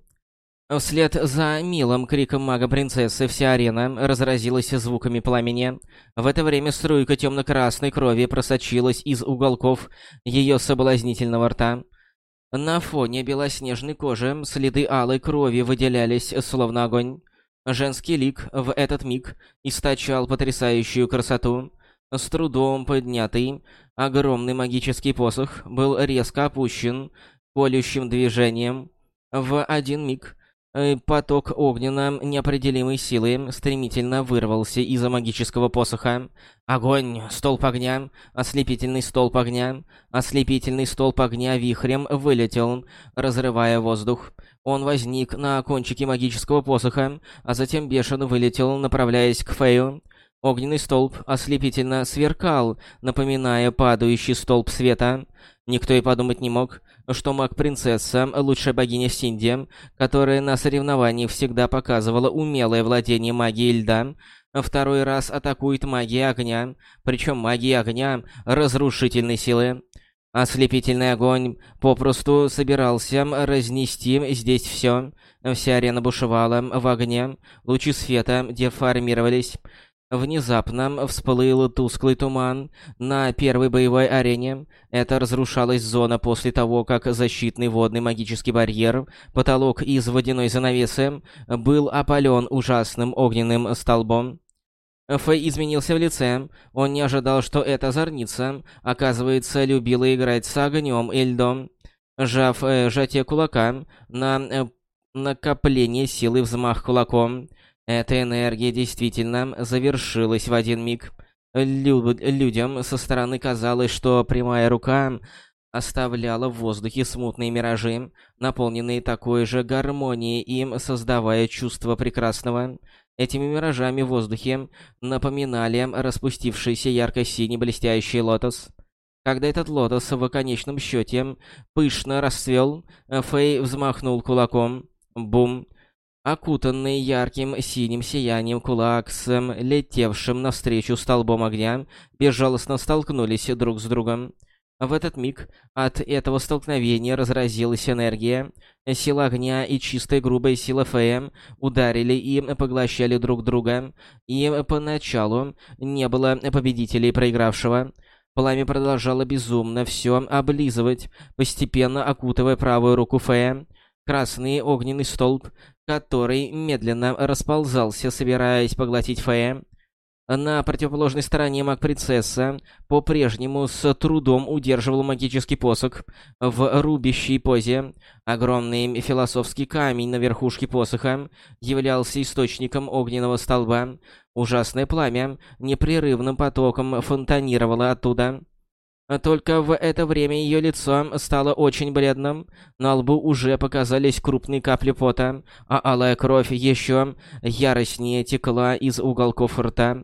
Вслед за милым криком мага-принцессы вся арена разразилась звуками пламени. В это время струйка темно-красной крови просочилась из уголков ее соблазнительного рта. На фоне белоснежной кожи следы алой крови выделялись, словно огонь. Женский лик в этот миг источал потрясающую красоту. С трудом поднятый, огромный магический посох был резко опущен колющим движением. В один миг поток огненно неопределимой силы стремительно вырвался из-за магического посоха. Огонь, столб огня, ослепительный столб огня, ослепительный столб огня вихрем вылетел, разрывая воздух. Он возник на кончике магического посоха, а затем бешено вылетел, направляясь к Фею. Огненный столб ослепительно сверкал, напоминая падающий столб света. Никто и подумать не мог, что маг-принцесса, лучшая богиня Синди, которая на соревновании всегда показывала умелое владение магией льда, второй раз атакует магией огня, причем магией огня разрушительной силы. Ослепительный огонь попросту собирался разнести здесь все. Вся арена бушевала в огне, лучи света деформировались, Внезапно всплыл тусклый туман на первой боевой арене. Это разрушалась зона после того, как защитный водный магический барьер, потолок из водяной занавесы, был опален ужасным огненным столбом. Фэй изменился в лице. Он не ожидал, что эта зорница, оказывается, любила играть с огнем и льдом. Жав э, сжатие кулака на э, накопление силы взмах кулаком, эта энергия действительно завершилась в один миг. Лю людям со стороны казалось, что прямая рука оставляла в воздухе смутные миражи, наполненные такой же гармонией, им создавая чувство прекрасного. Этими миражами в воздухе напоминали распустившийся ярко-синий блестящий лотос. Когда этот лотос в конечном счете пышно расцвел, Фэй взмахнул кулаком. Бум! Окутанный ярким синим сиянием кулак с летевшим навстречу столбом огня безжалостно столкнулись друг с другом. В этот миг от этого столкновения разразилась энергия. Сила огня и чистая грубая сила Фея ударили и поглощали друг друга, и поначалу не было победителей проигравшего. Пламя продолжало безумно все облизывать, постепенно окутывая правую руку Фея. Красный огненный столб который медленно расползался, собираясь поглотить Фея. На противоположной стороне маг-принцесса по-прежнему с трудом удерживал магический посох в рубящей позе. Огромный философский камень на верхушке посоха являлся источником огненного столба. Ужасное пламя непрерывным потоком фонтанировало оттуда. Только в это время ее лицо стало очень бледным, на лбу уже показались крупные капли пота, а алая кровь еще яростнее текла из уголков рта.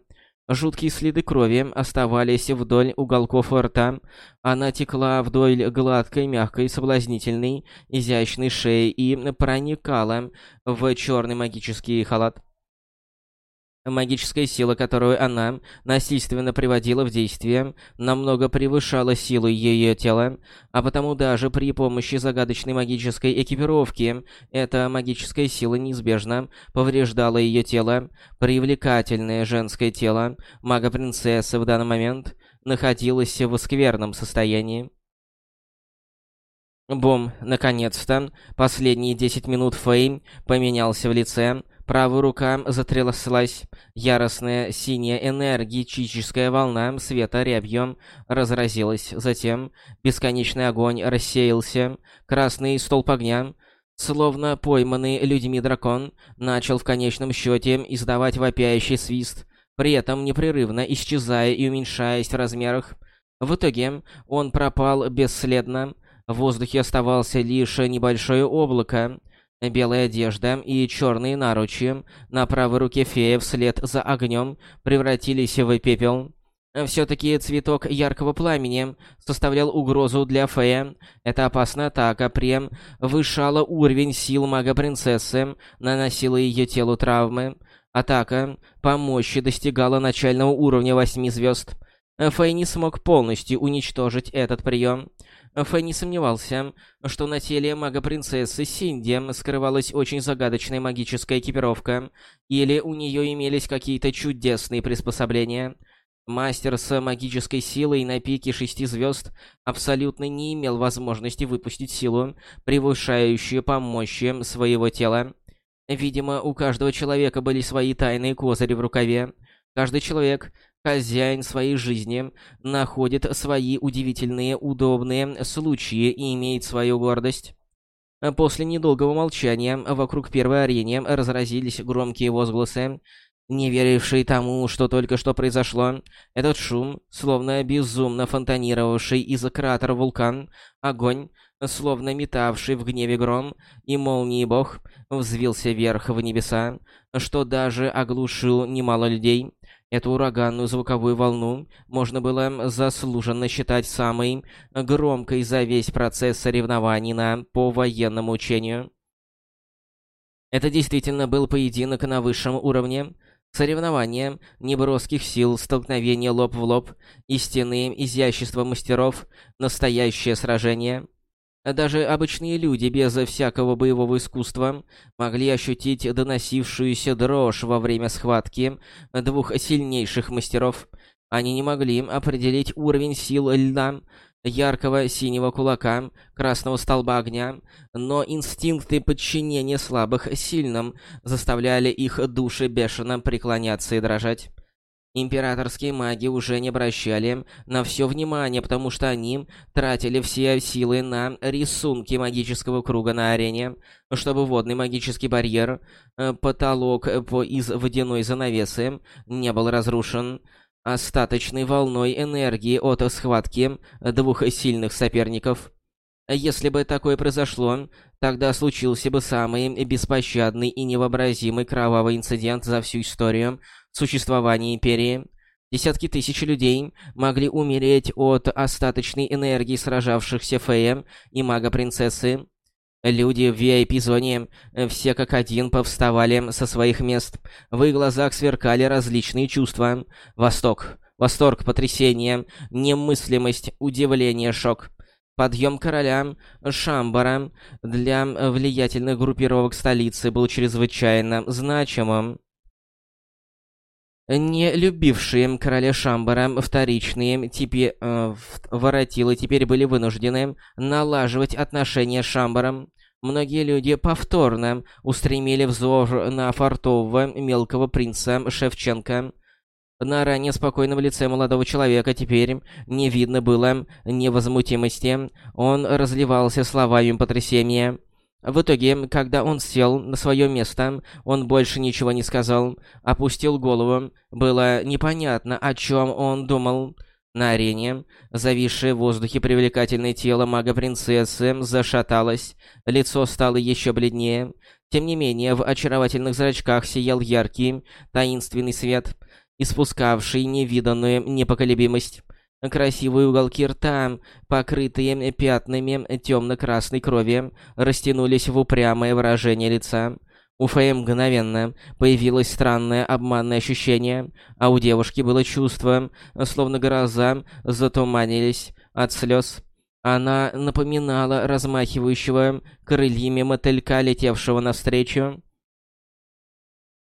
Жуткие следы крови оставались вдоль уголков рта. Она текла вдоль гладкой, мягкой, соблазнительной, изящной шеи и проникала в черный магический халат. Магическая сила, которую она насильственно приводила в действие, намного превышала силу ее тела, а потому даже при помощи загадочной магической экипировки эта магическая сила неизбежно повреждала ее тело. Привлекательное женское тело мага-принцессы в данный момент находилось в скверном состоянии. Бум, наконец-то. Последние 10 минут Фэй поменялся в лице, Правая рука затряслась. Яростная синяя энергетическая волна света рябью разразилась. Затем бесконечный огонь рассеялся. Красный столб огня, словно пойманный людьми дракон, начал в конечном счете издавать вопяющий свист, при этом непрерывно исчезая и уменьшаясь в размерах. В итоге он пропал бесследно. В воздухе оставался лишь небольшое облако, Белая одежда и черные наручи на правой руке фея вслед за огнем превратились в пепел. Все-таки цветок яркого пламени составлял угрозу для Фея. Эта опасная атака превышала уровень сил мага-принцессы, наносила ее телу травмы. Атака по мощи достигала начального уровня восьми звезд. Фэй не смог полностью уничтожить этот прием. Фэй не сомневался, что на теле мага-принцессы Синди скрывалась очень загадочная магическая экипировка, или у нее имелись какие-то чудесные приспособления. Мастер с магической силой на пике шести звезд абсолютно не имел возможности выпустить силу, превышающую по мощи своего тела. Видимо, у каждого человека были свои тайные козыри в рукаве. Каждый человек Хозяин своей жизни находит свои удивительные, удобные случаи и имеет свою гордость. После недолгого молчания вокруг первой арены разразились громкие возгласы, не верившие тому, что только что произошло. Этот шум, словно безумно фонтанировавший из кратера вулкан, огонь, словно метавший в гневе гром, и молнии бог, взвился вверх в небеса, что даже оглушил немало людей. Эту ураганную звуковую волну можно было заслуженно считать самой громкой за весь процесс соревнований на по военному учению. Это действительно был поединок на высшем уровне. Соревнования неброских сил, столкновение лоб в лоб, истинные изящества мастеров, настоящее сражение — даже обычные люди без всякого боевого искусства могли ощутить доносившуюся дрожь во время схватки двух сильнейших мастеров. Они не могли определить уровень сил льда, яркого синего кулака, красного столба огня, но инстинкты подчинения слабых сильным заставляли их души бешено преклоняться и дрожать. Императорские маги уже не обращали на все внимание, потому что они тратили все силы на рисунки магического круга на арене, чтобы водный магический барьер, э, потолок по из водяной занавесы не был разрушен остаточной волной энергии от схватки двух сильных соперников. Если бы такое произошло, тогда случился бы самый беспощадный и невообразимый кровавый инцидент за всю историю существования Империи. Десятки тысяч людей могли умереть от остаточной энергии сражавшихся Фея и мага-принцессы. Люди в VIP-зоне все как один повставали со своих мест. В их глазах сверкали различные чувства. Восток, восторг, потрясение, немыслимость, удивление, шок. Подъем короля Шамбара для влиятельных группировок столицы был чрезвычайно значимым не любившие короля Шамбара вторичные типи э, воротилы теперь были вынуждены налаживать отношения с Шамбаром. Многие люди повторно устремили взор на фартового мелкого принца Шевченко. На ранее спокойном лице молодого человека теперь не видно было невозмутимости. Он разливался словами потрясения. В итоге, когда он сел на свое место, он больше ничего не сказал, опустил голову. Было непонятно, о чем он думал. На арене, зависшее в воздухе привлекательное тело мага-принцессы зашаталось, лицо стало еще бледнее. Тем не менее, в очаровательных зрачках сиял яркий, таинственный свет, испускавший невиданную непоколебимость. Красивые уголки рта, покрытые пятнами темно-красной крови, растянулись в упрямое выражение лица. У Фэй мгновенно появилось странное обманное ощущение, а у девушки было чувство, словно глаза затуманились от слез. Она напоминала размахивающего крыльями мотылька, летевшего навстречу.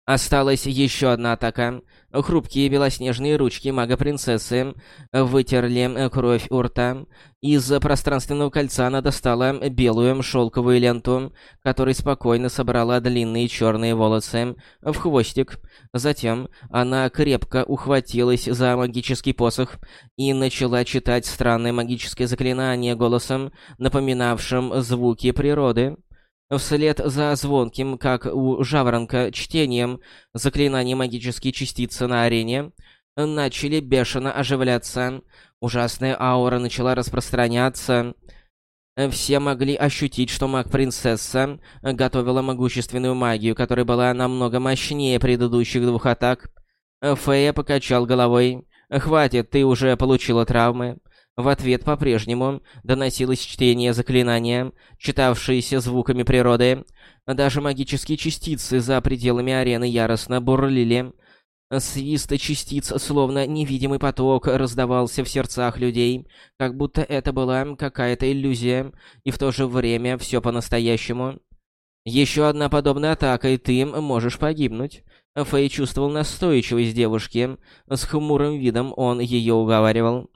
Осталась еще одна атака. Хрупкие белоснежные ручки мага-принцессы вытерли кровь у рта. Из пространственного кольца она достала белую шелковую ленту, которой спокойно собрала длинные черные волосы в хвостик. Затем она крепко ухватилась за магический посох и начала читать странное магическое заклинание голосом, напоминавшим звуки природы. Вслед за звонким, как у жаворонка, чтением заклинаний магические частицы на арене начали бешено оживляться. Ужасная аура начала распространяться. Все могли ощутить, что маг-принцесса готовила могущественную магию, которая была намного мощнее предыдущих двух атак. Фея покачал головой. «Хватит, ты уже получила травмы. В ответ по-прежнему доносилось чтение заклинания, читавшееся звуками природы. Даже магические частицы за пределами арены яростно бурлили. Свист частиц, словно невидимый поток, раздавался в сердцах людей, как будто это была какая-то иллюзия, и в то же время все по-настоящему. Еще одна подобная атака, и ты можешь погибнуть. Фэй чувствовал настойчивость девушки. С хмурым видом он ее уговаривал.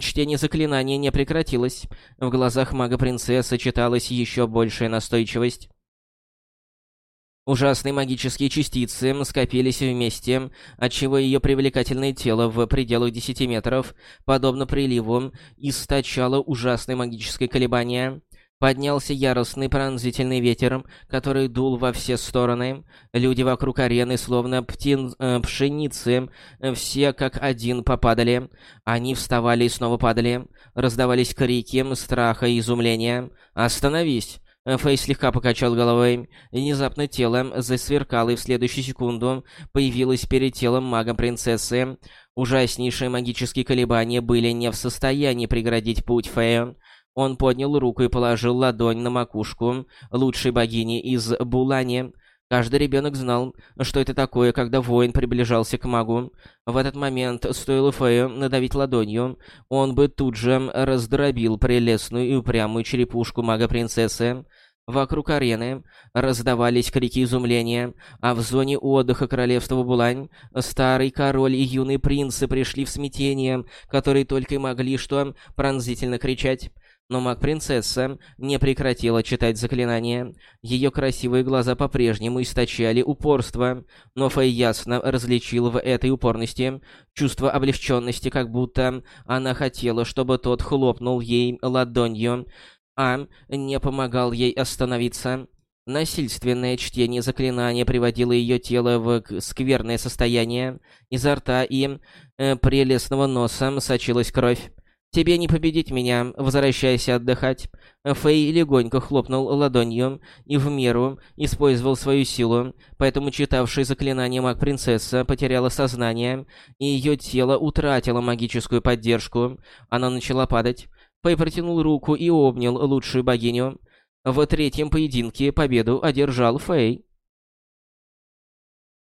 Чтение заклинания не прекратилось. В глазах мага-принцессы читалась еще большая настойчивость. Ужасные магические частицы скопились вместе, отчего ее привлекательное тело в пределах 10 метров, подобно приливу, источало ужасное магическое колебание. Поднялся яростный пронзительный ветер, который дул во все стороны. Люди вокруг арены, словно птин, э, пшеницы, все как один попадали. Они вставали и снова падали. Раздавались крики страха и изумления. «Остановись!» Фэй слегка покачал головой. Внезапно тело засверкало, и в следующую секунду появилось перед телом мага-принцессы. Ужаснейшие магические колебания были не в состоянии преградить путь Фэю. Он поднял руку и положил ладонь на макушку лучшей богини из Булани. Каждый ребенок знал, что это такое, когда воин приближался к магу. В этот момент, стоило Фею надавить ладонью, он бы тут же раздробил прелестную и упрямую черепушку мага-принцессы. Вокруг арены раздавались крики изумления, а в зоне отдыха королевства Булань старый король и юные принцы пришли в смятение, которые только и могли что пронзительно кричать. Но маг-принцесса не прекратила читать заклинания. Ее красивые глаза по-прежнему источали упорство, но Фэй ясно различил в этой упорности чувство облегченности, как будто она хотела, чтобы тот хлопнул ей ладонью, а не помогал ей остановиться. Насильственное чтение заклинания приводило ее тело в скверное состояние. Изо рта и э, прелестного носа сочилась кровь. «Тебе не победить меня, возвращайся отдыхать». Фэй легонько хлопнул ладонью и в меру использовал свою силу, поэтому читавшая заклинание маг-принцесса потеряла сознание, и ее тело утратило магическую поддержку. Она начала падать. Фэй протянул руку и обнял лучшую богиню. В третьем поединке победу одержал Фэй.